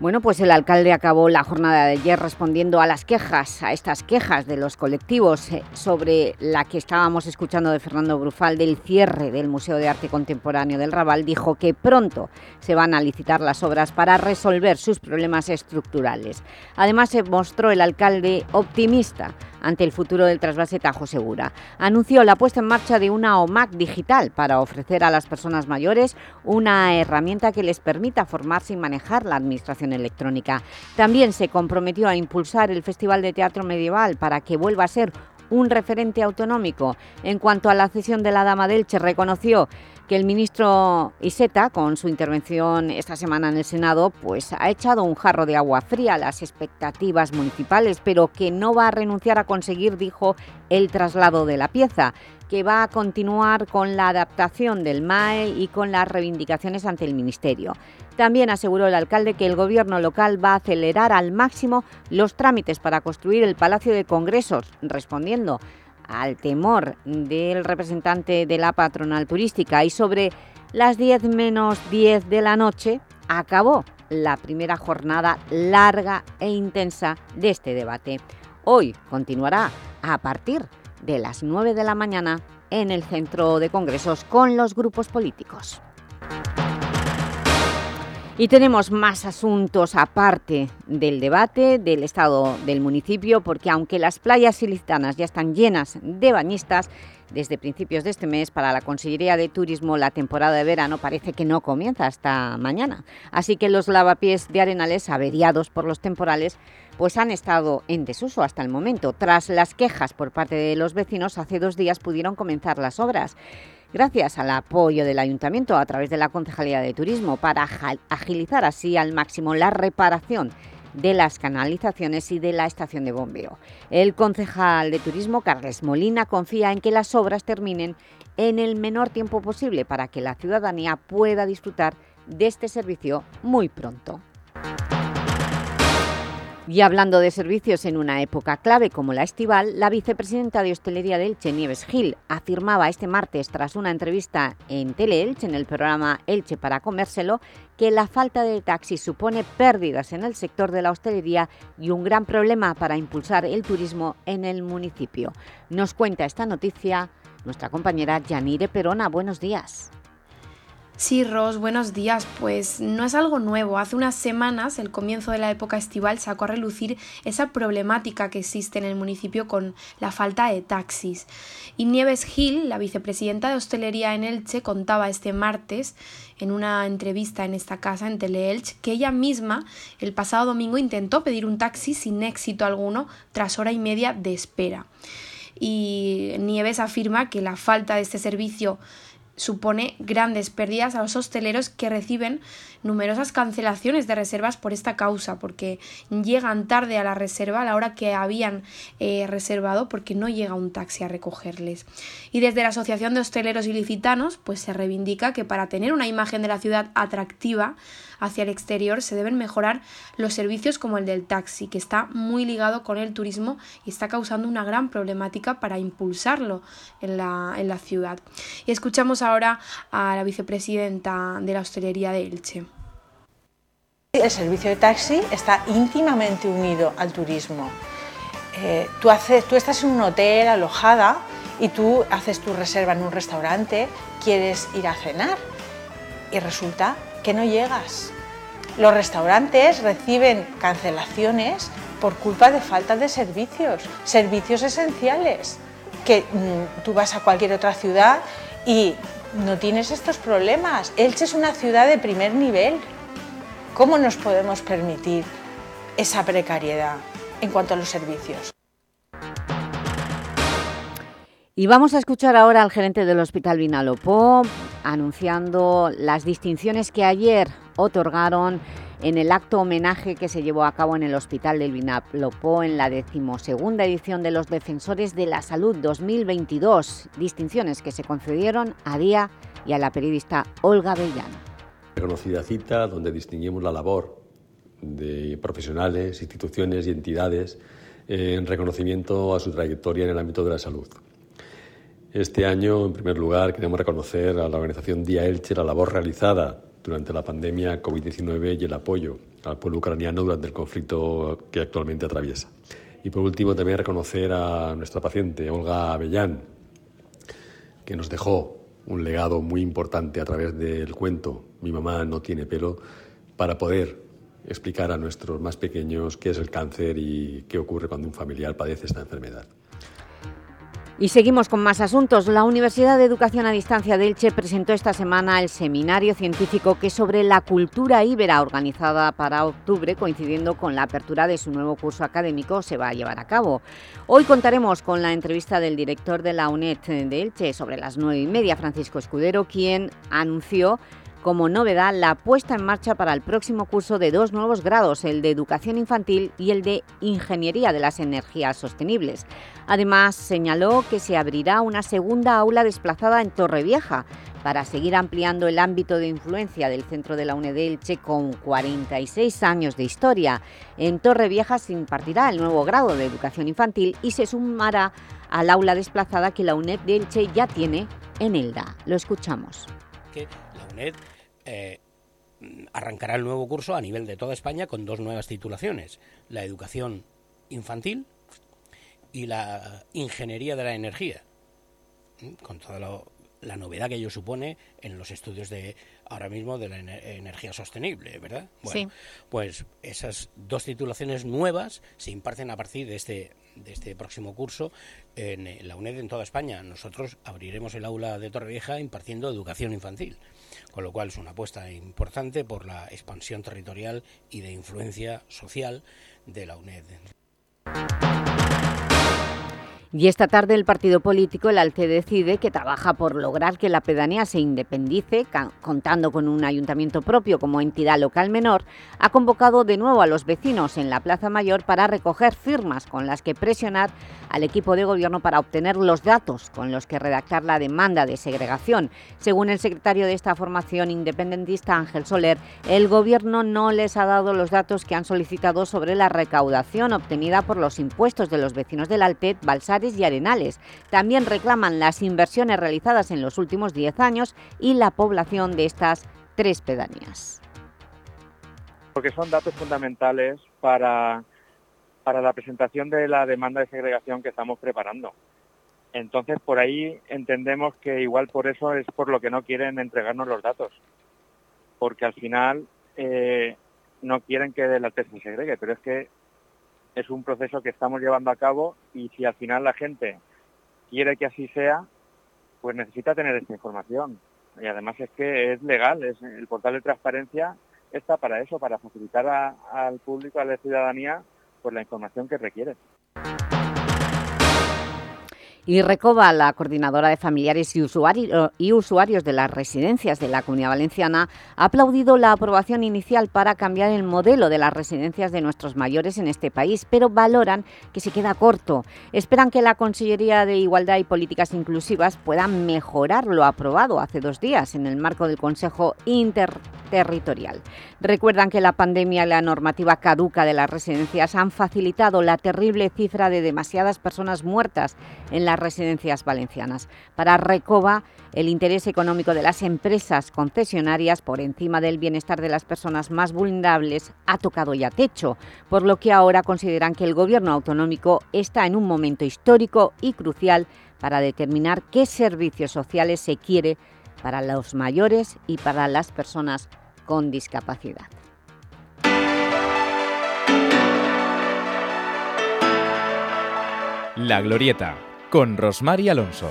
Bueno, pues el alcalde acabó la jornada de ayer respondiendo a las quejas, a estas quejas de los colectivos eh, sobre la que estábamos escuchando de Fernando Brufal del cierre del Museo de Arte Contemporáneo del Raval. Dijo que pronto se van a licitar las obras para resolver sus problemas estructurales. Además, se mostró el alcalde optimista ante el futuro del trasvase Tajo Segura. Anunció la puesta en marcha de una OMAC digital para ofrecer a las personas mayores una herramienta que les permita formarse y manejar la administración electrónica. También se comprometió a impulsar el Festival de Teatro Medieval para que vuelva a ser un referente autonómico. En cuanto a la cesión de la Dama del Che, reconoció que el ministro Iseta, con su intervención esta semana en el Senado, pues ha echado un jarro de agua fría a las expectativas municipales, pero que no va a renunciar a conseguir, dijo, el traslado de la pieza que va a continuar con la adaptación del MAE y con las reivindicaciones ante el Ministerio. También aseguró el alcalde que el Gobierno local va a acelerar al máximo los trámites para construir el Palacio de Congresos, respondiendo al temor del representante de la patronal turística y sobre las 10 menos 10 de la noche acabó la primera jornada larga e intensa de este debate. Hoy continuará a partir de las 9 de la mañana en el Centro de Congresos con los grupos políticos. Y tenemos más asuntos aparte del debate del estado del municipio, porque aunque las playas ilicitanas ya están llenas de bañistas, desde principios de este mes para la Consellería de Turismo la temporada de verano parece que no comienza hasta mañana. Así que los lavapiés de Arenales, averiados por los temporales, pues han estado en desuso hasta el momento. Tras las quejas por parte de los vecinos, hace dos días pudieron comenzar las obras gracias al apoyo del Ayuntamiento a través de la Concejalía de Turismo para agilizar así al máximo la reparación de las canalizaciones y de la estación de bombeo. El concejal de Turismo, Carles Molina, confía en que las obras terminen en el menor tiempo posible para que la ciudadanía pueda disfrutar de este servicio muy pronto. Y hablando de servicios en una época clave como la estival, la vicepresidenta de Hostelería de Elche, Nieves Gil, afirmaba este martes tras una entrevista en Teleelche, en el programa Elche para comérselo, que la falta de taxis supone pérdidas en el sector de la hostelería y un gran problema para impulsar el turismo en el municipio. Nos cuenta esta noticia nuestra compañera Yanire Perona. Buenos días. Sí, Ros, buenos días. Pues no es algo nuevo. Hace unas semanas, el comienzo de la época estival, sacó a relucir esa problemática que existe en el municipio con la falta de taxis. Y Nieves Gil, la vicepresidenta de hostelería en Elche, contaba este martes en una entrevista en esta casa, en Teleelch, que ella misma el pasado domingo intentó pedir un taxi sin éxito alguno tras hora y media de espera. Y Nieves afirma que la falta de este servicio supone grandes pérdidas a los hosteleros que reciben numerosas cancelaciones de reservas por esta causa, porque llegan tarde a la reserva a la hora que habían eh, reservado porque no llega un taxi a recogerles. Y desde la Asociación de Hosteleros Ilicitanos pues se reivindica que para tener una imagen de la ciudad atractiva hacia el exterior se deben mejorar los servicios como el del taxi, que está muy ligado con el turismo y está causando una gran problemática para impulsarlo en la, en la ciudad. Y escuchamos ahora a la vicepresidenta de la hostelería de Elche. El servicio de taxi está íntimamente unido al turismo. Eh, tú, haces, tú estás en un hotel alojada y tú haces tu reserva en un restaurante, quieres ir a cenar y resulta no llegas. Los restaurantes reciben cancelaciones por culpa de falta de servicios, servicios esenciales, que mm, tú vas a cualquier otra ciudad y no tienes estos problemas. Elche es una ciudad de primer nivel. ¿Cómo nos podemos permitir esa precariedad en cuanto a los servicios? Y vamos a escuchar ahora al gerente del Hospital Vinalopó anunciando las distinciones que ayer otorgaron en el acto homenaje que se llevó a cabo en el Hospital del Vinalopó en la decimosegunda edición de los Defensores de la Salud 2022, distinciones que se concedieron a Día y a la periodista Olga Bellano. Reconocida cita donde distinguimos la labor de profesionales, instituciones y entidades en reconocimiento a su trayectoria en el ámbito de la salud. Este año, en primer lugar, queremos reconocer a la organización Día Elche la labor realizada durante la pandemia COVID-19 y el apoyo al pueblo ucraniano durante el conflicto que actualmente atraviesa. Y por último, también reconocer a nuestra paciente, Olga Avellán, que nos dejó un legado muy importante a través del cuento Mi mamá no tiene pelo, para poder explicar a nuestros más pequeños qué es el cáncer y qué ocurre cuando un familiar padece esta enfermedad. Y seguimos con más asuntos. La Universidad de Educación a Distancia de Elche presentó esta semana el seminario científico que sobre la cultura íbera organizada para octubre, coincidiendo con la apertura de su nuevo curso académico, se va a llevar a cabo. Hoy contaremos con la entrevista del director de la UNED de Elche sobre las nueve y media, Francisco Escudero, quien anunció como novedad la puesta en marcha para el próximo curso de dos nuevos grados, el de Educación Infantil y el de Ingeniería de las Energías Sostenibles. Además, señaló que se abrirá una segunda aula desplazada en Torrevieja para seguir ampliando el ámbito de influencia del centro de la UNED Elche con 46 años de historia. En Torrevieja se impartirá el nuevo grado de Educación Infantil y se sumará al aula desplazada que la UNED Elche ya tiene en Elda. Lo escuchamos. Eh, arrancará el nuevo curso a nivel de toda España con dos nuevas titulaciones, la educación infantil y la ingeniería de la energía, con toda la novedad que ello supone en los estudios de ahora mismo de la energía sostenible, ¿verdad? Bueno, pues esas dos titulaciones nuevas se imparten a partir de este de este próximo curso en la UNED en toda España. Nosotros abriremos el aula de Torrevieja impartiendo educación infantil con lo cual es una apuesta importante por la expansión territorial y de influencia social de la UNED. Y esta tarde el partido político, el ALCE, decide que trabaja por lograr que la pedanía se independice, contando con un ayuntamiento propio como entidad local menor, ha convocado de nuevo a los vecinos en la Plaza Mayor para recoger firmas con las que presionar al equipo de gobierno para obtener los datos con los que redactar la demanda de segregación. Según el secretario de esta formación independentista, Ángel Soler, el gobierno no les ha dado los datos que han solicitado sobre la recaudación obtenida por los impuestos de los vecinos del Altet, Balsar y Arenales. También reclaman las inversiones realizadas en los últimos 10 años y la población de estas tres pedanías. Porque son datos fundamentales para, para la presentación de la demanda de segregación que estamos preparando. Entonces, por ahí entendemos que igual por eso es por lo que no quieren entregarnos los datos. Porque al final eh, no quieren que la tesis se segregue, pero es que es un proceso que estamos llevando a cabo y si al final la gente quiere que así sea, pues necesita tener esta información. Y además es que es legal, es, el portal de transparencia está para eso, para facilitar al público, a la ciudadanía, pues la información que requiere. Y Recoba, la coordinadora de familiares y, usuarios de las residencias de la Comunidad Valenciana, ha aplaudido la aprobación inicial para cambiar el modelo de las residencias de nuestros mayores en este país, pero valoran que se queda corto. Esperan que la Consellería de Igualdad y Políticas Inclusivas pueda mejorar lo aprobado hace dos días en el marco del Consejo Interterritorial. Recuerdan que la pandemia y la normativa caduca de las residencias han facilitado la terrible cifra de demasiadas personas muertas en la residencias valencianas. Para Recoba, el interés económico de las empresas concesionarias por encima del bienestar de las personas más vulnerables ha tocado ya techo, por lo que ahora consideran que el Gobierno autonómico está en un momento histórico y crucial para determinar qué servicios sociales se quiere para los mayores y para las personas con discapacidad. La Glorieta con Rosmar Alonso.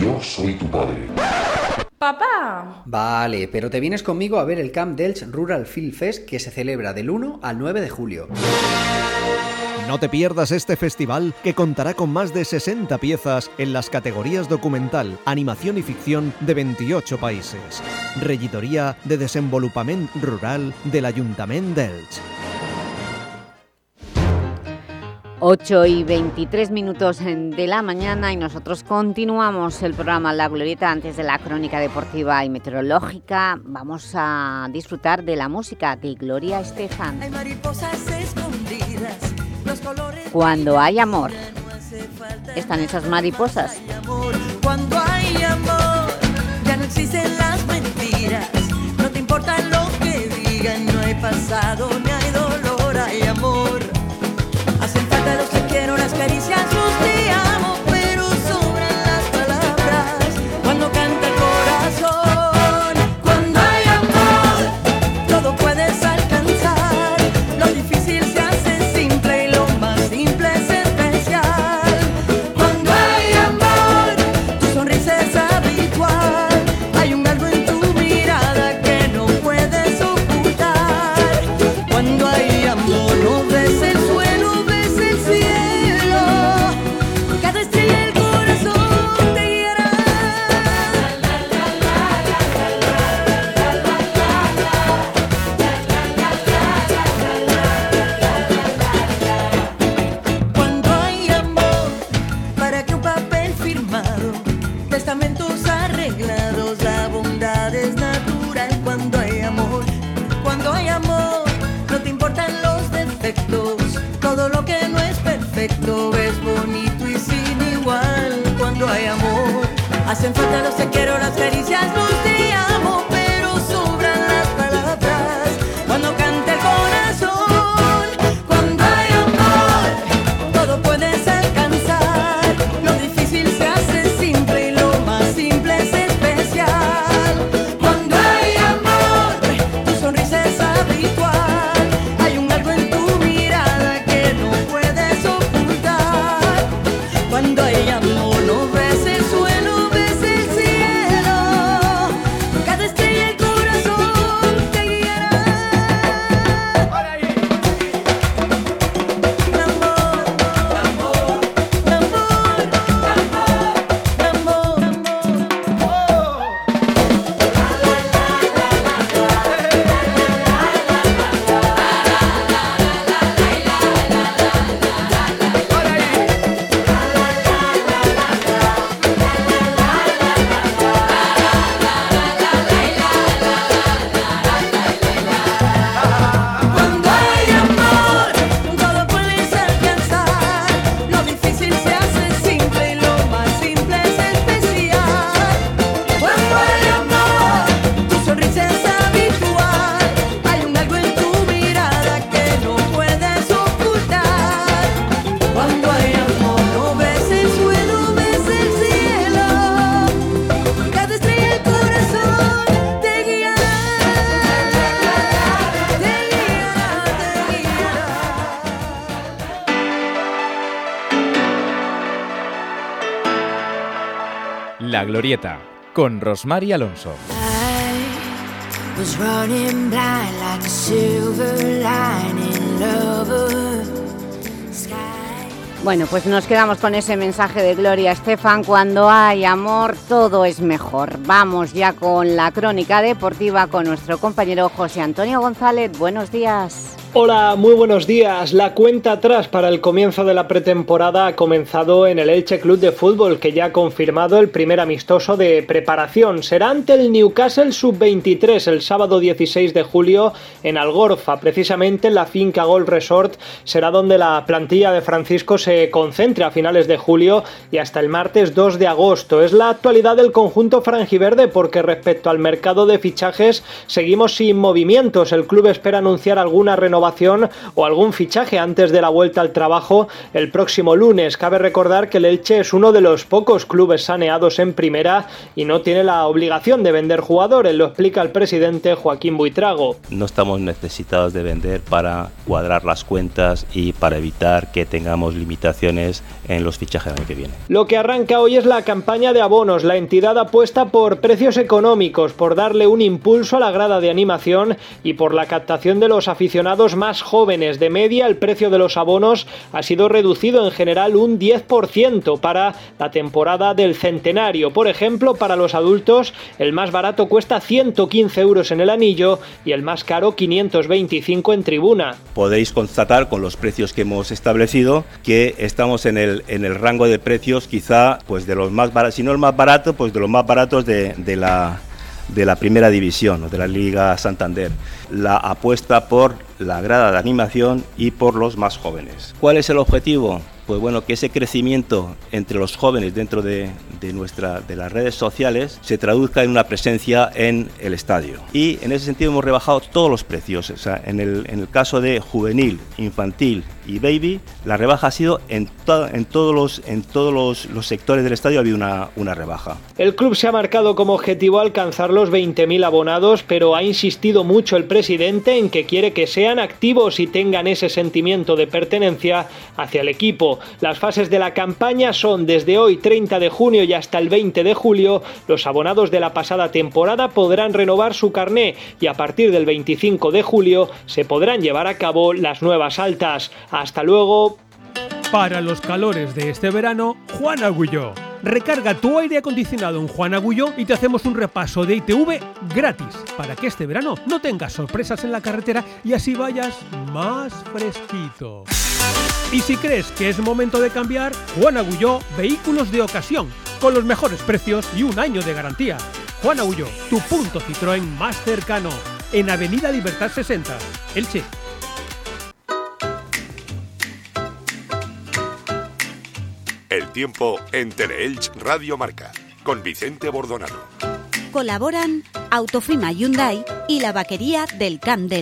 yo soy tu padre. ¡Papá! Vale, pero te vienes conmigo a ver el Camp Delch Rural Film Fest que se celebra del 1 al 9 de julio. No te pierdas este festival que contará con más de 60 piezas en las categorías documental, animación y ficción de 28 países. Regidoría de Desenvolupament Rural del Ayuntamiento d'Elx. 8 y 23 minutos de la mañana y nosotros continuamos el programa La Glorieta antes de la crónica deportiva y meteorológica. Vamos a disfrutar de la música de Gloria Estefan. Cuando hay amor. Están esas mariposas. Cuando hay amor, ya no existen las mentiras. No te importa lo que digan, no hay pasado caricias, Glorieta, con Rosmar Alonso. was running blind like a silver lining lover. Bueno, pues nos quedamos con ese mensaje de Gloria Estefan. Cuando hay amor, todo es mejor. Vamos ya con la crónica deportiva con nuestro compañero José Antonio González. Buenos días. Hola, muy buenos días. La cuenta atrás para el comienzo de la pretemporada ha comenzado en el Elche Club de Fútbol, que ya ha confirmado el primer amistoso de preparación. Será ante el Newcastle Sub-23 el sábado 16 de julio en Algorfa. Precisamente en la finca Golf Resort será donde la plantilla de Francisco se concentre a finales de julio y hasta el martes 2 de agosto. Es la actualidad del conjunto franjiverde porque respecto al mercado de fichajes seguimos sin movimientos. El club espera anunciar alguna renovación o algún fichaje antes de la vuelta al trabajo el próximo lunes. Cabe recordar que el Elche es uno de los pocos clubes saneados en primera y no tiene la obligación de vender jugadores, lo explica el presidente Joaquín Buitrago. No estamos necesitados de vender para cuadrar las cuentas y para evitar que tengamos limitaciones en los fichajes del año que viene. Lo que arranca hoy es la campaña de abonos. La entidad apuesta por precios económicos, por darle un impulso a la grada de animación y por la captación de los aficionados más jóvenes. De media, el precio de los abonos ha sido reducido en general un 10% para la temporada del centenario. Por ejemplo, para los adultos, el más barato cuesta 115 euros en el anillo y el más caro 525 en tribuna. Podéis constatar con los precios que hemos establecido que estamos en el, en el rango de precios quizá pues de los más baratos, si no el más barato, pues de los más baratos de, de la de la primera división, de la Liga Santander. La apuesta por la grada de animación y por los más jóvenes. ¿Cuál es el objetivo? Pues bueno, que ese crecimiento entre los jóvenes dentro de, de, nuestra, de las redes sociales se traduzca en una presencia en el estadio. Y en ese sentido hemos rebajado todos los precios. O sea, en, el, en el caso de juvenil, infantil y baby, la rebaja ha sido en, to en todos, los, en todos los, los sectores del estadio ha habido una, una rebaja. El club se ha marcado como objetivo alcanzar los 20.000 abonados, pero ha insistido mucho el presidente en que quiere que sean activos y tengan ese sentimiento de pertenencia hacia el equipo. Las fases de la campaña son desde hoy 30 de junio y hasta el 20 de julio. Los abonados de la pasada temporada podrán renovar su carné y a partir del 25 de julio se podrán llevar a cabo las nuevas altas. Hasta luego. Para los calores de este verano, Juan Agulló. Recarga tu aire acondicionado en Juan Agulló y te hacemos un repaso de ITV gratis para que este verano no tengas sorpresas en la carretera y así vayas más fresquito. Y si crees que es momento de cambiar, Juan Agulló, vehículos de ocasión, con los mejores precios y un año de garantía. Juan Agulló, tu punto Citroën más cercano, en Avenida Libertad 60, Elche. El tiempo en Teleelch Radio Marca, con Vicente Bordonado. Colaboran Autofima Hyundai y la vaquería del Camp.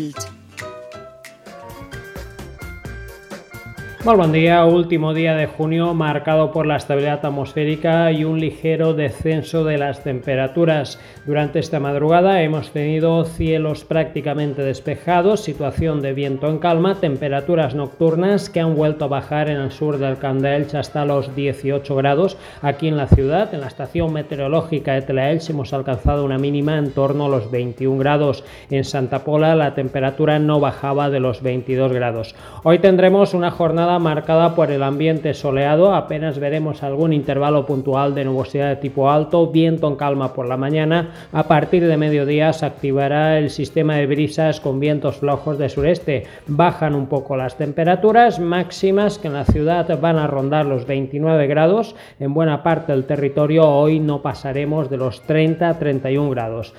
Muy buen día, último día de junio marcado por la estabilidad atmosférica y un ligero descenso de las temperaturas. Durante esta madrugada hemos tenido cielos prácticamente despejados, situación de viento en calma, temperaturas nocturnas que han vuelto a bajar en el sur del Candelch hasta los 18 grados. Aquí en la ciudad, en la estación meteorológica de Telaelch, hemos alcanzado una mínima en torno a los 21 grados. En Santa Pola la temperatura no bajaba de los 22 grados. Hoy tendremos una jornada marcada por el ambiente soleado, apenas veremos algún intervalo puntual de nubosidad de tipo alto, viento en calma por la mañana, a partir de mediodía se activará el sistema de brisas con vientos flojos de sureste, bajan un poco las temperaturas máximas que en la ciudad van a rondar los 29 grados, en buena parte del territorio hoy no pasaremos de los 30-31 grados.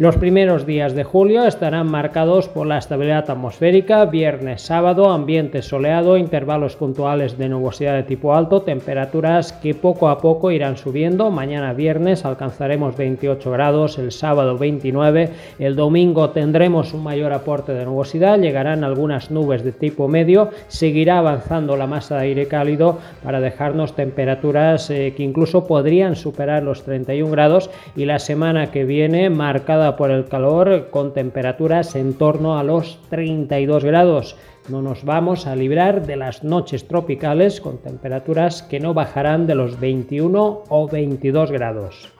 Los primeros días de julio estarán marcados por la estabilidad atmosférica, viernes, sábado, ambiente soleado, intervalos puntuales de nubosidad de tipo alto, temperaturas que poco a poco irán subiendo. Mañana viernes alcanzaremos 28 grados, el sábado 29, el domingo tendremos un mayor aporte de nubosidad, llegarán algunas nubes de tipo medio, seguirá avanzando la masa de aire cálido para dejarnos temperaturas eh, que incluso podrían superar los 31 grados y la semana que viene marcada por el calor con temperaturas en torno a los 32 grados. No nos vamos a librar de las noches tropicales con temperaturas que no bajarán de los 21 o 22 grados.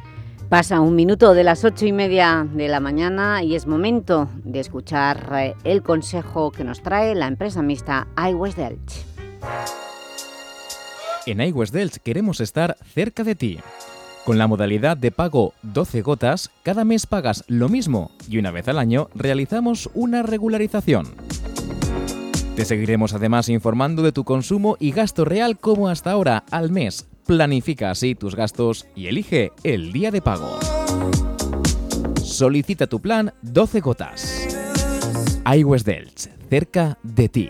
Pasa un minuto de las ocho y media de la mañana y es momento de escuchar eh, el consejo que nos trae la empresa mixta iWest Delch. En iWest Delch queremos estar cerca de ti. Con la modalidad de pago 12 gotas, cada mes pagas lo mismo y una vez al año realizamos una regularización. Te seguiremos además informando de tu consumo y gasto real como hasta ahora al mes Planifica así tus gastos y elige el día de pago. Solicita tu plan 12 gotas. iWest Delch, cerca de ti.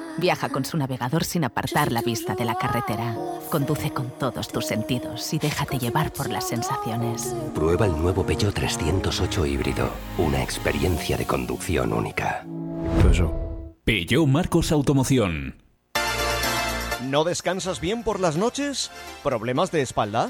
Viaja con su navegador sin apartar la vista de la carretera. Conduce con todos tus sentidos y déjate llevar por las sensaciones. Prueba el nuevo Peugeot 308 híbrido. Una experiencia de conducción única. Peugeot Marcos Automoción. ¿No descansas bien por las noches? ¿Problemas de espalda?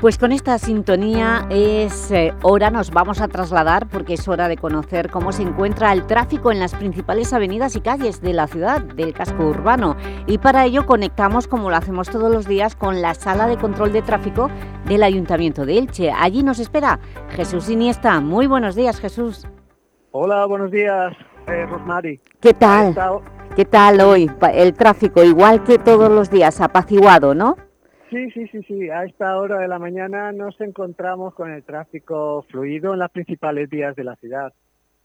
Pues con esta sintonía es eh, hora, nos vamos a trasladar porque es hora de conocer cómo se encuentra el tráfico en las principales avenidas y calles de la ciudad, del casco urbano. Y para ello conectamos, como lo hacemos todos los días, con la Sala de Control de Tráfico del Ayuntamiento de Elche. Allí nos espera Jesús Iniesta. Muy buenos días, Jesús. Hola, buenos días, eh, Rosmary. ¿Qué tal? ¿Qué tal hoy? El tráfico, igual que todos los días, apaciguado, ¿no? Sí, sí, sí, sí. A esta hora de la mañana nos encontramos con el tráfico fluido en las principales vías de la ciudad.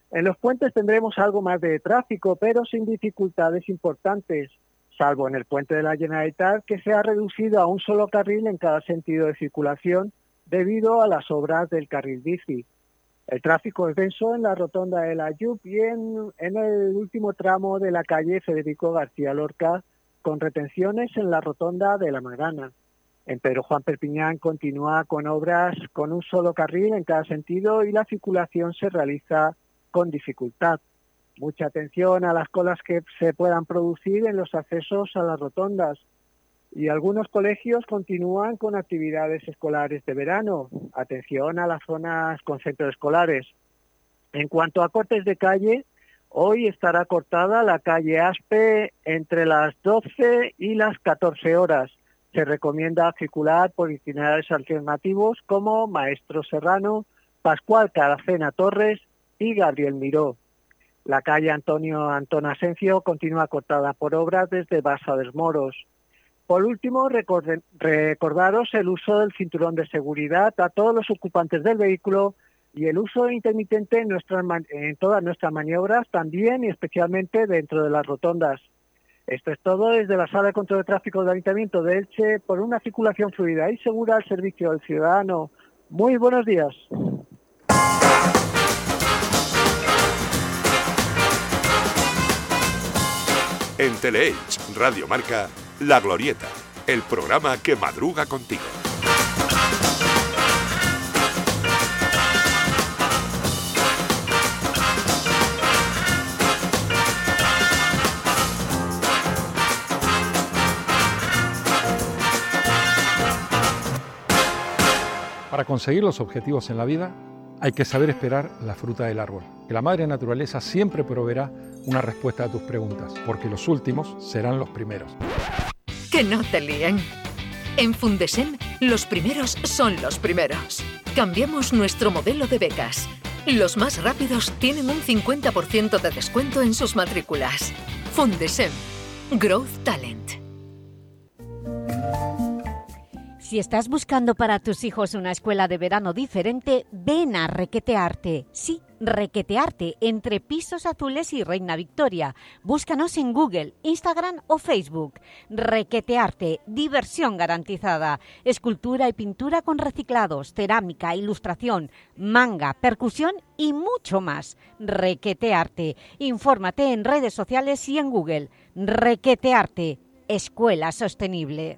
En los puentes tendremos algo más de tráfico, pero sin dificultades importantes, salvo en el puente de la Generalitat, que se ha reducido a un solo carril en cada sentido de circulación debido a las obras del carril bici. El tráfico es denso en la rotonda de la Yup y en, el último tramo de la calle Federico García Lorca, con retenciones en la rotonda de la Magana. En Pedro Juan Perpiñán continúa con obras con un solo carril en cada sentido y la circulación se realiza con dificultad. Mucha atención a las colas que se puedan producir en los accesos a las rotondas. Y algunos colegios continúan con actividades escolares de verano. Atención a las zonas con centros escolares. En cuanto a cortes de calle, hoy estará cortada la calle Aspe entre las 12 y las 14 horas se recomienda circular por itinerarios alternativos como Maestro Serrano, Pascual Caracena Torres y Gabriel Miró. La calle Antonio Antón Asencio continúa cortada por obras desde Basa de Moros. Por último, recordaros el uso del cinturón de seguridad a todos los ocupantes del vehículo y el uso intermitente en, todas nuestras maniobras, también y especialmente dentro de las rotondas. Esto es todo desde la Sala de Control de Tráfico del Ayuntamiento de Elche por una circulación fluida y segura al servicio del ciudadano. Muy buenos días. En Teleelch, Radio Marca, La Glorieta, el programa que madruga contigo. Para conseguir los objetivos en la vida hay que saber esperar la fruta del árbol. Que la madre naturaleza siempre proveerá una respuesta a tus preguntas, porque los últimos serán los primeros. Que no te líen. En Fundesem, los primeros son los primeros. Cambiamos nuestro modelo de becas. Los más rápidos tienen un 50% de descuento en sus matrículas. Fundesem. Growth Talent. Si estás buscando para tus hijos una escuela de verano diferente, ven a Requetearte. Sí, Requetearte, entre Pisos Azules y Reina Victoria. Búscanos en Google, Instagram o Facebook. Requetearte, diversión garantizada. Escultura y pintura con reciclados, cerámica, ilustración, manga, percusión y mucho más. Requetearte. Infórmate en redes sociales y en Google. Requetearte, Escuela Sostenible.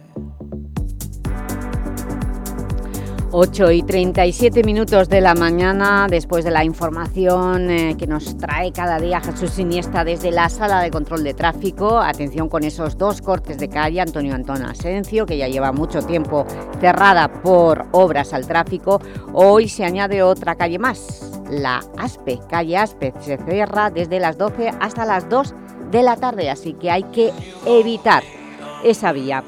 8 y 37 minutos de la mañana, después de la información eh, que nos trae cada día Jesús Siniesta desde la Sala de Control de Tráfico. Atención con esos dos cortes de calle, Antonio Antón Asencio, que ya lleva mucho tiempo cerrada por obras al tráfico. Hoy se añade otra calle más, la Aspe, calle Aspe, se cierra desde las 12 hasta las 2 de la tarde, así que hay que evitar esa vía.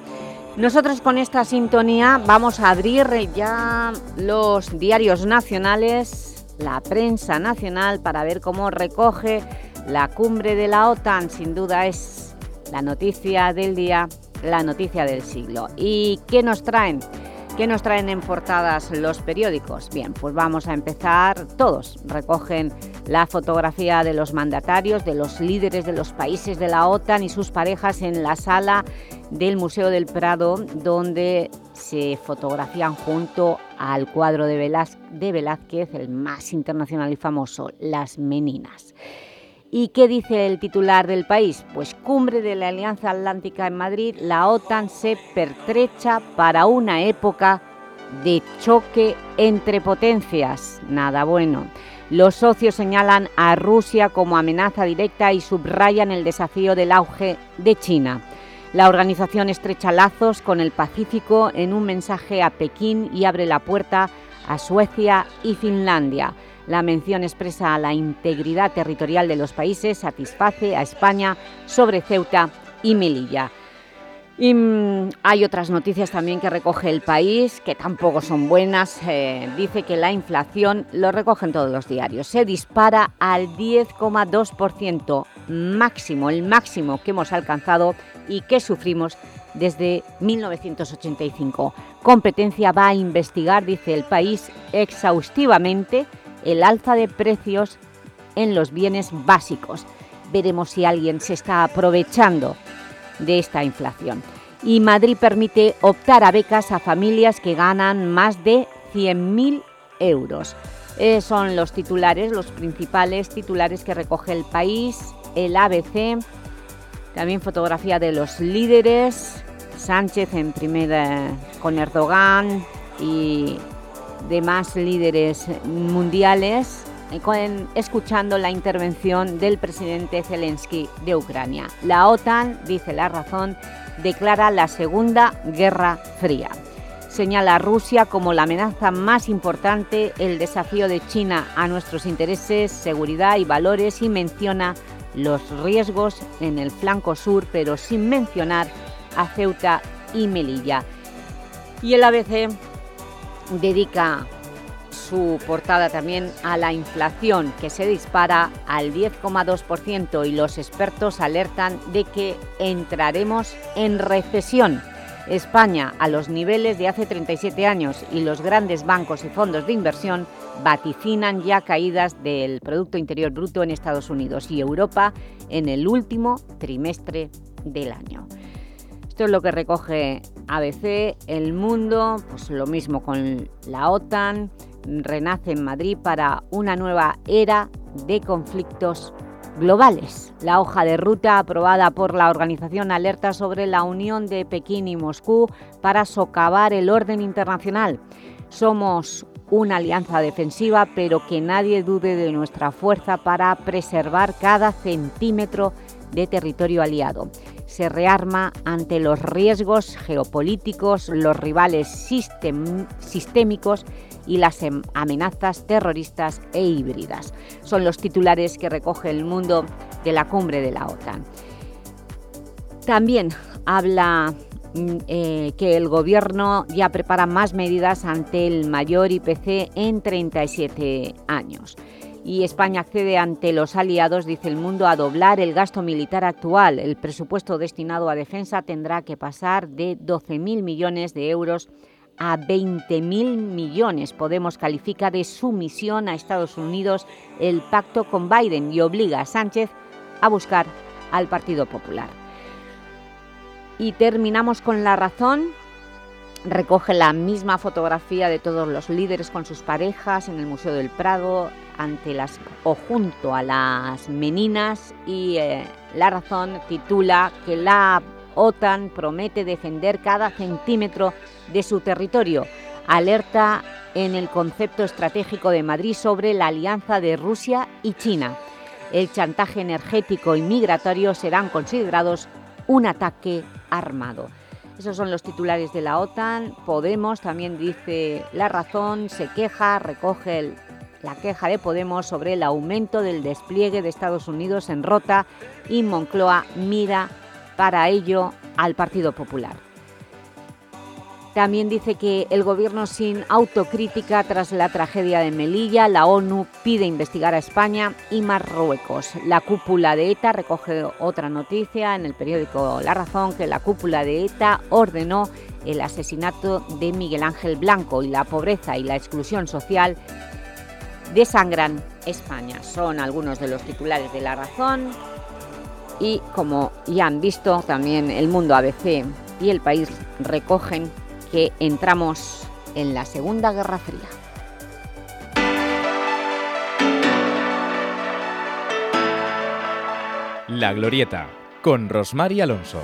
Nosotros con esta sintonía vamos a abrir ya los diarios nacionales, la prensa nacional, para ver cómo recoge la cumbre de la OTAN. Sin duda es la noticia del día, la noticia del siglo. ¿Y qué nos traen? ¿Qué nos traen en portadas los periódicos? Bien, pues vamos a empezar. Todos recogen la fotografía de los mandatarios, de los líderes de los países de la OTAN y sus parejas en la sala del Museo del Prado, donde se fotografían junto al cuadro de, Velázquez, el más internacional y famoso, Las Meninas. ¿Y qué dice el titular del país? Pues cumbre de la Alianza Atlántica en Madrid, la OTAN se pertrecha para una época de choque entre potencias. Nada bueno. Los socios señalan a Rusia como amenaza directa y subrayan el desafío del auge de China. La organización estrecha lazos con el Pacífico en un mensaje a Pekín y abre la puerta a Suecia y Finlandia. La mención expresa la integridad territorial de los países, satisface a España sobre Ceuta y Melilla. Mm, hay otras noticias también que recoge el país, que tampoco son buenas. Eh, dice que la inflación, lo recogen todos los diarios, se dispara al 10,2%, máximo, el máximo que hemos alcanzado y que sufrimos desde 1985. Competencia va a investigar, dice el país, exhaustivamente el alza de precios en los bienes básicos. Veremos si alguien se está aprovechando de esta inflación. Y Madrid permite optar a becas a familias que ganan más de 100.000 euros. Eh, son los titulares, los principales titulares que recoge el país, el ABC, también fotografía de los líderes, Sánchez en primera con Erdogan y demás líderes mundiales eh, escuchando la intervención del presidente Zelensky de Ucrania. La OTAN, dice la razón, declara la Segunda Guerra Fría. Señala a Rusia como la amenaza más importante, el desafío de China a nuestros intereses, seguridad y valores y menciona los riesgos en el flanco sur, pero sin mencionar a Ceuta y Melilla. Y el ABC dedica su portada también a la inflación que se dispara al 10,2% y los expertos alertan de que entraremos en recesión. España a los niveles de hace 37 años y los grandes bancos y fondos de inversión vaticinan ya caídas del Producto Interior Bruto en Estados Unidos y Europa en el último trimestre del año. Esto es lo que recoge ABC, El Mundo, pues lo mismo con la OTAN, renace en Madrid para una nueva era de conflictos globales. La hoja de ruta aprobada por la organización alerta sobre la unión de Pekín y Moscú para socavar el orden internacional. Somos una alianza defensiva, pero que nadie dude de nuestra fuerza para preservar cada centímetro de territorio aliado se rearma ante los riesgos geopolíticos, los rivales sistémicos y las em, amenazas terroristas e híbridas. Son los titulares que recoge el mundo de la cumbre de la OTAN. También habla mm, eh, que el Gobierno ya prepara más medidas ante el mayor IPC en 37 años y España accede ante los aliados, dice el mundo, a doblar el gasto militar actual. El presupuesto destinado a defensa tendrá que pasar de 12.000 millones de euros a 20.000 millones. Podemos califica de sumisión a Estados Unidos el pacto con Biden y obliga a Sánchez a buscar al Partido Popular. Y terminamos con la razón recoge la misma fotografía de todos los líderes con sus parejas en el Museo del Prado ante las, o junto a las meninas y eh, La Razón titula que la OTAN promete defender cada centímetro de su territorio. alerta en el concepto estratégico de Madrid sobre la alianza de Rusia y China. El chantaje energético y migratorio serán considerados un ataque armado. Esos son los titulares de la OTAN. Podemos, también dice La Razón, se queja, recoge la queja de Podemos sobre el aumento del despliegue de Estados Unidos en Rota y Moncloa mira para ello al Partido Popular. También dice que el Gobierno sin autocrítica tras la tragedia de Melilla, la ONU pide investigar a España y Marruecos. La cúpula de ETA recoge otra noticia en el periódico La Razón, que la cúpula de ETA ordenó el asesinato de Miguel Ángel Blanco y la pobreza y la exclusión social desangran España. Son algunos de los titulares de La Razón y, como ya han visto, también El Mundo ABC y El País recogen que entramos en la Segunda Guerra Fría. La Glorieta, con Rosmar y Alonso.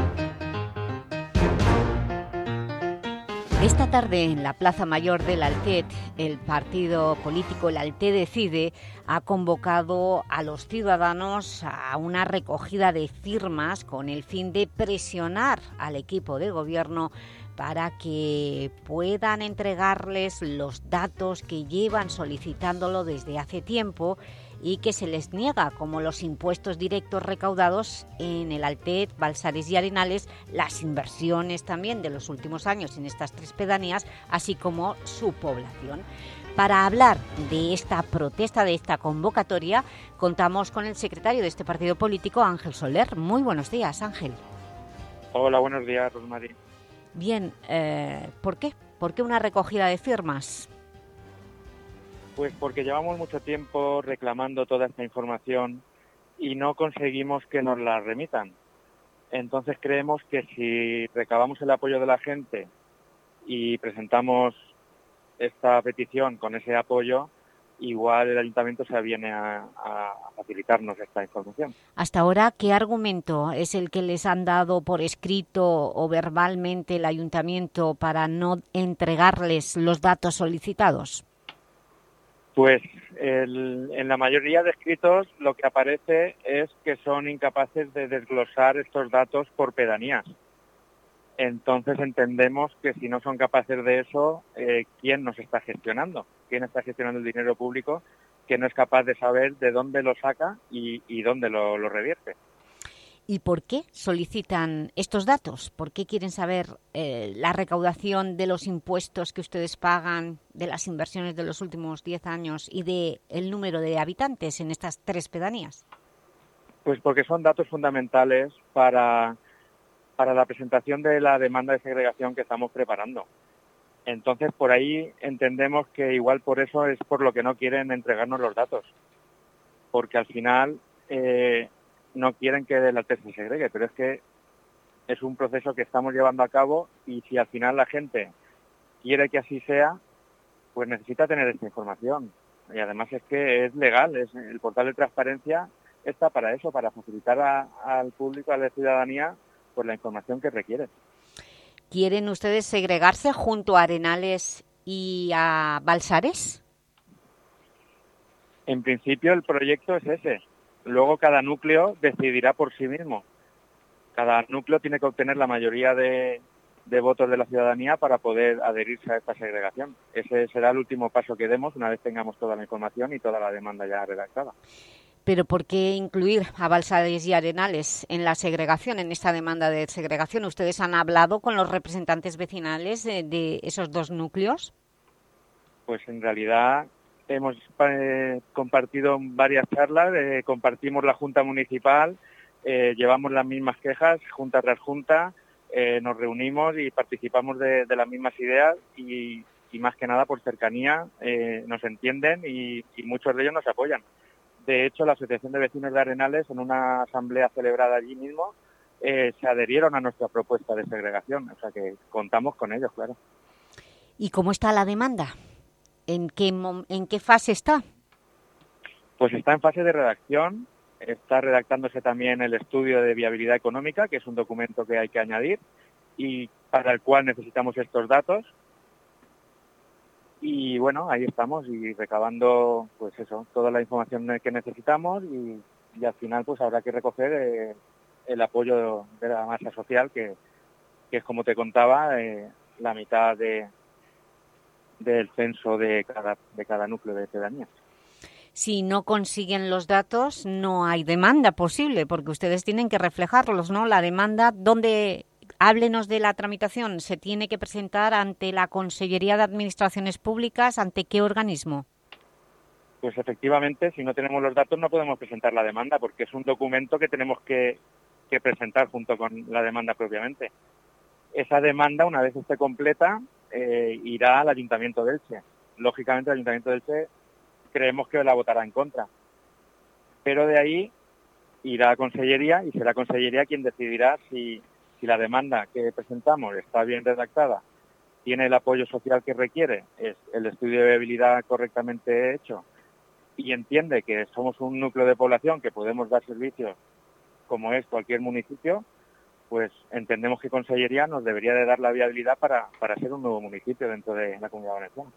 Esta tarde en la Plaza Mayor del Altet, el partido político El Alte Decide ha convocado a los ciudadanos a una recogida de firmas con el fin de presionar al equipo de gobierno para que puedan entregarles los datos que llevan solicitándolo desde hace tiempo y que se les niega, como los impuestos directos recaudados en el Altet, Balsares y Arenales, las inversiones también de los últimos años en estas tres pedanías, así como su población. Para hablar de esta protesta, de esta convocatoria, contamos con el secretario de este partido político, Ángel Soler. Muy buenos días, Ángel. Hola, buenos días, Rosmarie. Bien, eh, ¿por qué? ¿Por qué una recogida de firmas? Pues porque llevamos mucho tiempo reclamando toda esta información y no conseguimos que nos la remitan. Entonces creemos que si recabamos el apoyo de la gente y presentamos esta petición con ese apoyo, igual el ayuntamiento se viene a, facilitarnos esta información. Hasta ahora, ¿qué argumento es el que les han dado por escrito o verbalmente el ayuntamiento para no entregarles los datos solicitados? Pues en la mayoría de escritos lo que aparece es que son incapaces de desglosar estos datos por pedanías. Entonces entendemos que si no son capaces de eso, eh, ¿quién nos está gestionando? ¿Quién está gestionando el dinero público que no es capaz de saber de dónde lo saca y, dónde lo revierte? ¿Y por qué solicitan estos datos? ¿Por qué quieren saber eh, la recaudación de los impuestos que ustedes pagan, de las inversiones de los últimos 10 años y de número de habitantes en estas tres pedanías? Pues porque son datos fundamentales para, para la presentación de la demanda de segregación que estamos preparando. Entonces, por ahí entendemos que igual por eso es por lo que no quieren entregarnos los datos. Porque al final... Eh, no quieren que la tesis se segregue, pero es que es un proceso que estamos llevando a cabo y si al final la gente quiere que así sea, pues necesita tener esta información. Y además es que es legal, es, el portal de transparencia está para eso, para facilitar al público, a la ciudadanía, pues la información que requiere. ¿Quieren ustedes segregarse junto a Arenales y a Balsares? En principio el proyecto es ese, Luego cada núcleo decidirá por sí mismo. Cada núcleo tiene que obtener la mayoría de, votos de la ciudadanía para poder adherirse a esta segregación. Ese será el último paso que demos una vez tengamos toda la información y toda la demanda ya redactada. ¿Pero por qué incluir a Balsades y Arenales en la segregación, en esta demanda de segregación? ¿Ustedes han hablado con los representantes vecinales de, de esos dos núcleos? Pues en realidad hemos eh, compartido varias charlas, eh, compartimos la Junta Municipal, eh, llevamos las mismas quejas, junta tras junta, nos reunimos y participamos de, las mismas ideas y, más que nada por cercanía nos entienden y, muchos de ellos nos apoyan. De hecho, la Asociación de Vecinos de Arenales, en una asamblea celebrada allí mismo, se adherieron a nuestra propuesta de segregación, o sea que contamos con ellos, claro. ¿Y cómo está la demanda? ¿En qué, en qué fase está? Pues está en fase de redacción, está redactándose también el estudio de viabilidad económica, que es un documento que hay que añadir y para el cual necesitamos estos datos. Y bueno, ahí estamos y recabando pues eso, toda la información que necesitamos y, al final pues habrá que recoger eh, el apoyo de la masa social que, es como te contaba eh, la mitad de, del censo de cada, de cada núcleo de pedanía si no consiguen los datos no hay demanda posible, porque ustedes tienen que reflejarlos, ¿no? La demanda, ¿dónde...? Háblenos de la tramitación. ¿Se tiene que presentar ante la Consellería de Administraciones Públicas? ¿Ante qué organismo? Pues efectivamente, si no tenemos los datos no podemos presentar la demanda, porque es un documento que tenemos que, presentar junto con la demanda propiamente. Esa demanda, una vez esté completa, eh, irá al Ayuntamiento de Elche. Lógicamente, el Ayuntamiento de Elche creemos que la votará en contra. Pero de ahí irá a Consellería y será Consellería quien decidirá si, si la demanda que presentamos está bien redactada, tiene el apoyo social que requiere, es el estudio de viabilidad correctamente hecho y entiende que somos un núcleo de población que podemos dar servicios como es cualquier municipio, pues entendemos que Consellería nos debería de dar la viabilidad para, para ser un nuevo municipio dentro de la Comunidad Valenciana.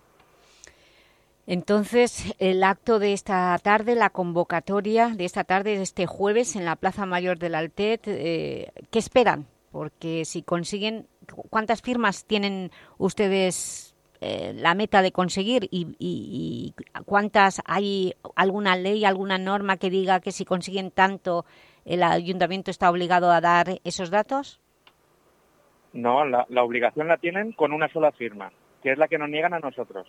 Entonces, el acto de esta tarde, la convocatoria de esta tarde, de este jueves, en la Plaza Mayor del Altet, eh, ¿qué esperan? Porque si consiguen, ¿cuántas firmas tienen ustedes eh, la meta de conseguir y, cuántas hay alguna ley, alguna norma que diga que si consiguen tanto el ayuntamiento está obligado a dar esos datos? No, la obligación la tienen con una sola firma, que es la que nos niegan a nosotros.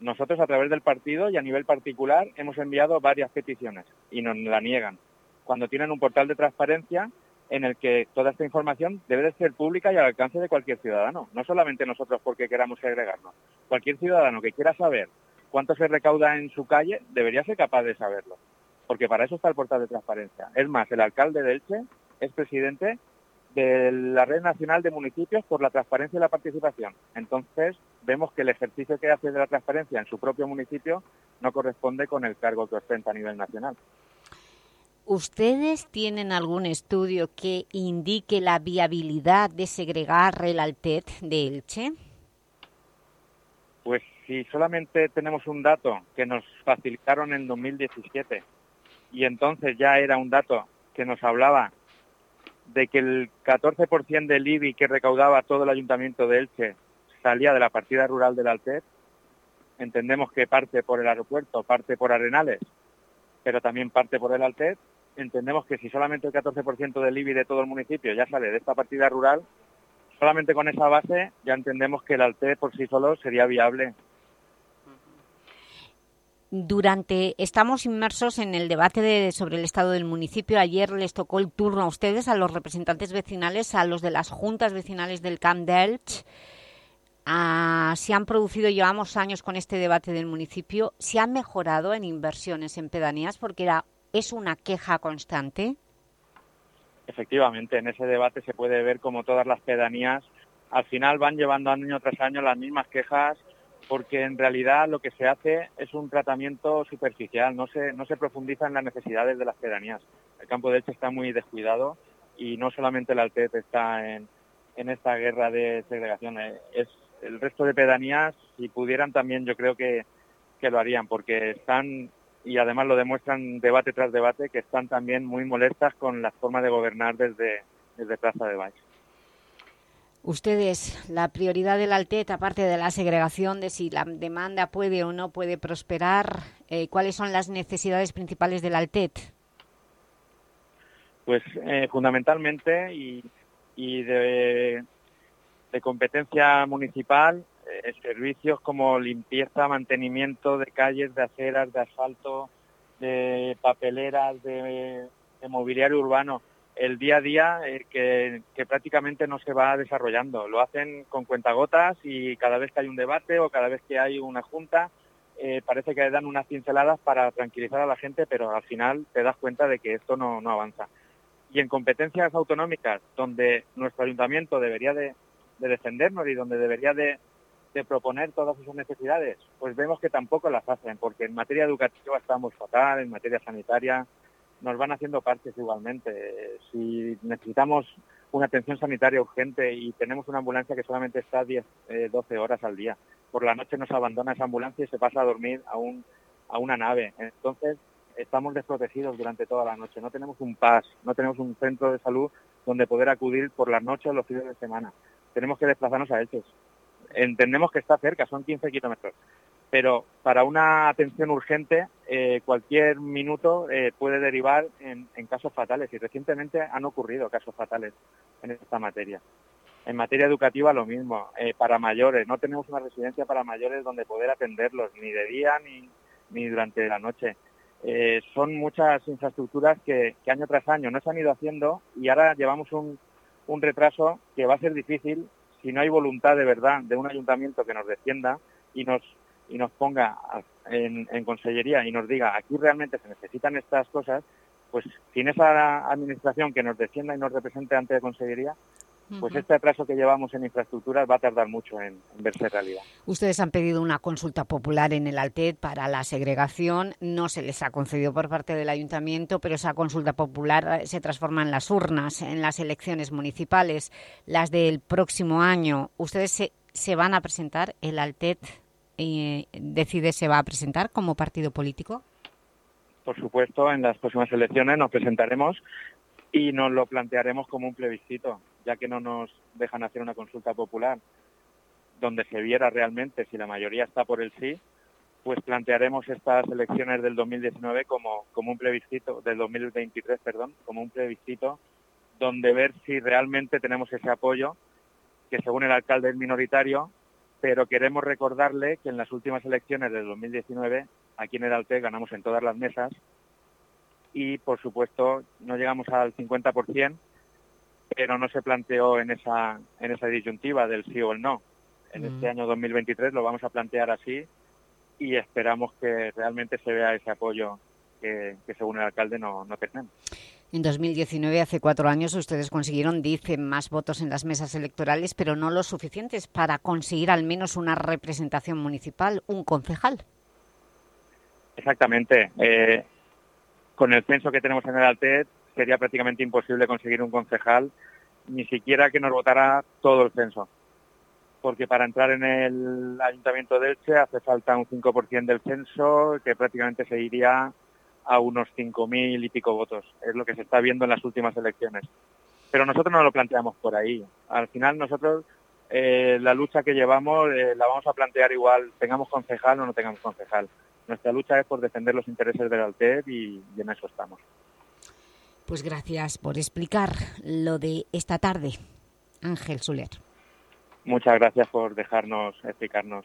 Nosotros a través del partido y a nivel particular hemos enviado varias peticiones y nos la niegan. Cuando tienen un portal de transparencia en el que toda esta información debe de ser pública y al alcance de cualquier ciudadano, no solamente nosotros porque queramos segregarnos. Cualquier ciudadano que quiera saber cuánto se recauda en su calle debería ser capaz de saberlo, porque para eso está el portal de transparencia. Es más, el alcalde de Elche es presidente de la Red Nacional de Municipios por la Transparencia y la Participación. Entonces, vemos que el ejercicio que hace de la transparencia en su propio municipio no corresponde con el cargo que ostenta a nivel nacional. ¿Ustedes tienen algún estudio que indique la viabilidad de segregar el Altet de Elche? Pues si solamente tenemos un dato que nos facilitaron en 2017 y entonces ya era un dato que nos hablaba de que el 14% del IBI que recaudaba todo el Ayuntamiento de Elche salía de la partida rural del Alter. Entendemos que parte por el aeropuerto, parte por Arenales, pero también parte por el Alter. Entendemos que si solamente el 14% del IBI de todo el municipio ya sale de esta partida rural, solamente con esa base ya entendemos que el Alter por sí solo sería viable durante estamos inmersos en el debate sobre el estado del municipio. Ayer les tocó el turno a ustedes, a los representantes vecinales, a los de las juntas vecinales del Camp Delch. Ah, se han producido, llevamos años con este debate del municipio, ¿se han mejorado en inversiones en pedanías? Porque es una queja constante. Efectivamente, en ese debate se puede ver como todas las pedanías al final van llevando año tras año las mismas quejas porque en realidad lo que se hace es un tratamiento superficial, no se, no se profundiza en las necesidades de las pedanías. El campo de Elche está muy descuidado y no solamente el Altet está en, en esta guerra de segregación, eh, es el resto de pedanías, si pudieran también yo creo que, que lo harían, porque están, y además lo demuestran debate tras debate, que están también muy molestas con la forma de gobernar desde, desde Plaza de Baix. Ustedes, la prioridad del Altet, aparte de la segregación, de si la demanda puede o no puede prosperar, eh, ¿cuáles son las necesidades principales del Altet? Pues eh, fundamentalmente y, de, competencia municipal, eh, servicios como limpieza, mantenimiento de calles, de aceras, de asfalto, de papeleras, de mobiliario urbano el día a día eh, que, prácticamente no se va desarrollando. Lo hacen con cuentagotas y cada vez que hay un debate o cada vez que hay una junta, eh, parece que dan unas pinceladas para tranquilizar a la gente, pero al final te das cuenta de que esto no, avanza. Y en competencias autonómicas, donde nuestro ayuntamiento debería de, de defendernos y donde debería de, de proponer todas esas necesidades, pues vemos que tampoco las hacen, porque en materia educativa estamos fatal, en materia sanitaria nos van haciendo partes igualmente. Si necesitamos una atención sanitaria urgente y tenemos una ambulancia que solamente está 10, 12 eh, horas al día, por la noche nos abandona esa ambulancia y se pasa a dormir a, un, a una nave. Entonces, estamos desprotegidos durante toda la noche. No tenemos un PAS, no tenemos un centro de salud donde poder acudir por las noches o los fines de semana. Tenemos que desplazarnos a Elches. Entendemos que está cerca, son 15 kilómetros, pero para una atención urgente eh, cualquier minuto eh, puede derivar en, casos fatales y recientemente han ocurrido casos fatales en esta materia. En materia educativa lo mismo, eh, para mayores, no tenemos una residencia para mayores donde poder atenderlos ni de día ni, ni durante la noche. son muchas infraestructuras que, año tras año no se han ido haciendo y ahora llevamos un, un retraso que va a ser difícil si no hay voluntad de verdad de un ayuntamiento que nos defienda y nos y nos ponga en, en consellería y nos diga aquí realmente se necesitan estas cosas, pues sin esa administración que nos defienda y nos represente ante la consellería, pues este atraso que llevamos en infraestructuras va a tardar mucho en, verse realidad. Ustedes han pedido una consulta popular en el Altet para la segregación, no se les ha concedido por parte del Ayuntamiento, pero esa consulta popular eh, se transforma en las urnas, en las elecciones municipales, las del próximo año. ¿Ustedes se, se van a presentar el Altet eh, decide se va a presentar como partido político? Por supuesto, en las próximas elecciones nos presentaremos y nos lo plantearemos como un plebiscito, ya que no nos dejan hacer una consulta popular donde se viera realmente si la mayoría está por el sí, pues plantearemos estas elecciones del 2019 como, como un plebiscito, del 2023, perdón, como un plebiscito donde ver si realmente tenemos ese apoyo, que según el alcalde es minoritario, pero queremos recordarle que en las últimas elecciones del 2019, aquí en el Alte ganamos en todas las mesas y, por supuesto, no llegamos al 50%, pero no se planteó en esa, en esa disyuntiva del sí o el no. En mm. este año 2023 lo vamos a plantear así y esperamos que realmente se vea ese apoyo que, según el alcalde no, no tenemos. En 2019, hace cuatro años, ustedes consiguieron, dicen, más votos en las mesas electorales, pero no los suficientes para conseguir al menos una representación municipal, un concejal. Exactamente. Eh, con el censo que tenemos en el Altet sería prácticamente imposible conseguir un concejal, ni siquiera que nos votara todo el censo. Porque para entrar en el Ayuntamiento de Elche hace falta un 5% del censo, que prácticamente se iría a unos 5.000 y pico votos. Es lo que se está viendo en las últimas elecciones. Pero nosotros no lo planteamos por ahí. Al final nosotros eh, la lucha que llevamos eh, la vamos a plantear igual, tengamos concejal o no tengamos concejal. Nuestra lucha es por defender los intereses del Alter y, y en eso estamos. Pues gracias por explicar lo de esta tarde, Ángel Soler. Muchas gracias por dejarnos explicarnos.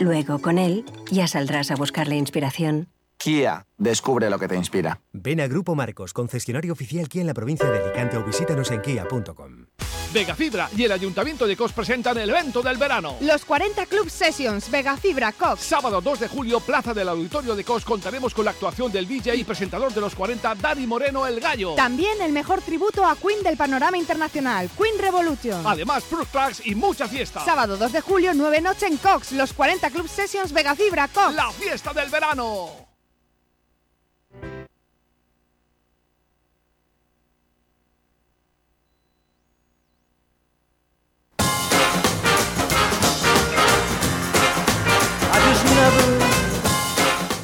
Luego, con él, ya saldrás a buscar la inspiración. Kia, descubre lo que te inspira. Ven a Grupo Marcos, concesionario oficial Kia en la provincia de Alicante o visítanos en kia.com. Vegafibra y el Ayuntamiento de Cos presentan el evento del verano. Los 40 Club Sessions Vegafibra Cos. Sábado 2 de julio, Plaza del Auditorio de Cos, contaremos con la actuación del DJ y presentador de los 40, Dani Moreno El Gallo. También el mejor tributo a Queen del panorama internacional, Queen Revolution. Además, Fruit Tracks y mucha fiesta. Sábado 2 de julio, 9 noche en Cox. Los 40 Club Sessions Vegafibra Cox. La fiesta del verano.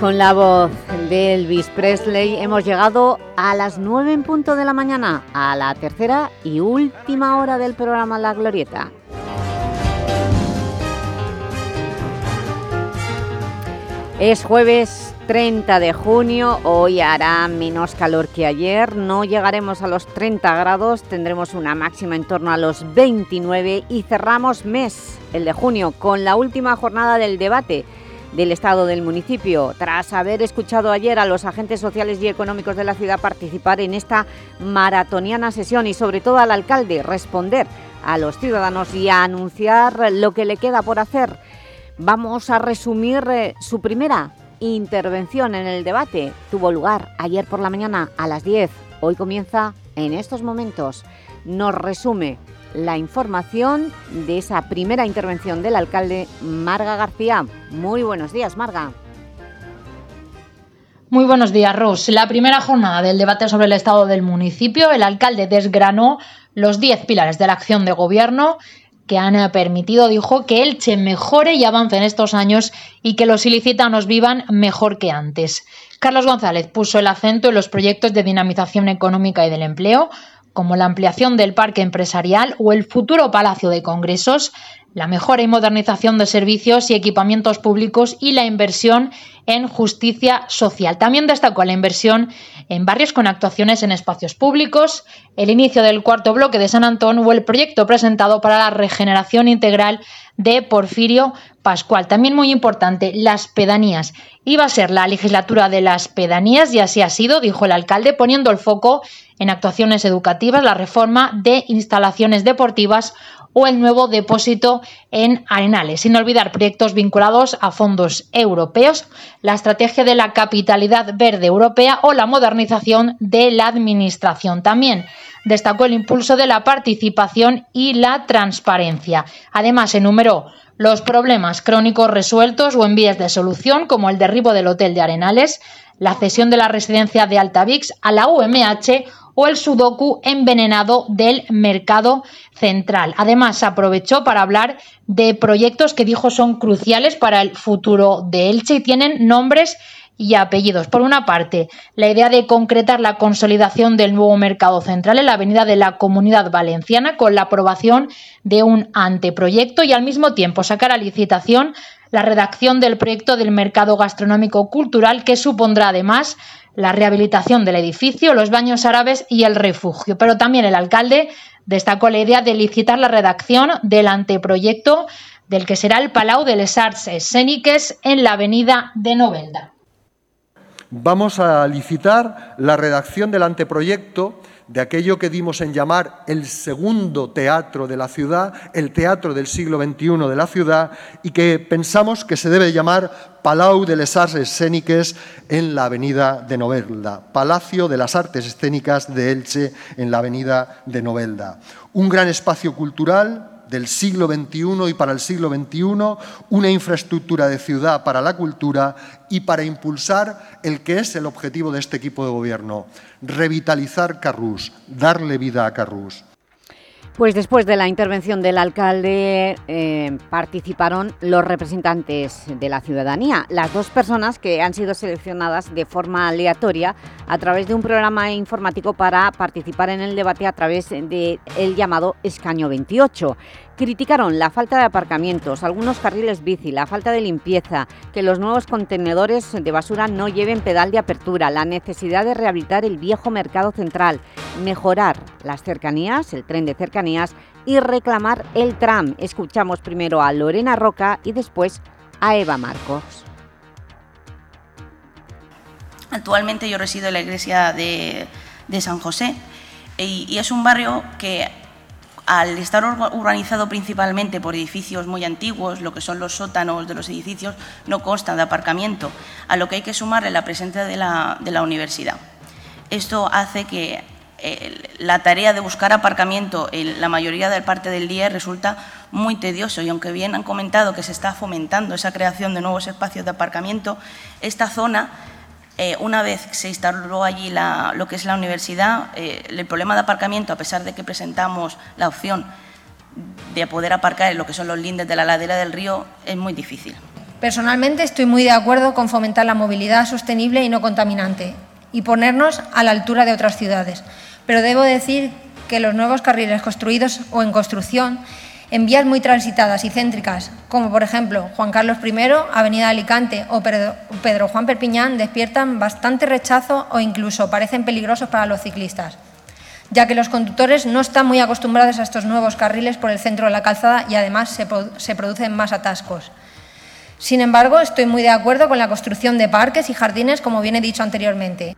Con la voz de Elvis Presley. Hemos llegado a las 9 en punto de la mañana, a la tercera y última hora del programa La Glorieta. Es jueves 30 de junio, hoy hará menos calor que ayer, no llegaremos a los 30 grados, tendremos una máxima en torno a los 29 y cerramos mes, el de junio, con la última jornada del debate del Estado del municipio, tras haber escuchado ayer a los agentes sociales y económicos de la ciudad participar en esta maratoniana sesión y sobre todo al alcalde responder a los ciudadanos y anunciar lo que le queda por hacer. Vamos a resumir eh, su primera intervención en el debate. Tuvo lugar ayer por la mañana a las 10. Hoy comienza en estos momentos. Nos resume la información de esa primera intervención del alcalde Marga García. Muy buenos días, Marga. Muy buenos días, Ros. La primera jornada del debate sobre el estado del municipio, el alcalde desgranó los 10 pilares de la acción de gobierno que han permitido, dijo, que Elche mejore y avance en estos años y que los ilicitanos vivan mejor que antes. Carlos González puso el acento en los proyectos de dinamización económica y del empleo, como la ampliación del parque empresarial o el futuro Palacio de Congresos, la mejora y modernización de servicios y equipamientos públicos y la inversión en justicia social. También destacó la inversión en barrios con actuaciones en espacios públicos, el inicio del cuarto bloque de San Antón o el proyecto presentado para la regeneración integral de Porfirio Pascual. También muy importante, las pedanías. Iba a ser la legislatura de las pedanías y así ha sido, dijo el alcalde, poniendo el foco en actuaciones educativas, la reforma de instalaciones deportivas o el nuevo depósito en Arenales, sin olvidar proyectos vinculados a fondos europeos, la estrategia de la capitalidad verde europea o la modernización de la administración. También destacó el impulso de la participación y la transparencia. Además, enumeró los problemas crónicos resueltos o en vías de solución, como el derribo del hotel de Arenales, la cesión de la residencia de Altavix a la UMH o el sudoku envenenado del mercado central. Además, aprovechó para hablar de proyectos que dijo son cruciales para el futuro de Elche y tienen nombres y apellidos. Por una parte, la idea de concretar la consolidación del nuevo mercado central en la avenida de la Comunidad Valenciana con la aprobación de un anteproyecto y al mismo tiempo sacar a licitación la redacción del proyecto del mercado gastronómico cultural que supondrá además la rehabilitación del edificio, los baños árabes y el refugio. Pero también el alcalde destacó la idea de licitar la redacción del anteproyecto del que será el Palau de les Arts Escéniques en la avenida de Novelda. Vamos a licitar la redacción del anteproyecto de aquello que dimos en llamar el segundo teatro de la ciudad, el teatro del siglo XXI de la ciudad, y que pensamos que se debe llamar Palau de les Arts Escéniques en la avenida de Novelda, Palacio de las Artes Escénicas de Elche en la avenida de Novelda. Un gran espacio cultural del siglo XXI y para el siglo XXI, una infraestructura de ciudad para la cultura y para impulsar el que es el objetivo de este equipo de gobierno, revitalizar Carrús, darle vida a Carrús. Pues después de la intervención del alcalde eh, participaron los representantes de la ciudadanía, las dos personas que han sido seleccionadas de forma aleatoria a través de un programa informático para participar en el debate a través del llamado Escaño 28 criticaron la falta de aparcamientos, algunos carriles bici, la falta de limpieza, que los nuevos contenedores de basura no lleven pedal de apertura, la necesidad de rehabilitar el viejo mercado central, mejorar las cercanías, el tren de cercanías y reclamar el tram. Escuchamos primero a Lorena Roca y después a Eva Marcos. Actualmente yo resido en la iglesia de, San José y es un barrio que al estar urbanizado principalmente por edificios muy antiguos, lo que son los sótanos de los edificios, no consta de aparcamiento, a lo que hay que sumarle la presencia de la, universidad. Esto hace que eh, la tarea de buscar aparcamiento en la mayoría del parte del día resulta muy tedioso y aunque bien han comentado que se está fomentando esa creación de nuevos espacios de aparcamiento, esta zona eh, una vez se instaló allí lo que es la universidad, eh, el problema de aparcamiento, a pesar de que presentamos la opción de poder aparcar en lo que son los lindes de la ladera del río, es muy difícil. Personalmente estoy muy de acuerdo con fomentar la movilidad sostenible y no contaminante y ponernos a la altura de otras ciudades. Pero debo decir que los nuevos carriles construidos o en construcción en vías muy transitadas y céntricas, como por ejemplo Juan Carlos I, Avenida Alicante o Pedro Juan Perpiñán, despiertan bastante rechazo o incluso parecen peligrosos para los ciclistas, ya que los conductores no están muy acostumbrados a estos nuevos carriles por el centro de la calzada y además se, producen más atascos. Sin embargo, estoy muy de acuerdo con la construcción de parques y jardines, como bien he dicho anteriormente.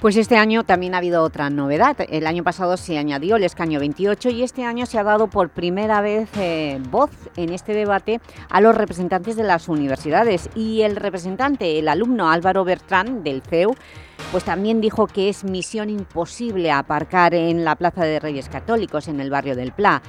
Pues este año también ha habido otra novedad. El año pasado se añadió el escaño 28 y este año se ha dado por primera vez eh, voz en este debate a los representantes de las universidades. Y el representante, el alumno Álvaro Bertrán del CEU, pues también dijo que es misión imposible aparcar en la Plaza de Reyes Católicos, en el barrio del Pla.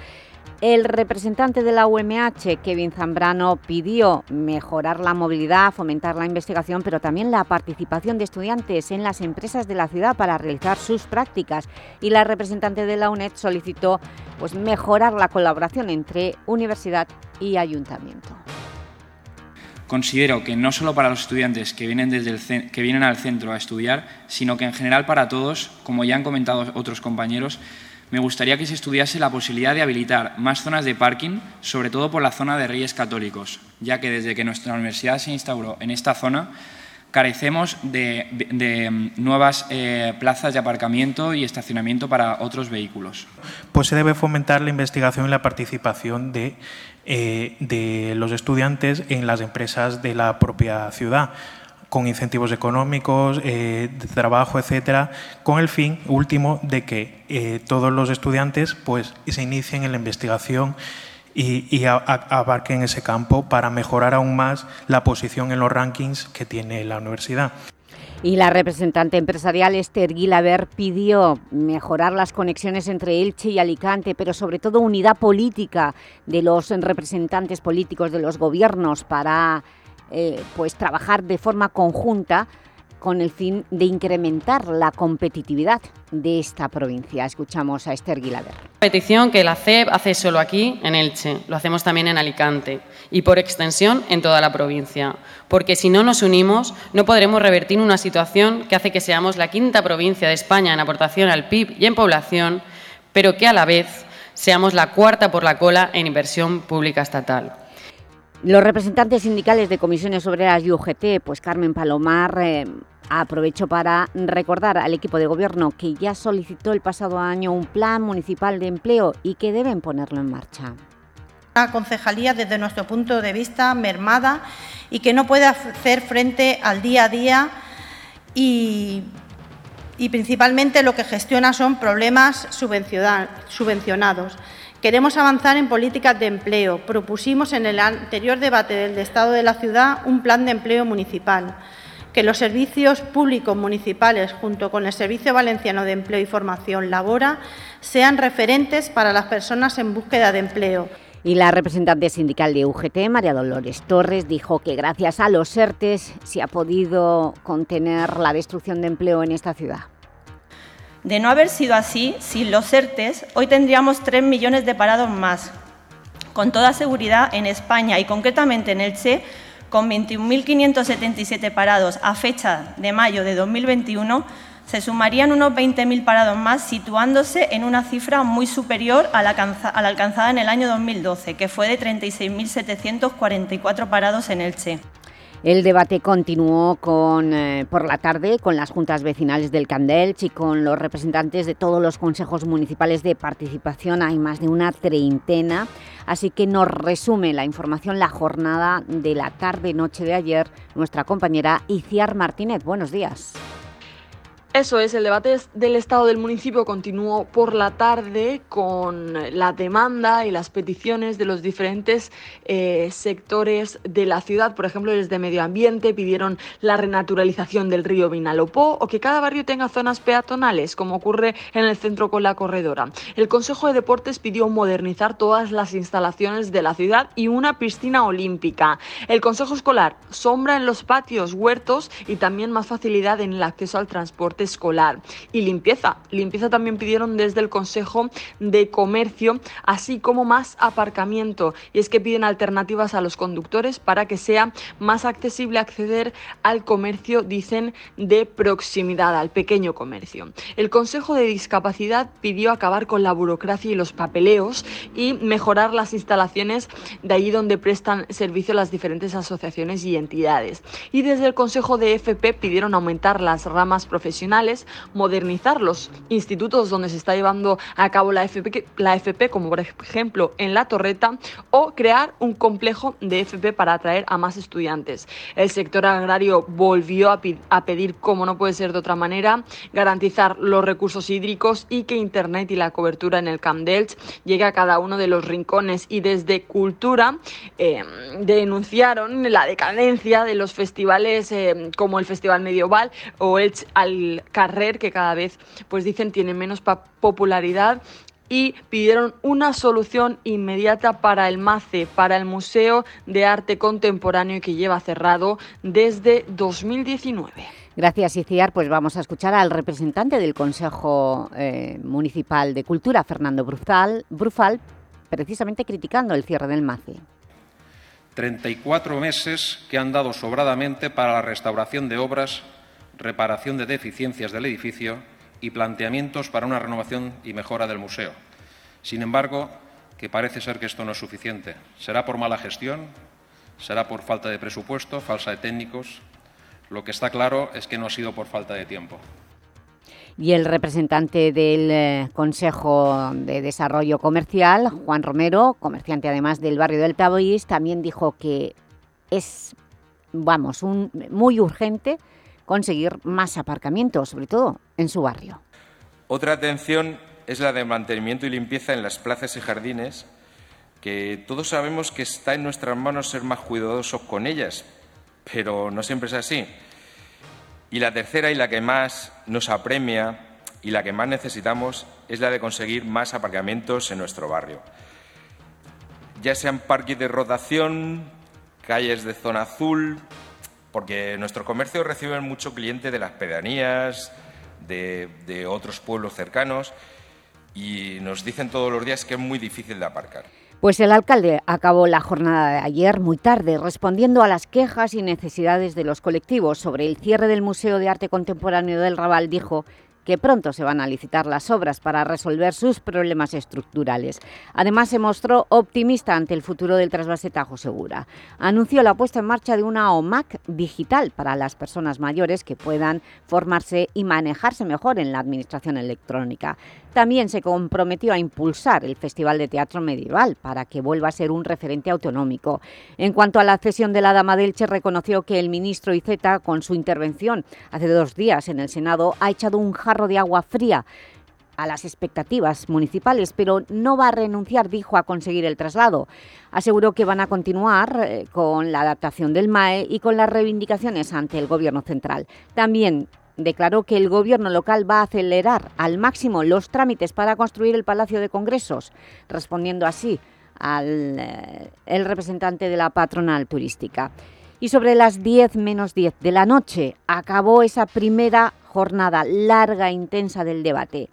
El representante de la UMH, Kevin Zambrano, pidió mejorar la movilidad, fomentar la investigación, pero también la participación de estudiantes en las empresas de la ciudad para realizar sus prácticas. Y la representante de la UNED solicitó pues, mejorar la colaboración entre universidad y ayuntamiento. Considero que no solo para los estudiantes que vienen, desde el, que vienen al centro a estudiar, sino que en general para todos, como ya han comentado otros compañeros, me gustaría que se estudiase la posibilidad de habilitar más zonas de parking, sobre todo por la zona de Reyes Católicos, ya que desde que nuestra universidad se instauró en esta zona, carecemos de, mm, nuevas eh, plazas de aparcamiento y estacionamiento para otros vehículos. Pues se debe fomentar la investigación y la participación de, eh, de los estudiantes en las empresas de la propia ciudad con incentivos económicos, eh, de trabajo, etcétera, con el fin último de que eh, todos los estudiantes pues, se inicien en la investigación y, abarquen ese campo para mejorar aún más la posición en los rankings que tiene la universidad. Y la representante empresarial Esther Guilaber pidió mejorar las conexiones entre Elche y Alicante, pero sobre todo unidad política de los representantes políticos de los gobiernos para eh, pues trabajar de forma conjunta con el fin de incrementar la competitividad de esta provincia. Escuchamos a Esther Guilaber. Petición que la CEP hace solo aquí, en Elche, lo hacemos también en Alicante y por extensión en toda la provincia, porque si no nos unimos no podremos revertir una situación que hace que seamos la quinta provincia de España en aportación al PIB y en población, pero que a la vez seamos la cuarta por la cola en inversión pública estatal. Los representantes sindicales de Comisiones Obreras y UGT, pues Carmen Palomar, eh, aprovecho para recordar al equipo de gobierno que ya solicitó el pasado año un plan municipal de empleo y que deben ponerlo en marcha. Una concejalía, desde nuestro punto de vista, mermada y que no puede hacer frente al día a día y principalmente lo que gestiona son problemas subvencionados. Queremos avanzar en políticas de empleo. Propusimos en el anterior debate del Estado de la Ciudad un plan de empleo municipal, que los servicios públicos municipales, junto con el Servicio Valenciano de Empleo y Formación Labora, sean referentes para las personas en búsqueda de empleo. Y la representante sindical de UGT, María Dolores Torres, dijo que gracias a los ERTES se ha podido contener la destrucción de empleo en esta ciudad. De no haber sido así, sin los ERTES, hoy tendríamos 3 millones de parados más. Con toda seguridad, en España y concretamente en Elche, con 21.577 parados a fecha de mayo de 2021, se sumarían unos 20.000 parados más, situándose en una cifra muy superior a la, alcanzada en el año 2012, que fue de 36.744 parados en Elche. El debate continuó con, eh, por la tarde con las juntas vecinales del Candelch y con los representantes de todos los consejos municipales de participación. Hay más de una treintena, así que nos resume la información la jornada de la tarde-noche de ayer nuestra compañera Iciar Martínez. Buenos días. Eso es, el debate del Estado del municipio continuó por la tarde con la demanda y las peticiones de los diferentes eh, sectores de la ciudad. Por ejemplo, desde Medio Ambiente pidieron la renaturalización del río Vinalopó o que cada barrio tenga zonas peatonales, como ocurre en el centro con la corredora. El Consejo de Deportes pidió modernizar todas las instalaciones de la ciudad y una piscina olímpica. El Consejo Escolar, sombra en los patios, huertos y también más facilidad en el acceso al transporte escolar. Y limpieza. Limpieza también pidieron desde el Consejo de Comercio, así como más aparcamiento. Y es que piden alternativas a los conductores para que sea más accesible acceder al comercio, dicen, de proximidad, al pequeño comercio. El Consejo de Discapacidad pidió acabar con la burocracia y los papeleos y mejorar las instalaciones de allí donde prestan servicio las diferentes asociaciones y entidades. Y desde el Consejo de FP pidieron aumentar las ramas profesionales modernizar los institutos donde se está llevando a cabo la FP, la FP, como por ejemplo en La Torreta, o crear un complejo de FP para atraer a más estudiantes. El sector agrario volvió a, a pedir, como no puede ser de otra manera, garantizar los recursos hídricos y que Internet y la cobertura en el Camp Delch llegue a cada uno de los rincones. Y desde Cultura eh, denunciaron la decadencia de los festivales eh, como el Festival Medieval o el al Carrer, que cada vez, pues dicen, tiene menos popularidad y pidieron una solución inmediata para el MACE, para el Museo de Arte Contemporáneo que lleva cerrado desde 2019. Gracias, Iciar. Pues vamos a escuchar al representante del Consejo eh, Municipal de Cultura, Fernando Brufal, Brufal, precisamente criticando el cierre del MACE. 34 meses que han dado sobradamente para la restauración de obras reparación de deficiencias del edificio y planteamientos para una renovación y mejora del museo. Sin embargo, que parece ser que esto no es suficiente. ¿Será por mala gestión? ¿Será por falta de presupuesto, falsa de técnicos? Lo que está claro es que no ha sido por falta de tiempo. Y el representante del eh, Consejo de Desarrollo Comercial, Juan Romero, comerciante además del barrio del Taboís, también dijo que es, vamos, muy urgente conseguir más aparcamientos, sobre todo en su barrio. Otra atención es la de mantenimiento y limpieza en las plazas y jardines, que todos sabemos que está en nuestras manos ser más cuidadosos con ellas, pero no siempre es así. Y la tercera y la que más nos apremia y la que más necesitamos es la de conseguir más aparcamientos en nuestro barrio. Ya sean parques de rotación, calles de zona azul, porque nuestro comercio recibe mucho cliente de las pedanías, de, de otros pueblos cercanos y nos dicen todos los días que es muy difícil de aparcar. Pues el alcalde acabó la jornada de ayer muy tarde, respondiendo a las quejas y necesidades de los colectivos sobre el cierre del Museo de Arte Contemporáneo del Raval, dijo que pronto se van a licitar las obras para resolver sus problemas estructurales. Además, se mostró optimista ante el futuro del trasvase Tajo Segura. Anunció la puesta en marcha de una OMAC digital para las personas mayores que puedan formarse y manejarse mejor en la administración electrónica. También se comprometió a impulsar el Festival de Teatro Medieval para que vuelva a ser un referente autonómico. En cuanto a la cesión de la Dama del Che, reconoció que el ministro Iceta, con su intervención hace dos días en el Senado, ha echado un jarro de agua fría a las expectativas municipales, pero no va a renunciar, dijo, a conseguir el traslado. Aseguró que van a continuar eh, con la adaptación del MAE y con las reivindicaciones ante el Gobierno central. También declaró que el gobierno local va a acelerar al máximo los trámites para construir el Palacio de Congresos, respondiendo así al eh, el representante de la patronal turística. Y sobre las 10 menos 10 de la noche acabó esa primera jornada larga e intensa del debate.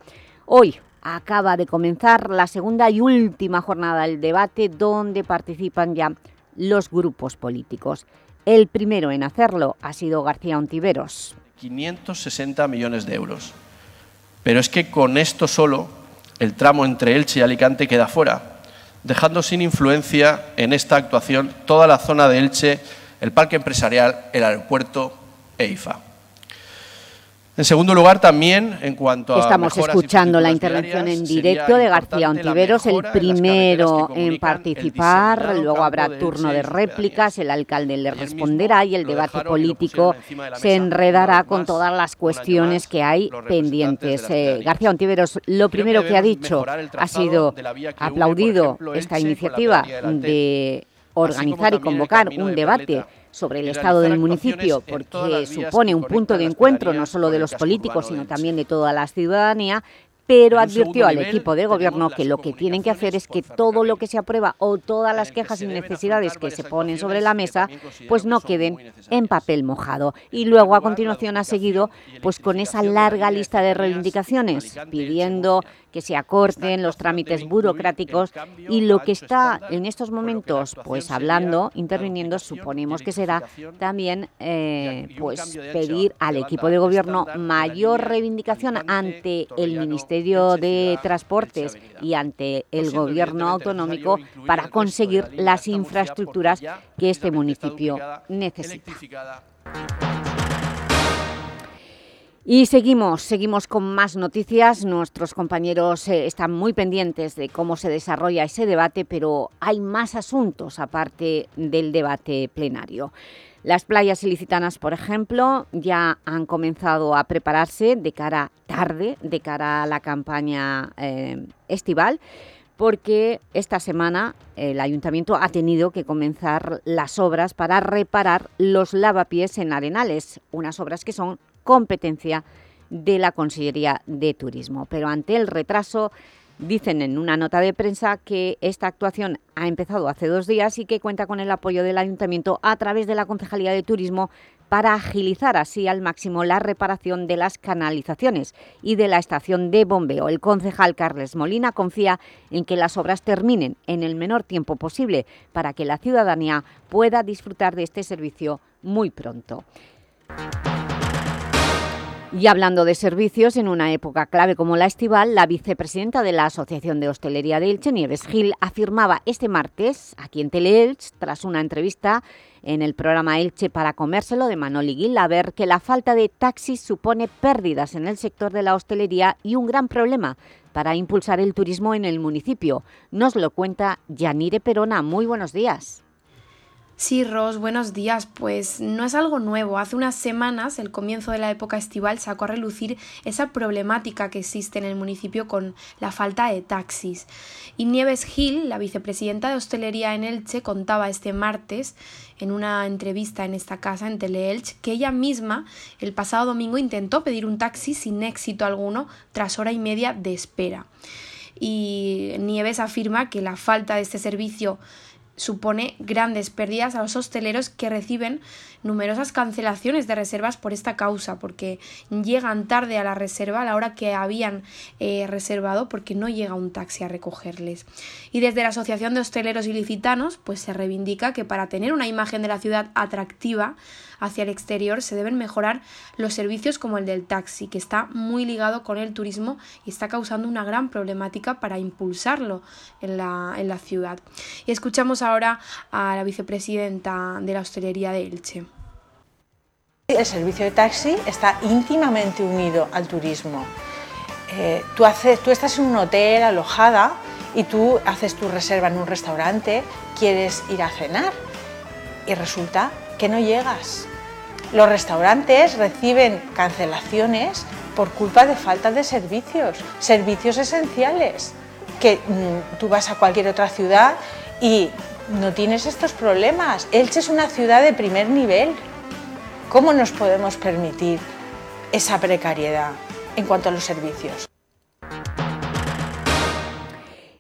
Hoy acaba de comenzar la segunda y última jornada del debate donde participan ya los grupos políticos. El primero en hacerlo ha sido García Ontiveros. 560 millones de euros. Pero es que con esto solo el tramo entre Elche y Alicante queda fuera, dejando sin influencia en esta actuación toda la zona de Elche, el parque empresarial, el aeropuerto e IFA. En segundo lugar, también en cuanto a Estamos escuchando la intervención en directo de García Ontiveros, el primero en participar, luego habrá turno de réplicas, el alcalde le responderá y el debate político se enredará con todas las cuestiones que hay pendientes. Eh, García Ontiveros, lo primero que ha dicho ha sido aplaudido esta iniciativa de organizar y convocar un debate sobre el estado del municipio, porque supone un punto de encuentro no solo de los políticos, sino también de toda la ciudadanía, pero advirtió al equipo de gobierno que lo que tienen que hacer es que todo lo que se aprueba o todas las quejas y necesidades que se ponen sobre la mesa, pues no queden en papel mojado. Y luego a continuación ha seguido pues con esa larga lista de reivindicaciones, pidiendo que se acorten los trámites burocráticos y lo que está en estos momentos pues hablando, interviniendo, suponemos que será también eh, pues pedir al equipo de gobierno mayor reivindicación ante el Ministerio de Transportes y ante el gobierno autonómico para conseguir las infraestructuras que este municipio necesita. Y seguimos, seguimos con más noticias. Nuestros compañeros eh, están muy pendientes de cómo se desarrolla ese debate, pero hay más asuntos aparte del debate plenario. Las playas ilicitanas, por ejemplo, ya han comenzado a prepararse de cara tarde, de cara a la campaña eh, estival, porque esta semana el Ayuntamiento ha tenido que comenzar las obras para reparar los lavapiés en Arenales, unas obras que son competencia de la Consellería de Turismo. Pero ante el retraso, dicen en una nota de prensa que esta actuación ha empezado hace dos días y que cuenta con el apoyo del Ayuntamiento a través de la Concejalía de Turismo para agilizar así al máximo la reparación de las canalizaciones y de la estación de bombeo. El concejal Carles Molina confía en que las obras terminen en el menor tiempo posible para que la ciudadanía pueda disfrutar de este servicio muy pronto. Y hablando de servicios, en una época clave como la estival, la vicepresidenta de la Asociación de Hostelería de Elche, Nieves Gil, afirmaba este martes, aquí en Teleelch, tras una entrevista en el programa Elche para comérselo de Manoli ver que la falta de taxis supone pérdidas en el sector de la hostelería y un gran problema para impulsar el turismo en el municipio. Nos lo cuenta Yanire Perona. Muy buenos días. Sí, Ros, buenos días. Pues no es algo nuevo. Hace unas semanas, el comienzo de la época estival, sacó a relucir esa problemática que existe en el municipio con la falta de taxis. Y Nieves Gil, la vicepresidenta de hostelería en Elche, contaba este martes en una entrevista en esta casa, en Teleelch, que ella misma el pasado domingo intentó pedir un taxi sin éxito alguno tras hora y media de espera. Y Nieves afirma que la falta de este servicio supone grandes pérdidas a los hosteleros que reciben numerosas cancelaciones de reservas por esta causa, porque llegan tarde a la reserva a la hora que habían eh, reservado, porque no llega un taxi a recogerles. Y desde la Asociación de Hosteleros Ilicitanos, pues se reivindica que para tener una imagen de la ciudad atractiva, hacia el exterior se deben mejorar los servicios como el del taxi, que está muy ligado con el turismo y está causando una gran problemática para impulsarlo en la, en la ciudad. Y escuchamos ahora a la vicepresidenta de la hostelería de Elche. El servicio de taxi está íntimamente unido al turismo. Eh, tú, haces, tú estás en un hotel alojada y tú haces tu reserva en un restaurante, quieres ir a cenar y resulta que no llegas. Los restaurantes reciben cancelaciones por culpa de falta de servicios, servicios esenciales, que mm, tú vas a cualquier otra ciudad y no tienes estos problemas. Elche es una ciudad de primer nivel. ¿Cómo nos podemos permitir esa precariedad en cuanto a los servicios?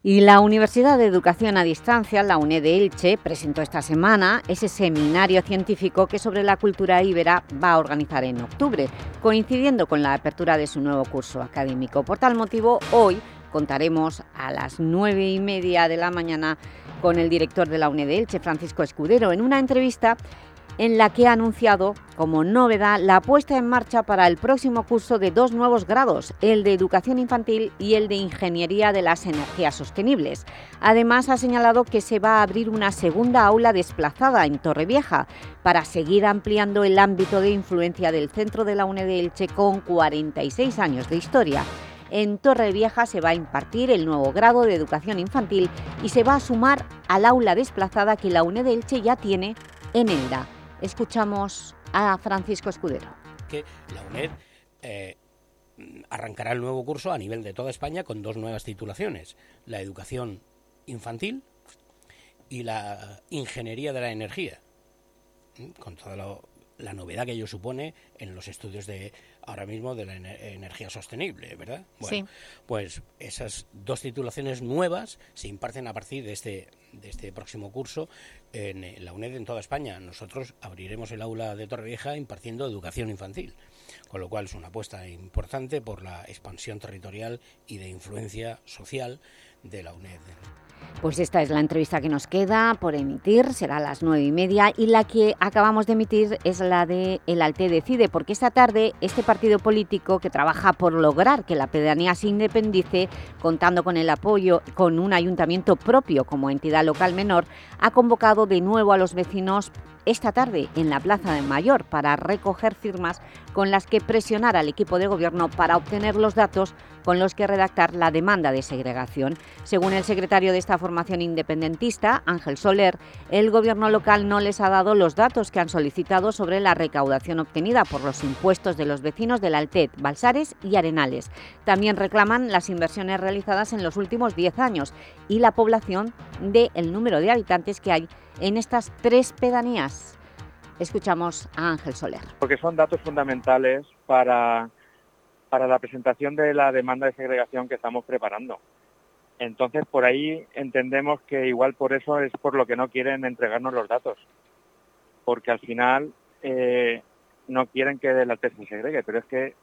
Y la Universidad de Educación a Distancia, la UNED de Elche, presentó esta semana ese seminario científico que sobre la cultura íbera va a organizar en octubre, coincidiendo con la apertura de su nuevo curso académico. Por tal motivo, hoy contaremos a las nueve y media de la mañana con el director de la UNED de Elche, Francisco Escudero, en una entrevista en la que ha anunciado como novedad la puesta en marcha para el próximo curso de dos nuevos grados, el de Educación Infantil y el de Ingeniería de las Energías Sostenibles. Además, ha señalado que se va a abrir una segunda aula desplazada en Torrevieja para seguir ampliando el ámbito de influencia del centro de la UNED Elche con 46 años de historia. En Torrevieja se va a impartir el nuevo grado de Educación Infantil y se va a sumar al aula desplazada que la UNED Elche ya tiene en Elda. Escuchamos a Francisco Escudero. Que la UNED eh, arrancará el nuevo curso a nivel de toda España con dos nuevas titulaciones, la educación infantil y la ingeniería de la energía, con toda la novedad que ello supone en los estudios de ahora mismo de la energía sostenible, ¿verdad? Bueno, pues esas dos titulaciones nuevas se imparten a partir de este, de este próximo curso en la UNED en toda España. Nosotros abriremos el aula de Torrevieja impartiendo educación infantil, con lo cual es una apuesta importante por la expansión territorial y de influencia social de la UNED. Pues esta es la entrevista que nos queda por emitir, será a las nueve y media, y la que acabamos de emitir es la de El Alte Decide, porque esta tarde este partido político que trabaja por lograr que la pedanía se independice, contando con el apoyo con un ayuntamiento propio como entidad local menor, ha convocado de nuevo a los vecinos esta tarde en la Plaza de Mayor para recoger firmas con las que presionar al equipo de gobierno para obtener los datos con los que redactar la demanda de segregación. Según el secretario de esta formación independentista, Ángel Soler, el gobierno local no les ha dado los datos que han solicitado sobre la recaudación obtenida por los impuestos de los vecinos del Altet, Balsares y Arenales. También reclaman las inversiones realizadas en los últimos 10 años y la población del número de habitantes que hay en estas tres pedanías. Escuchamos a Ángel Soler. Porque son datos fundamentales para, para la presentación de la demanda de segregación que estamos preparando. Entonces, por ahí entendemos que igual por eso es por lo que no quieren entregarnos los datos. Porque al final eh, no quieren que la tesis se segregue, pero es que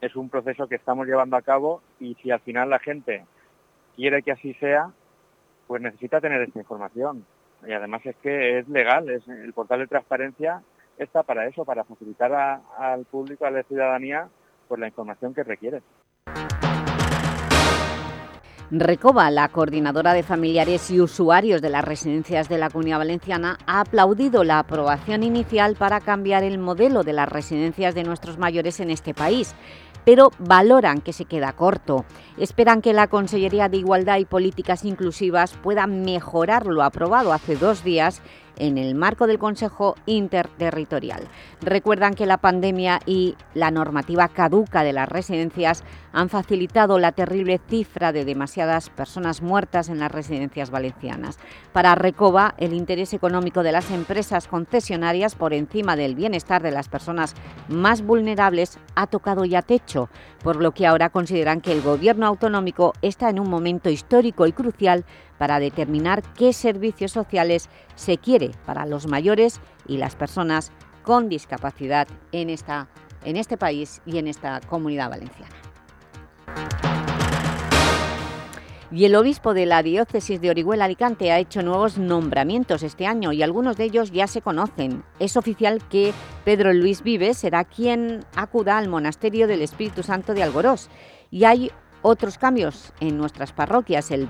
es un proceso que estamos llevando a cabo y si al final la gente quiere que así sea, pues necesita tener esta información y además es que es legal, es, el portal de transparencia está para eso, para facilitar al público, a la ciudadanía, la información que requiere. Recoba, la coordinadora de familiares y usuarios de las residencias de la Comunidad Valenciana, ha aplaudido la aprobación inicial para cambiar el modelo de las residencias de nuestros mayores en este país pero valoran que se queda corto. Esperan que la Consellería de Igualdad y Políticas Inclusivas pueda mejorar lo aprobado hace dos días en el marco del Consejo Interterritorial. Recuerdan que la pandemia y la normativa caduca de las residencias han facilitado la terrible cifra de demasiadas personas muertas en las residencias valencianas. Para Recoba, el interés económico de las empresas concesionarias por encima del bienestar de las personas más vulnerables ha tocado ya techo, por lo que ahora consideran que el Gobierno autonómico está en un momento histórico y crucial para determinar qué servicios sociales se quiere para los mayores y las personas con discapacidad en, esta, en este país y en esta comunidad valenciana. Y el obispo de la diócesis de Orihuela Alicante ha hecho nuevos nombramientos este año y algunos de ellos ya se conocen. Es oficial que Pedro Luis Vives será quien acuda al monasterio del Espíritu Santo de Algorós. Y hay otros cambios en nuestras parroquias. El,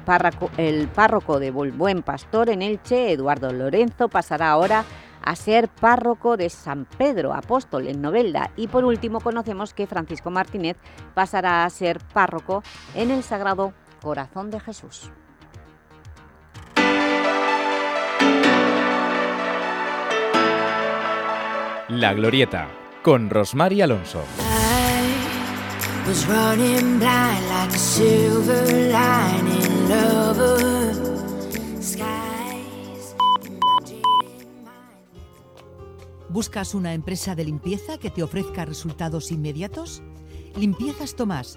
el párroco de Buen Pastor en Elche, Eduardo Lorenzo, pasará ahora a ser párroco de San Pedro Apóstol en Novelda. Y por último conocemos que Francisco Martínez pasará a ser párroco en el Sagrado Corazón de Jesús. La Glorieta, con Rosmar Alonso. ¿Buscas una empresa de limpieza que te ofrezca resultados inmediatos? Limpiezas Tomás,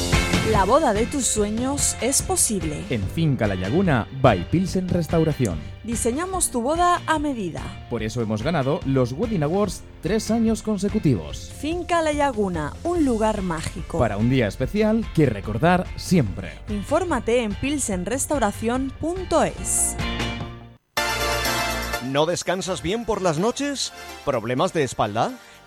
La boda de tus sueños es posible. En Finca La Laguna, by Pilsen Restauración. Diseñamos tu boda a medida. Por eso hemos ganado los Wedding Awards tres años consecutivos. Finca La Laguna, un lugar mágico. Para un día especial que recordar siempre. Infórmate en pilsenrestauración.es. ¿No descansas bien por las noches? ¿Problemas de espalda?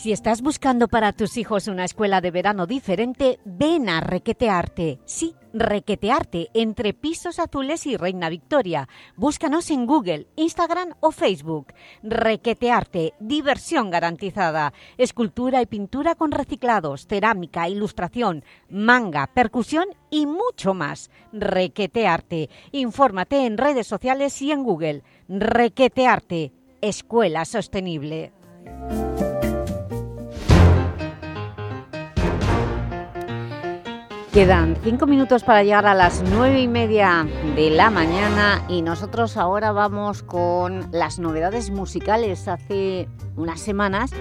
Si estás buscando para tus hijos una escuela de verano diferente, ven a Requetearte. Sí, Requetearte, entre Pisos Azules y Reina Victoria. Búscanos en Google, Instagram o Facebook. Requetearte, diversión garantizada. Escultura y pintura con reciclados, cerámica, ilustración, manga, percusión y mucho más. Requetearte. Infórmate en redes sociales y en Google. Requetearte, Escuela Sostenible. Quedan cinco minutos para llegar a las nueve y media de la mañana y nosotros ahora vamos con las novedades musicales. Hace unas semanas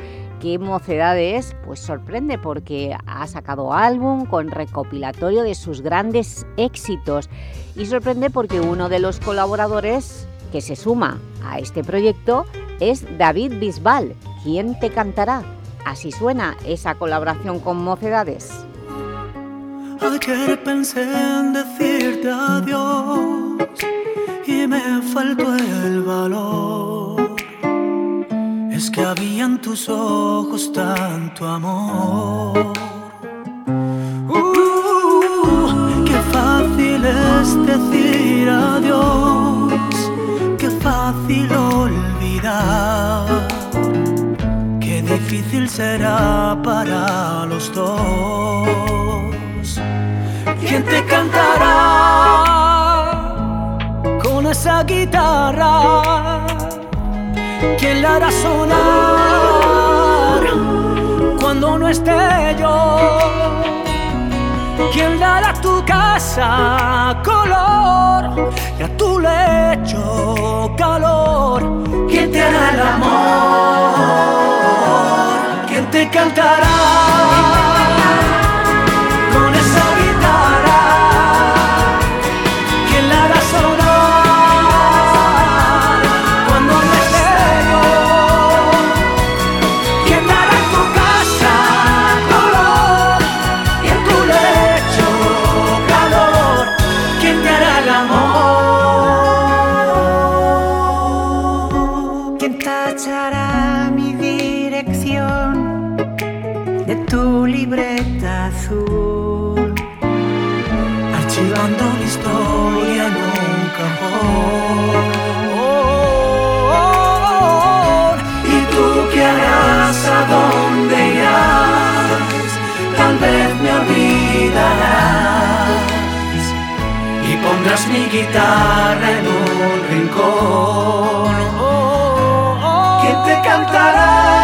que Mocedades pues sorprende porque ha sacado álbum con recopilatorio de sus grandes éxitos y sorprende porque uno de los colaboradores que se suma a este proyecto es David Bisbal. ¿Quién te cantará? Así suena esa colaboración con Mocedades. Ayer pensé en decirte adiós y me faltó el valor. Es que había en tus ojos tanto amor. Uh, qué fácil es decir adiós, qué fácil olvidar. Qué difícil será para los dos. ¿Quién te cantará con esa guitarra? ¿Quién la hará sonar cuando no esté yo? ¿Quién dará tu casa color y a tu lecho calor? ¿Quién te hará el amor? ¿Quién te cantará? Guitarra en un rincón. ¿Quién te cantará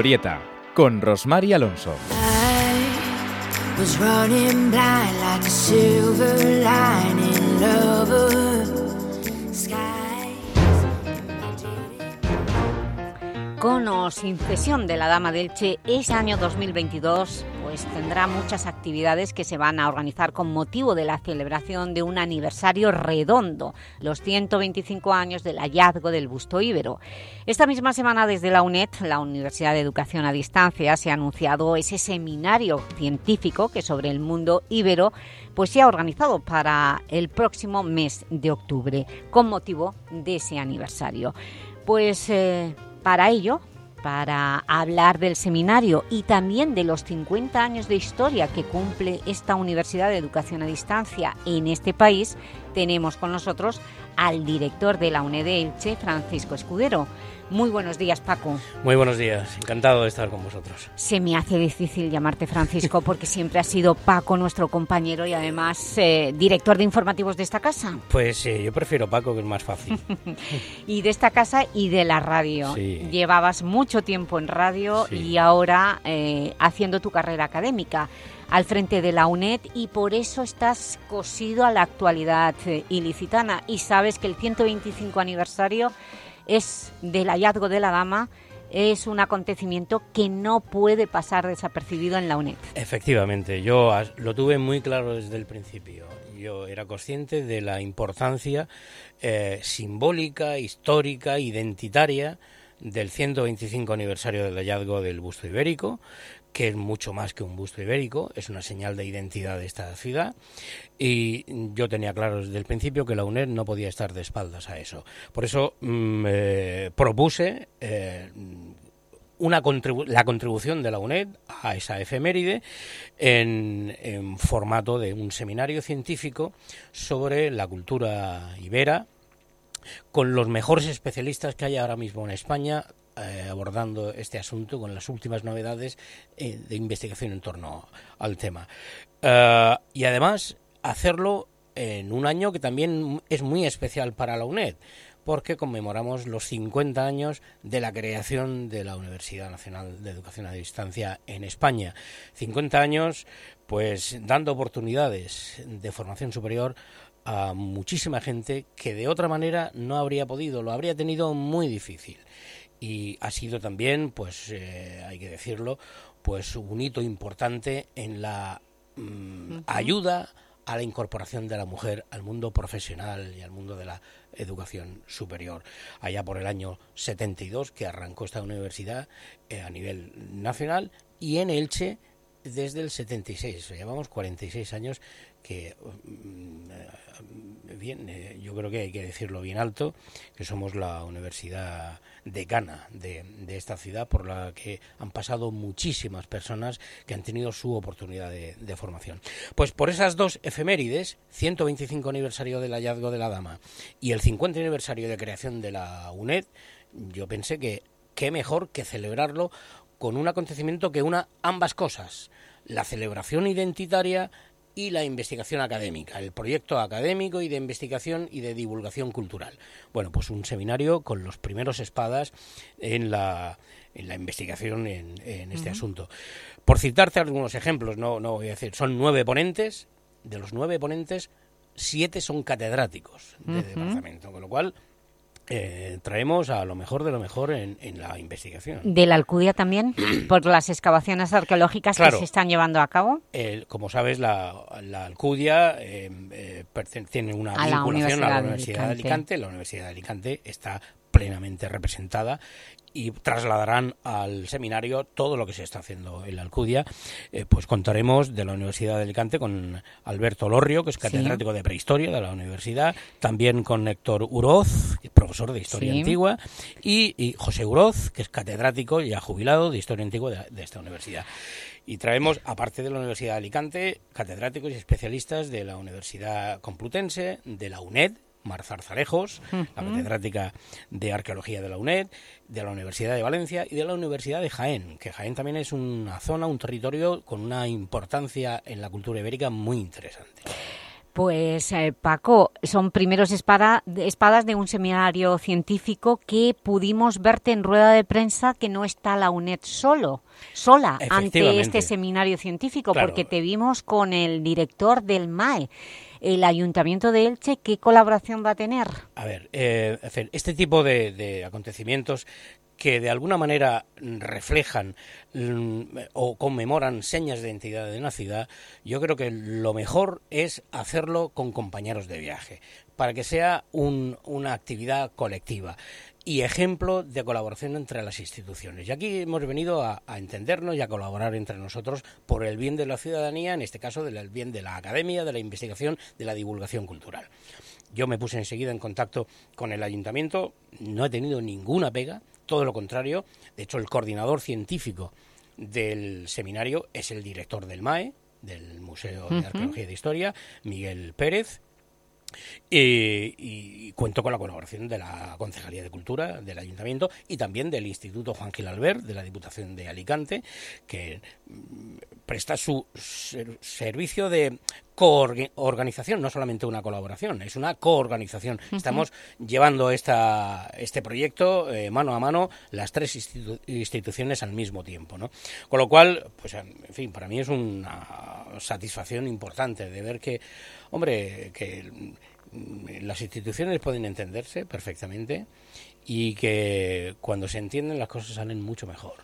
Glorieta, con Rosmar y Alonso. Con o sin cesión de la Dama del Che, ese año 2022 pues, tendrá muchas actividades que se van a organizar con motivo de la celebración de un aniversario redondo, los 125 años del hallazgo del busto íbero. Esta misma semana desde la UNED, la Universidad de Educación a Distancia, se ha anunciado ese seminario científico que sobre el mundo íbero pues se ha organizado para el próximo mes de octubre, con motivo de ese aniversario. Pues eh, para ello, para hablar del seminario y también de los 50 años de historia que cumple esta Universidad de Educación a Distancia en este país, tenemos con nosotros al director de la UNED Elche, Francisco Escudero. Muy buenos días, Paco. Muy buenos días, encantado de estar con vosotros. Se me hace difícil llamarte Francisco porque siempre ha sido Paco nuestro compañero y además eh, director de informativos de esta casa. Pues eh, yo prefiero Paco, que es más fácil. y de esta casa y de la radio. Sí. Llevabas mucho tiempo en radio Sí. y ahora eh, haciendo tu carrera académica al frente de la UNED y por eso estás cosido a la actualidad eh, ilicitana y sabes que el 125 aniversario es del hallazgo de la dama es un acontecimiento que no puede pasar desapercibido en la UNED. Efectivamente, yo lo tuve muy claro desde el principio. Yo era consciente de la importancia eh, simbólica, histórica, identitaria del 125 aniversario del hallazgo del busto ibérico, que es mucho más que un busto ibérico, es una señal de identidad de esta ciudad. Y yo tenía claro desde el principio que la UNED no podía estar de espaldas a eso. Por eso mm, eh, propuse eh, una la contribución de la UNED a esa efeméride en, en formato de un seminario científico sobre la cultura ibera con los mejores especialistas que hay ahora mismo en España eh, abordando este asunto con las últimas novedades eh, de investigación en torno al tema. Eh, y además hacerlo en un año que también es muy especial para la UNED, porque conmemoramos los 50 años de la creación de la Universidad Nacional de Educación a Distancia en España. 50 años, pues dando oportunidades de formación superior a muchísima gente que de otra manera no habría podido, lo habría tenido muy difícil. Y ha sido también, pues eh, hay que decirlo, pues un hito importante en la mm, ayuda a la incorporación de la mujer al mundo profesional y al mundo de la educación superior. Allá por el año 72 que arrancó esta universidad eh, a nivel nacional y en Elche desde el 76. Llevamos 46 años que, mm, eh, bien, eh, yo creo que hay que decirlo bien alto, que somos la universidad decana de, de esta ciudad por la que han pasado muchísimas personas que han tenido su oportunidad de, de formación. Pues por esas dos efemérides, 125 aniversario del hallazgo de la dama y el 50 aniversario de creación de la UNED, yo pensé que qué mejor que celebrarlo con un acontecimiento que una ambas cosas, la celebración identitaria y la investigación académica, el proyecto académico y de investigación y de divulgación cultural. Bueno, pues un seminario con los primeros espadas en la, en la investigación en, en este asunto. Por citarte algunos ejemplos, no, no voy a decir, son nueve ponentes, de los nueve ponentes, siete son catedráticos de departamento, con lo cual eh, traemos a lo mejor de lo mejor en, la investigación. ¿De la Alcudia también? ¿Por las excavaciones arqueológicas que se están llevando a cabo? como sabes, la, Alcudia eh, tiene una vinculación a la Universidad de Alicante. La Universidad de Alicante está plenamente representada y trasladarán al seminario todo lo que se está haciendo en la Alcudia. Eh, pues contaremos de la Universidad de Alicante con Alberto Lorrio, que es catedrático de prehistoria de la universidad, también con Héctor Uroz, profesor de historia antigua, y, José Uroz, que es catedrático ya jubilado de historia antigua de, de esta universidad. Y traemos, aparte de la Universidad de Alicante, catedráticos y especialistas de la Universidad Complutense, de la UNED, Mar Zarzarejos, la catedrática de Arqueología de la UNED, de la Universidad de Valencia y de la Universidad de Jaén, que Jaén también es una zona, un territorio con una importancia en la cultura ibérica muy interesante. Pues eh, Paco, son primeros espadas de un seminario científico que pudimos verte en rueda de prensa que no está la UNED solo, sola ante este seminario científico, porque te vimos con el director del MAE el Ayuntamiento de Elche, ¿qué colaboración va a tener? A ver, eh, este tipo de, acontecimientos que de alguna manera reflejan mm, o conmemoran señas de identidad de una ciudad, yo creo que lo mejor es hacerlo con compañeros de viaje, para que sea una actividad colectiva y ejemplo de colaboración entre las instituciones. Y aquí hemos venido a, entendernos y a colaborar entre nosotros por el bien de la ciudadanía, en este caso del bien de la academia, de la investigación, de la divulgación cultural. Yo me puse enseguida en contacto con el ayuntamiento, no he tenido ninguna pega, todo lo contrario. De hecho, el coordinador científico del seminario es el director del MAE, del Museo de Arqueología y de Historia, Miguel Pérez, y cuento con la colaboración de la Concejalía de Cultura, del Ayuntamiento y también del Instituto Juan Gil Albert, de la Diputación de Alicante, que mm, presta su servicio de coorganización, no solamente una colaboración, es una coorganización. Estamos llevando esta, este proyecto eh, mano a mano las tres instituciones al mismo tiempo. ¿no? Con lo cual, pues en fin, para mí es una satisfacción importante de ver que Hombre, que mm, las instituciones pueden entenderse perfectamente y que cuando se entienden las cosas salen mucho mejor.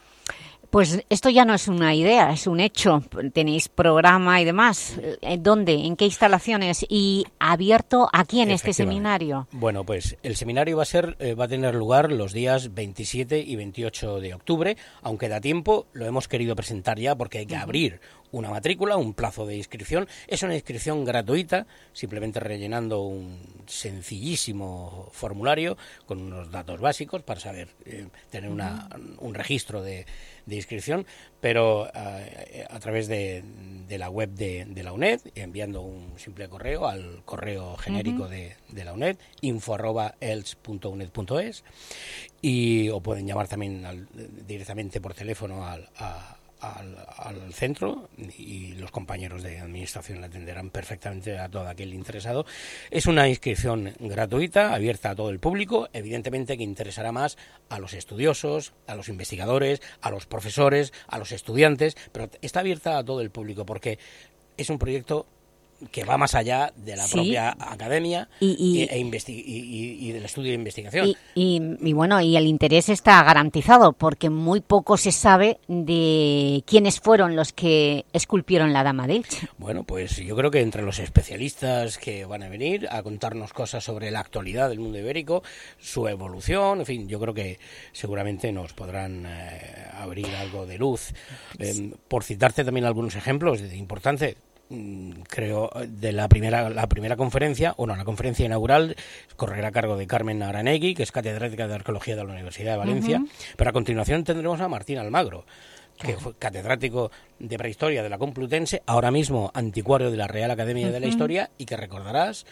Pues esto ya no es una idea, es un hecho. Tenéis programa y demás. Eh, ¿Dónde? ¿En qué instalaciones? ¿Y abierto aquí en este seminario? Bueno, pues el seminario va a ser eh, va a tener lugar los días 27 y 28 de octubre, aunque da tiempo, lo hemos querido presentar ya porque hay que abrir una matrícula, un plazo de inscripción. Es una inscripción gratuita, simplemente rellenando un sencillísimo formulario con unos datos básicos para saber eh, tener una, un registro de, de inscripción, pero eh, a través de, de la web de, de, la UNED, enviando un simple correo al correo genérico de, de, la UNED, info.els.uned.es, y o pueden llamar también directamente por teléfono al, a, al, centro y los compañeros de administración atenderán perfectamente a todo aquel interesado. Es una inscripción gratuita, abierta a todo el público, evidentemente que interesará más a los estudiosos, a los investigadores, a los profesores, a los estudiantes, pero está abierta a todo el público porque es un proyecto que va más allá de la propia academia y, e y, del estudio de investigación. Y, bueno, y el interés está garantizado porque muy poco se sabe de quiénes fueron los que esculpieron la Dama de Elche. Bueno, pues yo creo que entre los especialistas que van a venir a contarnos cosas sobre la actualidad del mundo ibérico, su evolución, en fin, yo creo que seguramente nos podrán eh, abrir algo de luz. Em, por citarte también algunos ejemplos de importante, Mm, creo, de la primera, la primera conferencia, o no, la conferencia inaugural correrá a cargo de Carmen Aranegui, que es catedrática de Arqueología de la Universidad de Valencia, pero a continuación tendremos a Martín Almagro, que fue catedrático de prehistoria de la Complutense, ahora mismo anticuario de la Real Academia de la Historia, y que recordarás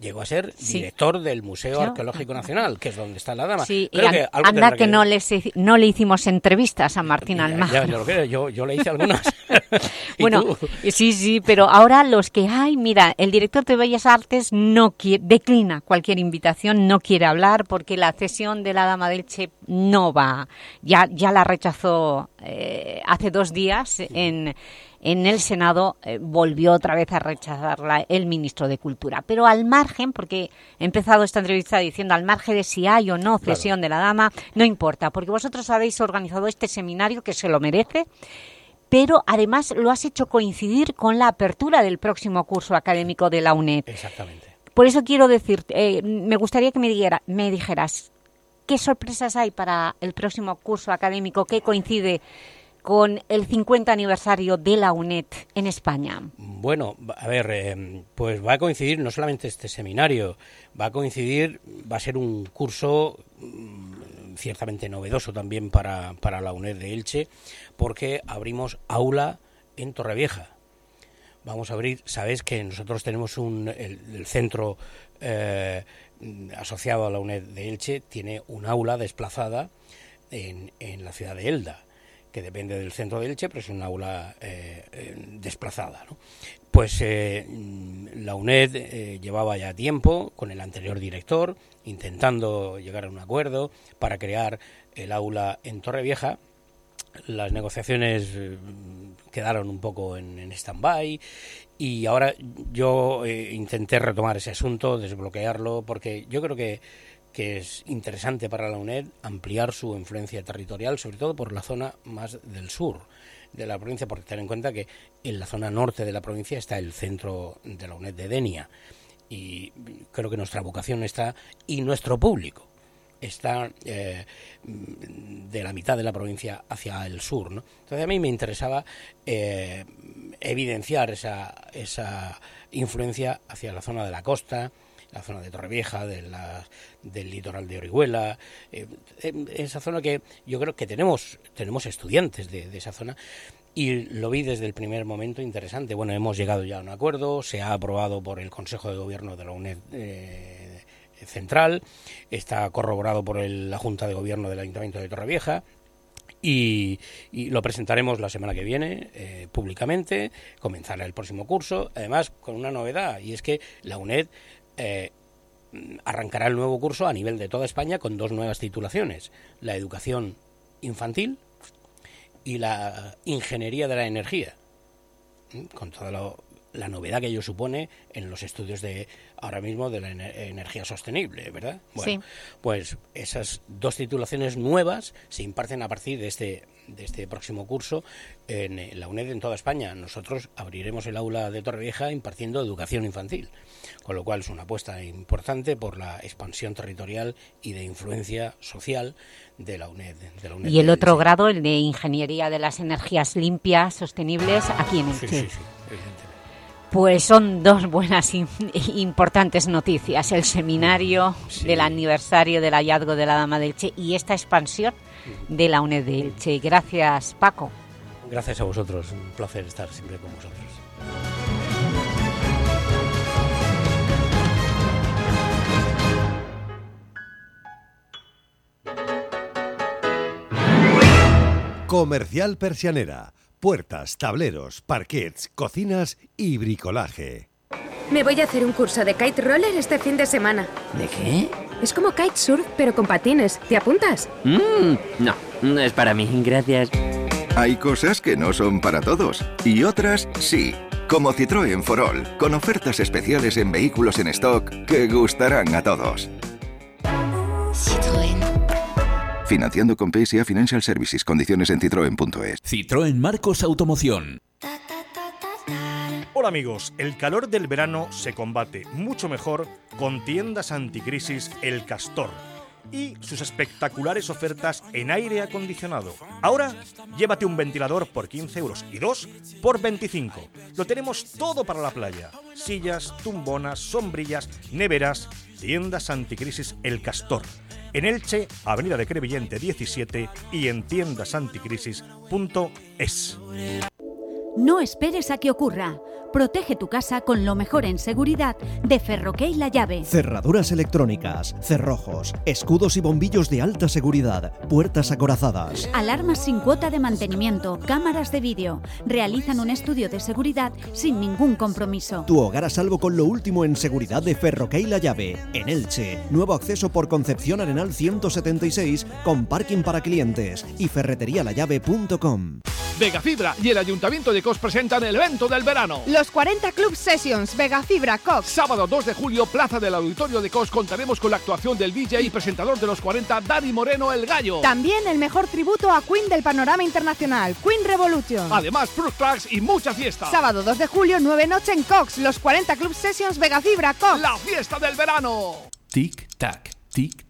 llegó a ser director del Museo Arqueológico Nacional, que es donde está la dama. Sí, anda que, no, no le hicimos entrevistas a Martín Almagro. yo, yo, le hice algunas. bueno, sí, sí, pero ahora los que, ay, mira, el director de Bellas Artes no quiere, declina cualquier invitación, no quiere hablar porque la cesión de la Dama del Che no va, ya, ya la rechazó eh, hace dos días en en el Senado eh, volvió otra vez a rechazarla el ministro de Cultura. Pero al margen, porque he empezado esta entrevista diciendo al margen de si hay o no cesión de la dama, no importa, porque vosotros habéis organizado este seminario que se lo merece, pero además lo has hecho coincidir con la apertura del próximo curso académico de la UNED. Exactamente. Por eso quiero decir, eh, me gustaría que me, me dijeras qué sorpresas hay para el próximo curso académico que coincide con el 50 aniversario de la UNED en España? Bueno, a ver, eh, pues va a coincidir no solamente este seminario, va a coincidir, va a ser un curso mm, ciertamente novedoso también para, para la UNED de Elche, porque abrimos aula en Torrevieja. Vamos a abrir, sabes que nosotros tenemos un, el, centro eh, asociado a la UNED de Elche, tiene un aula desplazada en, en la ciudad de Elda que depende del centro de Elche, pero es un aula eh, eh, desplazada. Pues eh, la UNED llevaba ya tiempo con el anterior director intentando llegar a un acuerdo para crear el aula en Torrevieja. Las negociaciones quedaron un poco en, en stand-by y ahora yo intenté retomar ese asunto, desbloquearlo, porque yo creo que que es interesante para la UNED ampliar su influencia territorial, sobre todo por la zona más del sur de la provincia, porque tener en cuenta que en la zona norte de la provincia está el centro de la UNED de Denia. Y creo que nuestra vocación está, y nuestro público, está eh, de la mitad de la provincia hacia el sur. ¿no? Entonces a mí me interesaba eh, evidenciar esa, esa influencia hacia la zona de la costa, la zona de Torrevieja, de la, del litoral de Orihuela, eh, esa zona que yo creo que tenemos, tenemos estudiantes de, esa zona y lo vi desde el primer momento interesante. Bueno, hemos llegado ya a un acuerdo, se ha aprobado por el Consejo de Gobierno de la UNED eh, Central, está corroborado por la Junta de Gobierno del Ayuntamiento de Torrevieja. Y, lo presentaremos la semana que viene eh, públicamente, comenzará el próximo curso, además con una novedad, y es que la UNED eh, arrancará el nuevo curso a nivel de toda España con dos nuevas titulaciones, la educación infantil y la ingeniería de la energía, con toda la novedad que ello supone en los estudios de ahora mismo de la energía sostenible, ¿verdad? Bueno, pues esas dos titulaciones nuevas se imparten a partir de este de este próximo curso en la UNED en toda España. Nosotros abriremos el aula de Torrevieja impartiendo educación infantil, con lo cual es una apuesta importante por la expansión territorial y de influencia social de la UNED. y el otro grado, el de Ingeniería de las Energías Limpias, Sostenibles, aquí en el sí, sí, sí, Pues son dos buenas e importantes noticias, el seminario del aniversario del hallazgo de la Dama del Che y esta expansión de la UNED de Elche. Gracias, Paco. Gracias a vosotros, un placer estar siempre con vosotros. Comercial Persianera. Puertas, tableros, parquets, cocinas y bricolaje. Me voy a hacer un curso de kite roller este fin de semana. ¿De qué? Es como kitesurf, pero con patines. ¿Te apuntas? Mm, no, no es para mí, gracias. Hay cosas que no son para todos y otras sí. Como Citroën Forol, con ofertas especiales en vehículos en stock que gustarán a todos. Financiando con PSA Financial Services. Condiciones en citroen.es. Citroën Marcos Automoción. Hola amigos, el calor del verano se combate mucho mejor con tiendas anticrisis El Castor y sus espectaculares ofertas en aire acondicionado. Ahora, llévate un ventilador por 15 euros y dos por 25. Lo tenemos todo para la playa. Sillas, tumbonas, sombrillas, neveras, tiendas anticrisis El Castor. En Elche, Avenida de Crevillente 17 y en tiendasanticrisis.es. No esperes a que ocurra. Protege tu casa con lo mejor en seguridad de Ferroquey La Llave. Cerraduras electrónicas, cerrojos, escudos y bombillos de alta seguridad, puertas acorazadas. Alarmas sin cuota de mantenimiento, cámaras de vídeo. Realizan un estudio de seguridad sin ningún compromiso. Tu hogar a salvo con lo último en seguridad de Ferroquey La Llave. En Elche, nuevo acceso por Concepción Arenal 176 con parking para clientes y ferreterialallave.com. Vega Fibra y el Ayuntamiento de Cox presentan el evento del verano. Los 40 Club Sessions Vega Fibra Cox. Sábado 2 de julio, Plaza del Auditorio de Cox, contaremos con la actuación del DJ y presentador de los 40, Dani Moreno El Gallo. También el mejor tributo a Queen del panorama internacional, Queen Revolution. Además, fruit tracks y mucha fiesta. Sábado 2 de julio, 9 noche en Cox. Los 40 Club Sessions Vega Fibra Cox. La fiesta del verano. Tic tac, tic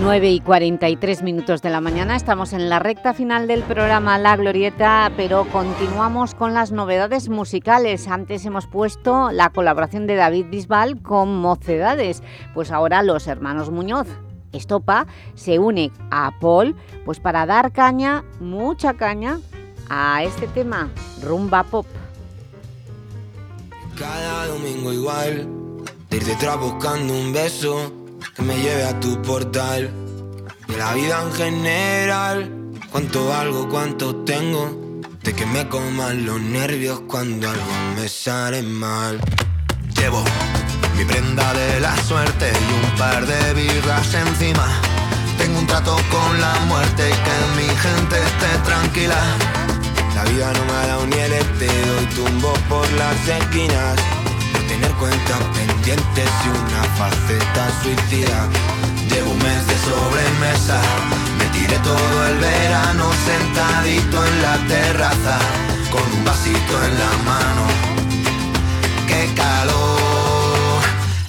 9 y 43 minutos de la mañana, estamos en la recta final del programa La Glorieta, pero continuamos con las novedades musicales. Antes hemos puesto la colaboración de David Bisbal con Mocedades, pues ahora los hermanos Muñoz, Estopa, se une a Paul pues para dar caña, mucha caña, a este tema, Rumba Pop. Cada domingo igual, de ir detrás buscando un beso que me lleve a tu portal. De la vida en general, cuánto valgo, cuánto tengo. De que me coman los nervios cuando algo me sale mal. Llevo mi prenda de la suerte y un par de birras encima. Tengo un trato con la muerte que mi gente esté tranquila. La vida no me ha dado ni el y tumbo por las esquinas tener cuentas pendientes y una faceta suicida. Llevo un mes de sobremesa, me tiré todo el verano sentadito en la terraza, con un vasito en la mano. ¡Qué calor!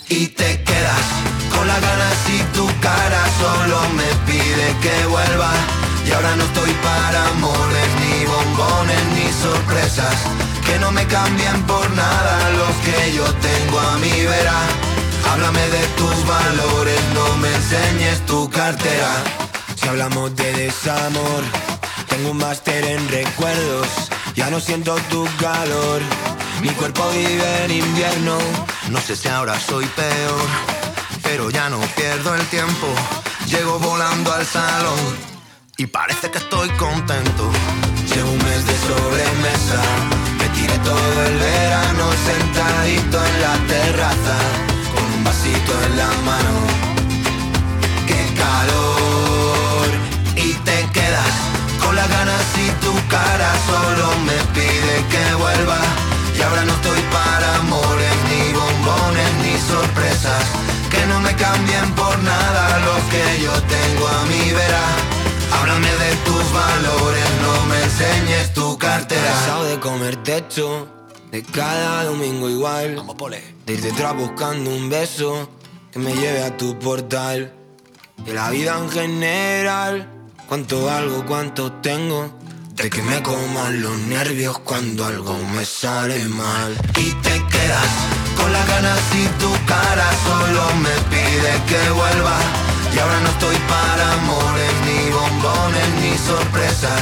Y te quedas con las ganas y tu cara solo me pide que vuelva. Y ahora no estoy para amores, ni bombones, ni sorpresas que no me cambien por nada los que yo tengo a mi vera. Háblame de tus valores, no me enseñes tu cartera. Si hablamos de desamor, tengo un máster en recuerdos, ya no siento tu calor. Mi cuerpo vive en invierno, no sé si ahora soy peor, pero ya no pierdo el tiempo. Llego volando al salón y parece que estoy contento. Llevo un mes de sobremesa todo el verano sentadito en la terraza con un vasito en la mano. Qué calor y te quedas con las ganas y tu cara solo me pide que vuelva. Y ahora no estoy para amores, ni bombones, ni sorpresas. Que no me cambien por nada los que yo tengo a mi vera. Háblame de tus valores, no me enseñes tu cartera. Cansado de comer techo, de cada domingo igual. Vamos, pole. De ir detrás buscando un beso que me lleve a tu portal. De la vida en general, cuánto valgo, cuánto tengo. De que me coman los nervios cuando algo me sale mal. Y te quedas con las ganas y tu cara solo me pide que vuelva. Y ahora no estoy para amores, bombones, ni sorpresas.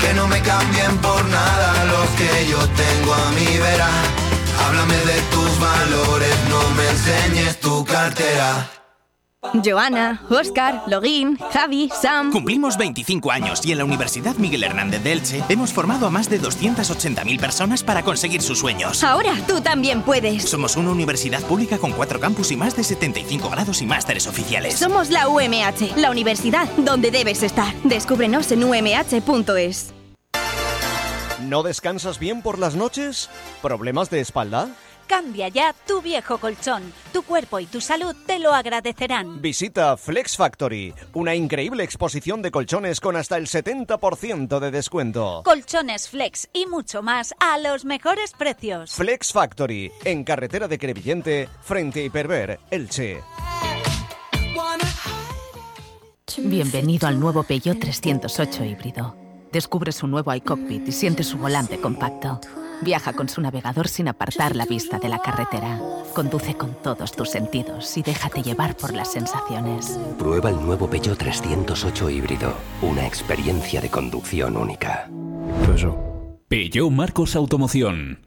Que no me cambien por nada los que yo tengo a mi vera. Háblame de tus valores, no me enseñes tu cartera. Joana, Oscar, Login, Javi, Sam. Cumplimos 25 años y en la Universidad Miguel Hernández de Elche hemos formado a más de 280.000 personas para conseguir sus sueños. Ahora tú también puedes. Somos una universidad pública con cuatro campus y más de 75 grados y másteres oficiales. Somos la UMH, la universidad donde debes estar. Descúbrenos en umh.es. ¿No descansas bien por las noches? ¿Problemas de espalda? Cambia ya tu viejo colchón. Tu cuerpo y tu salud te lo agradecerán. Visita Flex Factory, una increíble exposición de colchones con hasta el 70% de descuento. Colchones Flex y mucho más a los mejores precios. Flex Factory, en carretera de Crevillente, frente a Hiperver, Elche. Bienvenido al nuevo Peugeot 308 híbrido. Descubre su nuevo iCockpit y siente su volante compacto. Viaja con su navegador sin apartar la vista de la carretera. Conduce con todos tus sentidos y déjate llevar por las sensaciones. Prueba el nuevo Peugeot 308 híbrido. Una experiencia de conducción única. Peugeot Marcos Automoción.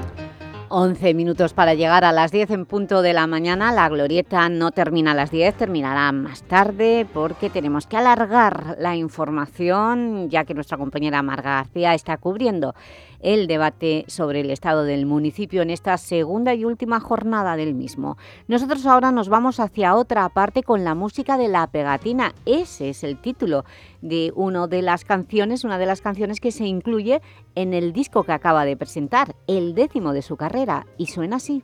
11 minutos para llegar a las 10 en punto de la mañana. La glorieta no termina a las 10, terminará más tarde porque tenemos que alargar la información ya que nuestra compañera Marga García está cubriendo el debate sobre el estado del municipio en esta segunda y última jornada del mismo. Nosotros ahora nos vamos hacia otra parte con la música de La Pegatina. Ese es el título de una de las canciones, una de las canciones que se incluye en el disco que acaba de presentar, el décimo de su carrera, y suena así.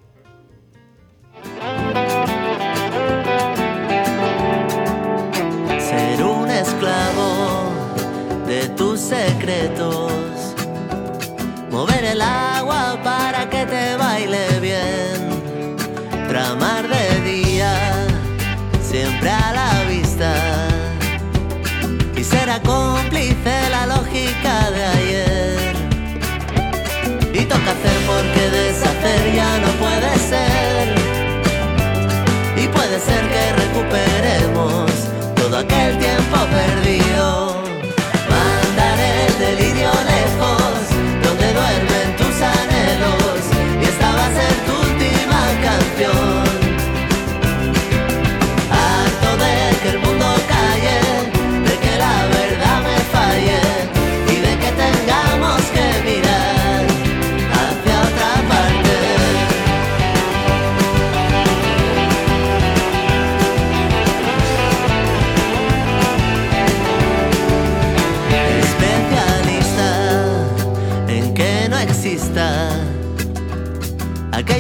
Ser un esclavo de tus secretos mover el agua para que te baile bien, tramar de día, siempre a la vista, y será cómplice la lógica de ayer. Y toca hacer porque deshacer ya no puede ser, y puede ser que recuperemos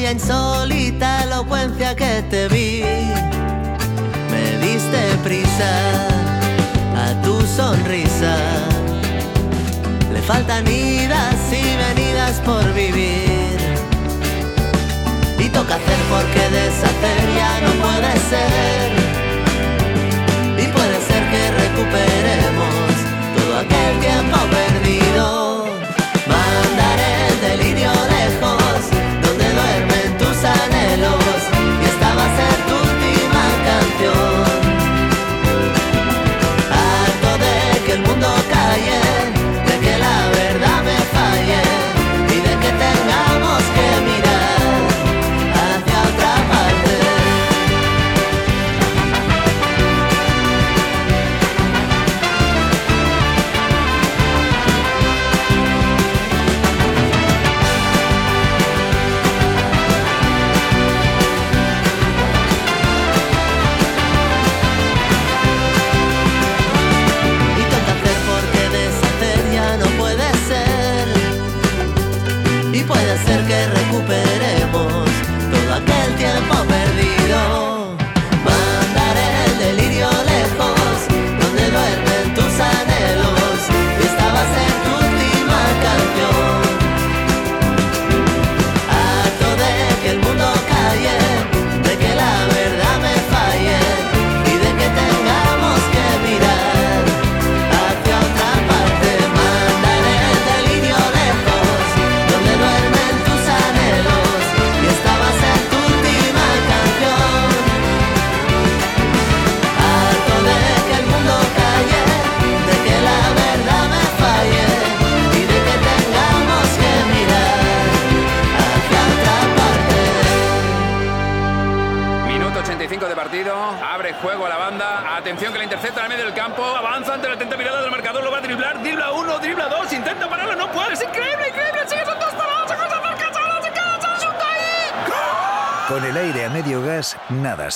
aquella insólita elocuencia que te vi. Me diste prisa a tu sonrisa. Le faltan idas y venidas por vivir. Y toca hacer porque deshacer ya no puede ser.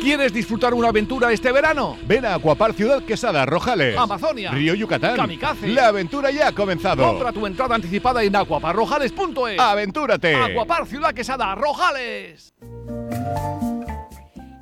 ¿Quieres disfrutar una aventura este verano? Ven a Acuapar Ciudad Quesada, Rojales. Amazonia. Río Yucatán. Kamikaze. La aventura ya ha comenzado. Compra tu entrada anticipada en acuaparrojales.es. ¡Aventúrate! Acuapar Ciudad Quesada, Rojales.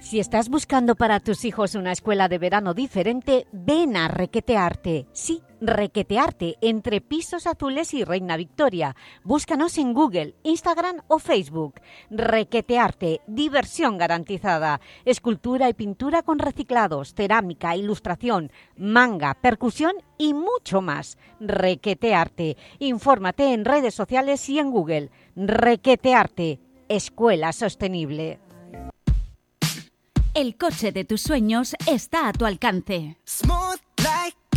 Si estás buscando para tus hijos una escuela de verano diferente, ven a Requetearte. Sí, Requetearte, entre Pisos Azules y Reina Victoria. Búscanos en Google, Instagram o Facebook. Requetearte, diversión garantizada. Escultura y pintura con reciclados, cerámica, ilustración, manga, percusión y mucho más. Requetearte. Infórmate en redes sociales y en Google. Requetearte, Escuela Sostenible. El coche de tus sueños está a tu alcance.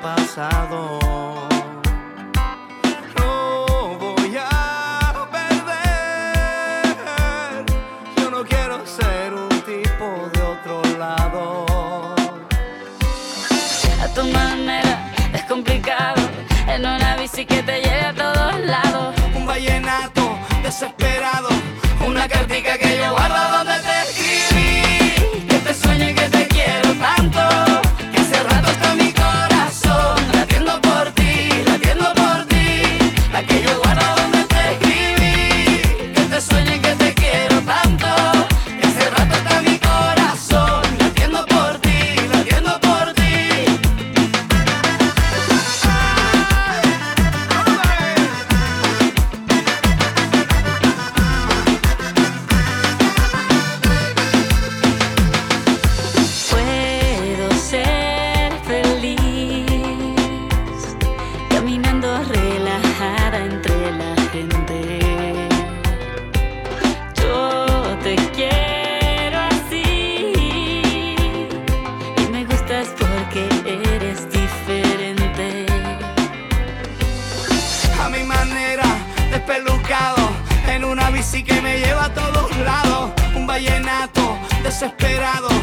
Pasado. Desesperado,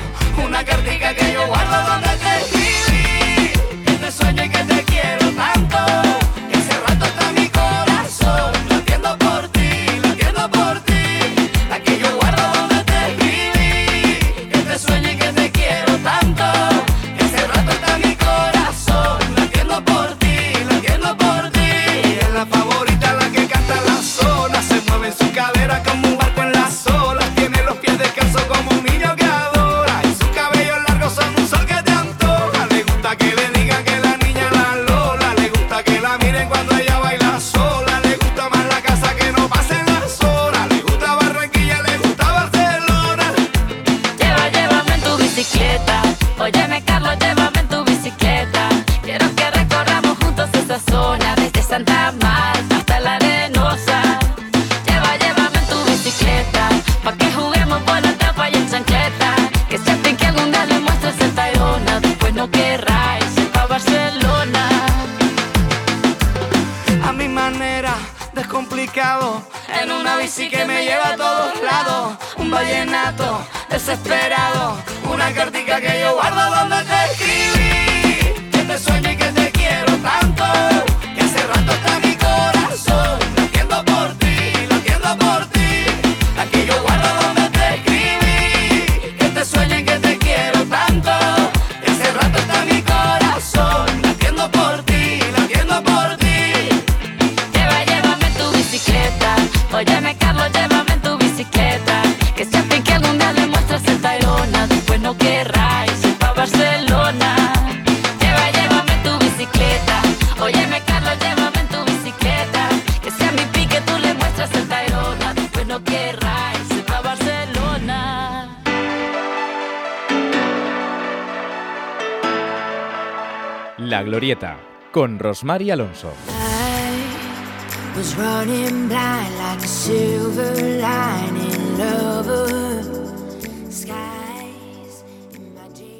con Rosmar y Alonso.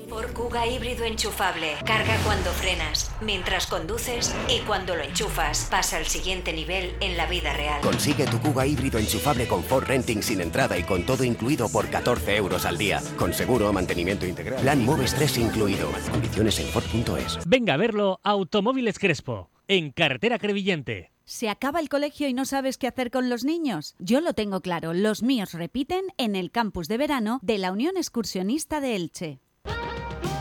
Por Cuga híbrido enchufable. Carga cuando frenas, mientras conduces y cuando lo enchufas. Pasa al siguiente nivel en la vida real. Consigue tu Cuga híbrido enchufable con Ford Renting sin entrada y con todo incluido por 14 euros al día. Con seguro, mantenimiento integral. Plan Moves 3 incluido. Condiciones en Ford.es. Venga a verlo Automóviles Crespo, en carretera Crevillente. ¿Se acaba el colegio y no sabes qué hacer con los niños? Yo lo tengo claro, los míos repiten en el campus de verano de la Unión Excursionista de Elche.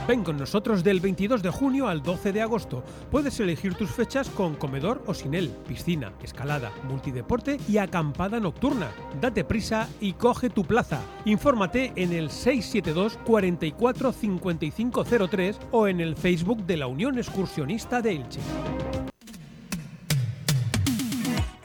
Ven con nosotros del 22 de junio al 12 de agosto. Puedes elegir tus fechas con comedor o sin él, piscina, escalada, multideporte y acampada nocturna. Date prisa y coge tu plaza. Infórmate en el 672 44 5503 o en el Facebook de la Unión Excursionista de Elche.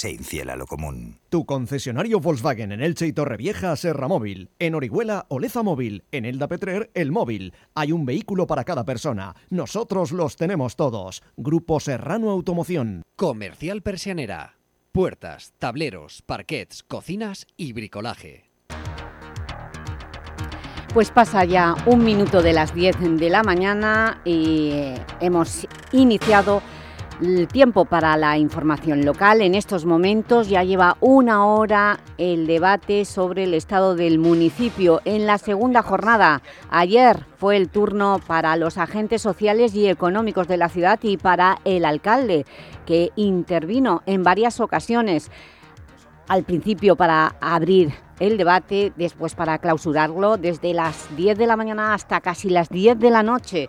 Se infiel a lo común. Tu concesionario Volkswagen en Elche y Torrevieja, Serra Móvil. En Orihuela, Oleza Móvil. En Elda Petrer, El Móvil. Hay un vehículo para cada persona. Nosotros los tenemos todos. Grupo Serrano Automoción. Comercial Persianera. Puertas, tableros, parquets, cocinas y bricolaje. Pues pasa ya un minuto de las 10 de la mañana y hemos iniciado el tiempo para la información local. En estos momentos ya lleva una hora el debate sobre el estado del municipio. En la segunda jornada, ayer fue el turno para los agentes sociales y económicos de la ciudad y para el alcalde, que intervino en varias ocasiones. Al principio para abrir el debate, después para clausurarlo, desde las 10 de la mañana hasta casi las 10 de la noche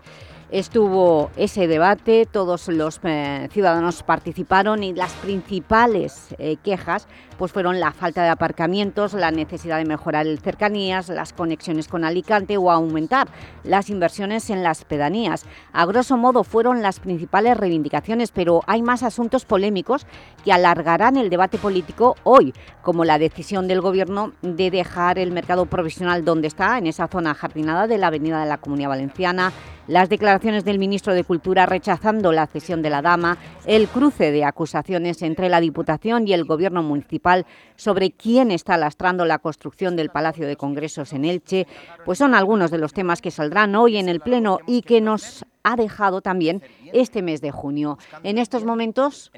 estuvo ese debate, todos los eh, ciudadanos participaron y las principales eh, quejas pues fueron la falta de aparcamientos, la necesidad de mejorar el cercanías, las conexiones con Alicante o aumentar las inversiones en las pedanías. A grosso modo fueron las principales reivindicaciones, pero hay más asuntos polémicos que alargarán el debate político hoy, como la decisión del Gobierno de dejar el mercado provisional donde está, en esa zona jardinada de la Avenida de la Comunidad Valenciana, las declaraciones del ministro de Cultura rechazando la cesión de la Dama, el cruce de acusaciones entre la Diputación y el Gobierno municipal sobre quién está lastrando la construcción del Palacio de Congresos en Elche, pues son algunos de los temas que saldrán hoy en el Pleno y que nos ha dejado también este mes de junio. En estos momentos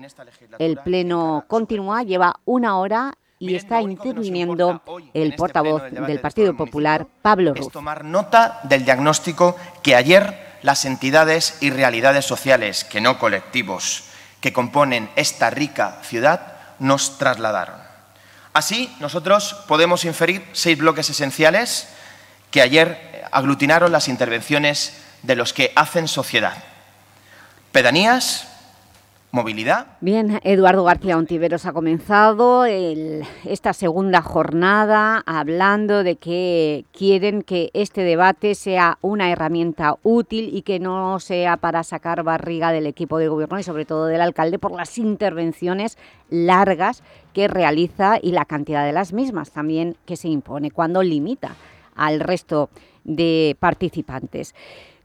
el Pleno continúa, lleva una hora y está interviniendo el portavoz del Partido Popular, Pablo Ruz. tomar nota del diagnóstico que ayer las entidades y realidades sociales, que no colectivos, que componen esta rica ciudad, nos trasladaron. Así, nosotros podemos inferir seis bloques esenciales que ayer aglutinaron las intervenciones de los que hacen sociedad. Pedanías, movilidad. Bien, Eduardo García Ontiveros ha comenzado esta segunda jornada hablando de que quieren que este debate sea una herramienta útil y que no sea para sacar barriga del equipo de gobierno y sobre todo del alcalde por las intervenciones largas que realiza y la cantidad de las mismas también que se impone cuando limita al resto de participantes.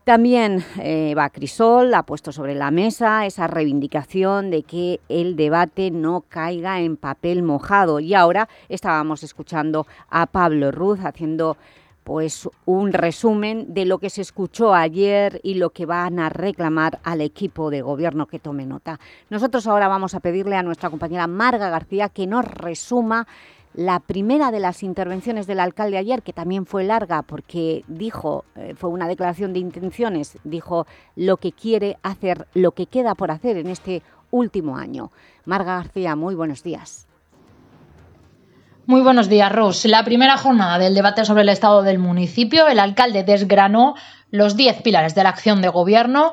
También eh, Crisol ha puesto sobre la mesa esa reivindicación de que el debate no caiga en papel mojado. Y ahora estábamos escuchando a Pablo Ruz haciendo pues un resumen de lo que se escuchó ayer y lo que van a reclamar al equipo de gobierno que tome nota. Nosotros ahora vamos a pedirle a nuestra compañera Marga García que nos resuma la primera de las intervenciones del alcalde ayer, que también fue larga porque dijo, eh, fue una declaración de intenciones, dijo lo que quiere hacer, lo que queda por hacer en este último año. Marga García, muy buenos días. Muy buenos días, Ros. La primera jornada del debate sobre el estado del municipio, el alcalde desgranó los 10 pilares de la acción de gobierno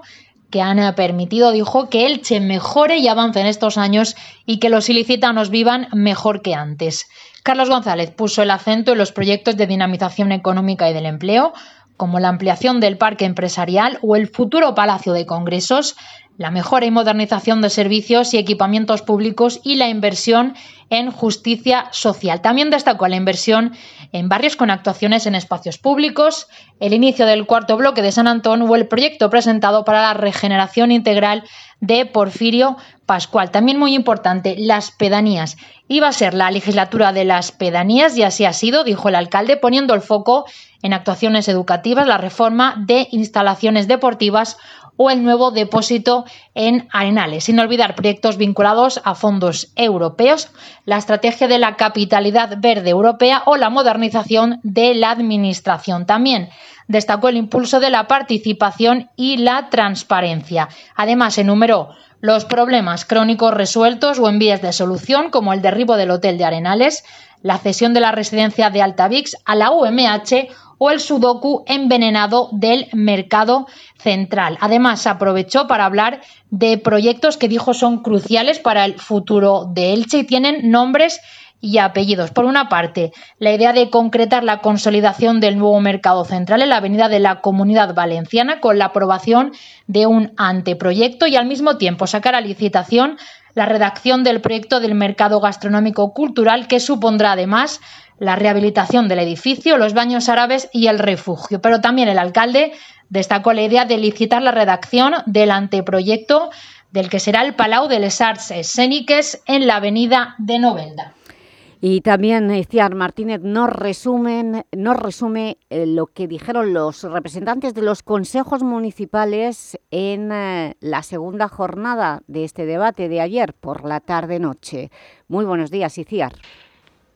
que han permitido, dijo, que Elche mejore y avance en estos años y que los ilicitanos vivan mejor que antes. Carlos González puso el acento en los proyectos de dinamización económica y del empleo, como la ampliación del parque empresarial o el futuro Palacio de Congresos, la mejora y modernización de servicios y equipamientos públicos y la inversión en justicia social. También destacó la inversión en barrios con actuaciones en espacios públicos, el inicio del cuarto bloque de San Antón o el proyecto presentado para la regeneración integral de Porfirio Pascual. También muy importante, las pedanías. Iba a ser la legislatura de las pedanías y así ha sido, dijo el alcalde, poniendo el foco en actuaciones educativas, la reforma de instalaciones deportivas o el nuevo depósito en Arenales, sin olvidar proyectos vinculados a fondos europeos, la estrategia de la capitalidad verde europea o la modernización de la administración. También destacó el impulso de la participación y la transparencia. Además, enumeró los problemas crónicos resueltos o en vías de solución, como el derribo del hotel de Arenales, la cesión de la residencia de Altavix a la UMH o el sudoku envenenado del mercado central. Además, aprovechó para hablar de proyectos que dijo son cruciales para el futuro de Elche y tienen nombres y apellidos. Por una parte, la idea de concretar la consolidación del nuevo mercado central en la avenida de la Comunidad Valenciana con la aprobación de un anteproyecto y al mismo tiempo sacar a licitación la redacción del proyecto del mercado gastronómico cultural que supondrá además la rehabilitación del edificio, los baños árabes y el refugio. Pero también el alcalde destacó la idea de licitar la redacción del anteproyecto del que será el Palau de les Arts Escéniques en la avenida de Novelda. Y también Iciar Martínez nos, resumen, nos resume eh, lo que dijeron los representantes de los consejos municipales en eh, la segunda jornada de este debate de ayer por la tarde-noche. Muy buenos días, Iciar.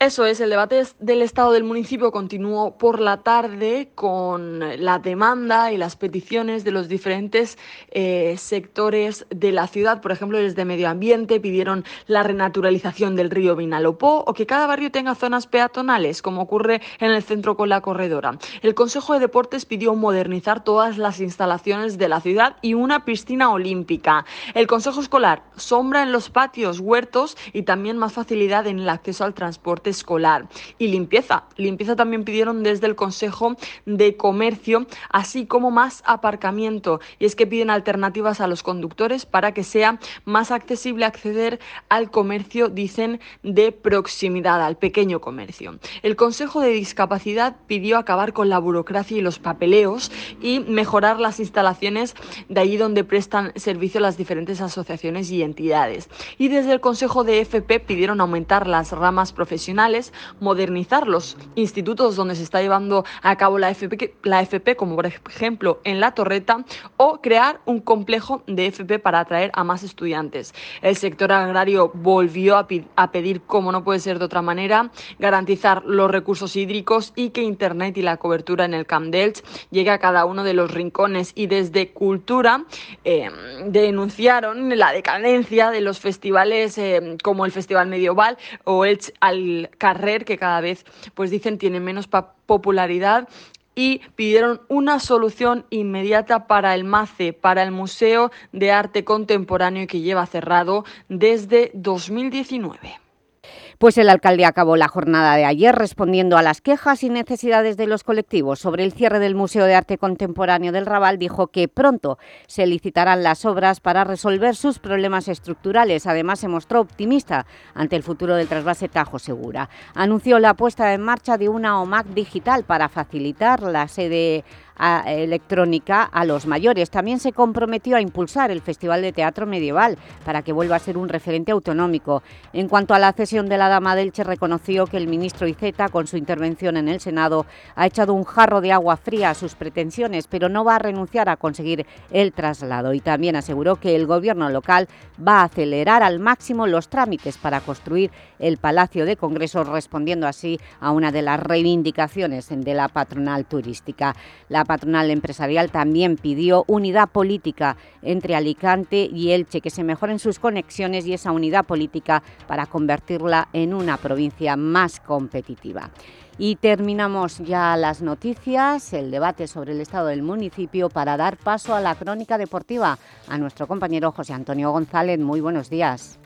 Eso es, el debate del Estado del municipio continuó por la tarde con la demanda y las peticiones de los diferentes eh, sectores de la ciudad. Por ejemplo, desde Medio Ambiente pidieron la renaturalización del río Vinalopó o que cada barrio tenga zonas peatonales, como ocurre en el centro con la corredora. El Consejo de Deportes pidió modernizar todas las instalaciones de la ciudad y una piscina olímpica. El Consejo Escolar, sombra en los patios, huertos y también más facilidad en el acceso al transporte escolar. Y limpieza. Limpieza también pidieron desde el Consejo de Comercio, así como más aparcamiento. Y es que piden alternativas a los conductores para que sea más accesible acceder al comercio, dicen, de proximidad, al pequeño comercio. El Consejo de Discapacidad pidió acabar con la burocracia y los papeleos y mejorar las instalaciones de allí donde prestan servicio las diferentes asociaciones y entidades. Y desde el Consejo de FP pidieron aumentar las ramas profesionales modernizar los institutos donde se está llevando a cabo la FP, la FP, como por ejemplo en La Torreta, o crear un complejo de FP para atraer a más estudiantes. El sector agrario volvió a, pedir, como no puede ser de otra manera, garantizar los recursos hídricos y que Internet y la cobertura en el Camp Delch llegue a cada uno de los rincones. Y desde Cultura eh, denunciaron la decadencia de los festivales eh, como el Festival Medieval o el al Carrer, que cada vez, pues dicen, tiene menos popularidad y pidieron una solución inmediata para el MACE, para el Museo de Arte Contemporáneo que lleva cerrado desde 2019. Pues el alcalde acabó la jornada de ayer respondiendo a las quejas y necesidades de los colectivos sobre el cierre del Museo de Arte Contemporáneo del Raval. Dijo que pronto se licitarán las obras para resolver sus problemas estructurales. Además, se mostró optimista ante el futuro del trasvase Tajo Segura. Anunció la puesta en marcha de una OMAC digital para facilitar la sede electrónica a los mayores. También se comprometió a impulsar el Festival de Teatro Medieval para que vuelva a ser un referente autonómico. En cuanto a la cesión de la Dama Delche, reconoció que el ministro Iceta, con su intervención en el Senado, ha echado un jarro de agua fría a sus pretensiones, pero no va a renunciar a conseguir el traslado. Y también aseguró que el gobierno local va a acelerar al máximo los trámites para construir el Palacio de Congresos, respondiendo así a una de las reivindicaciones de la patronal turística. La patronal empresarial también pidió unidad política entre Alicante y Elche, que se mejoren sus conexiones y esa unidad política para convertirla en una provincia más competitiva. Y terminamos ya las noticias, el debate sobre el estado del municipio para dar paso a la crónica deportiva. A nuestro compañero José Antonio González, muy buenos días.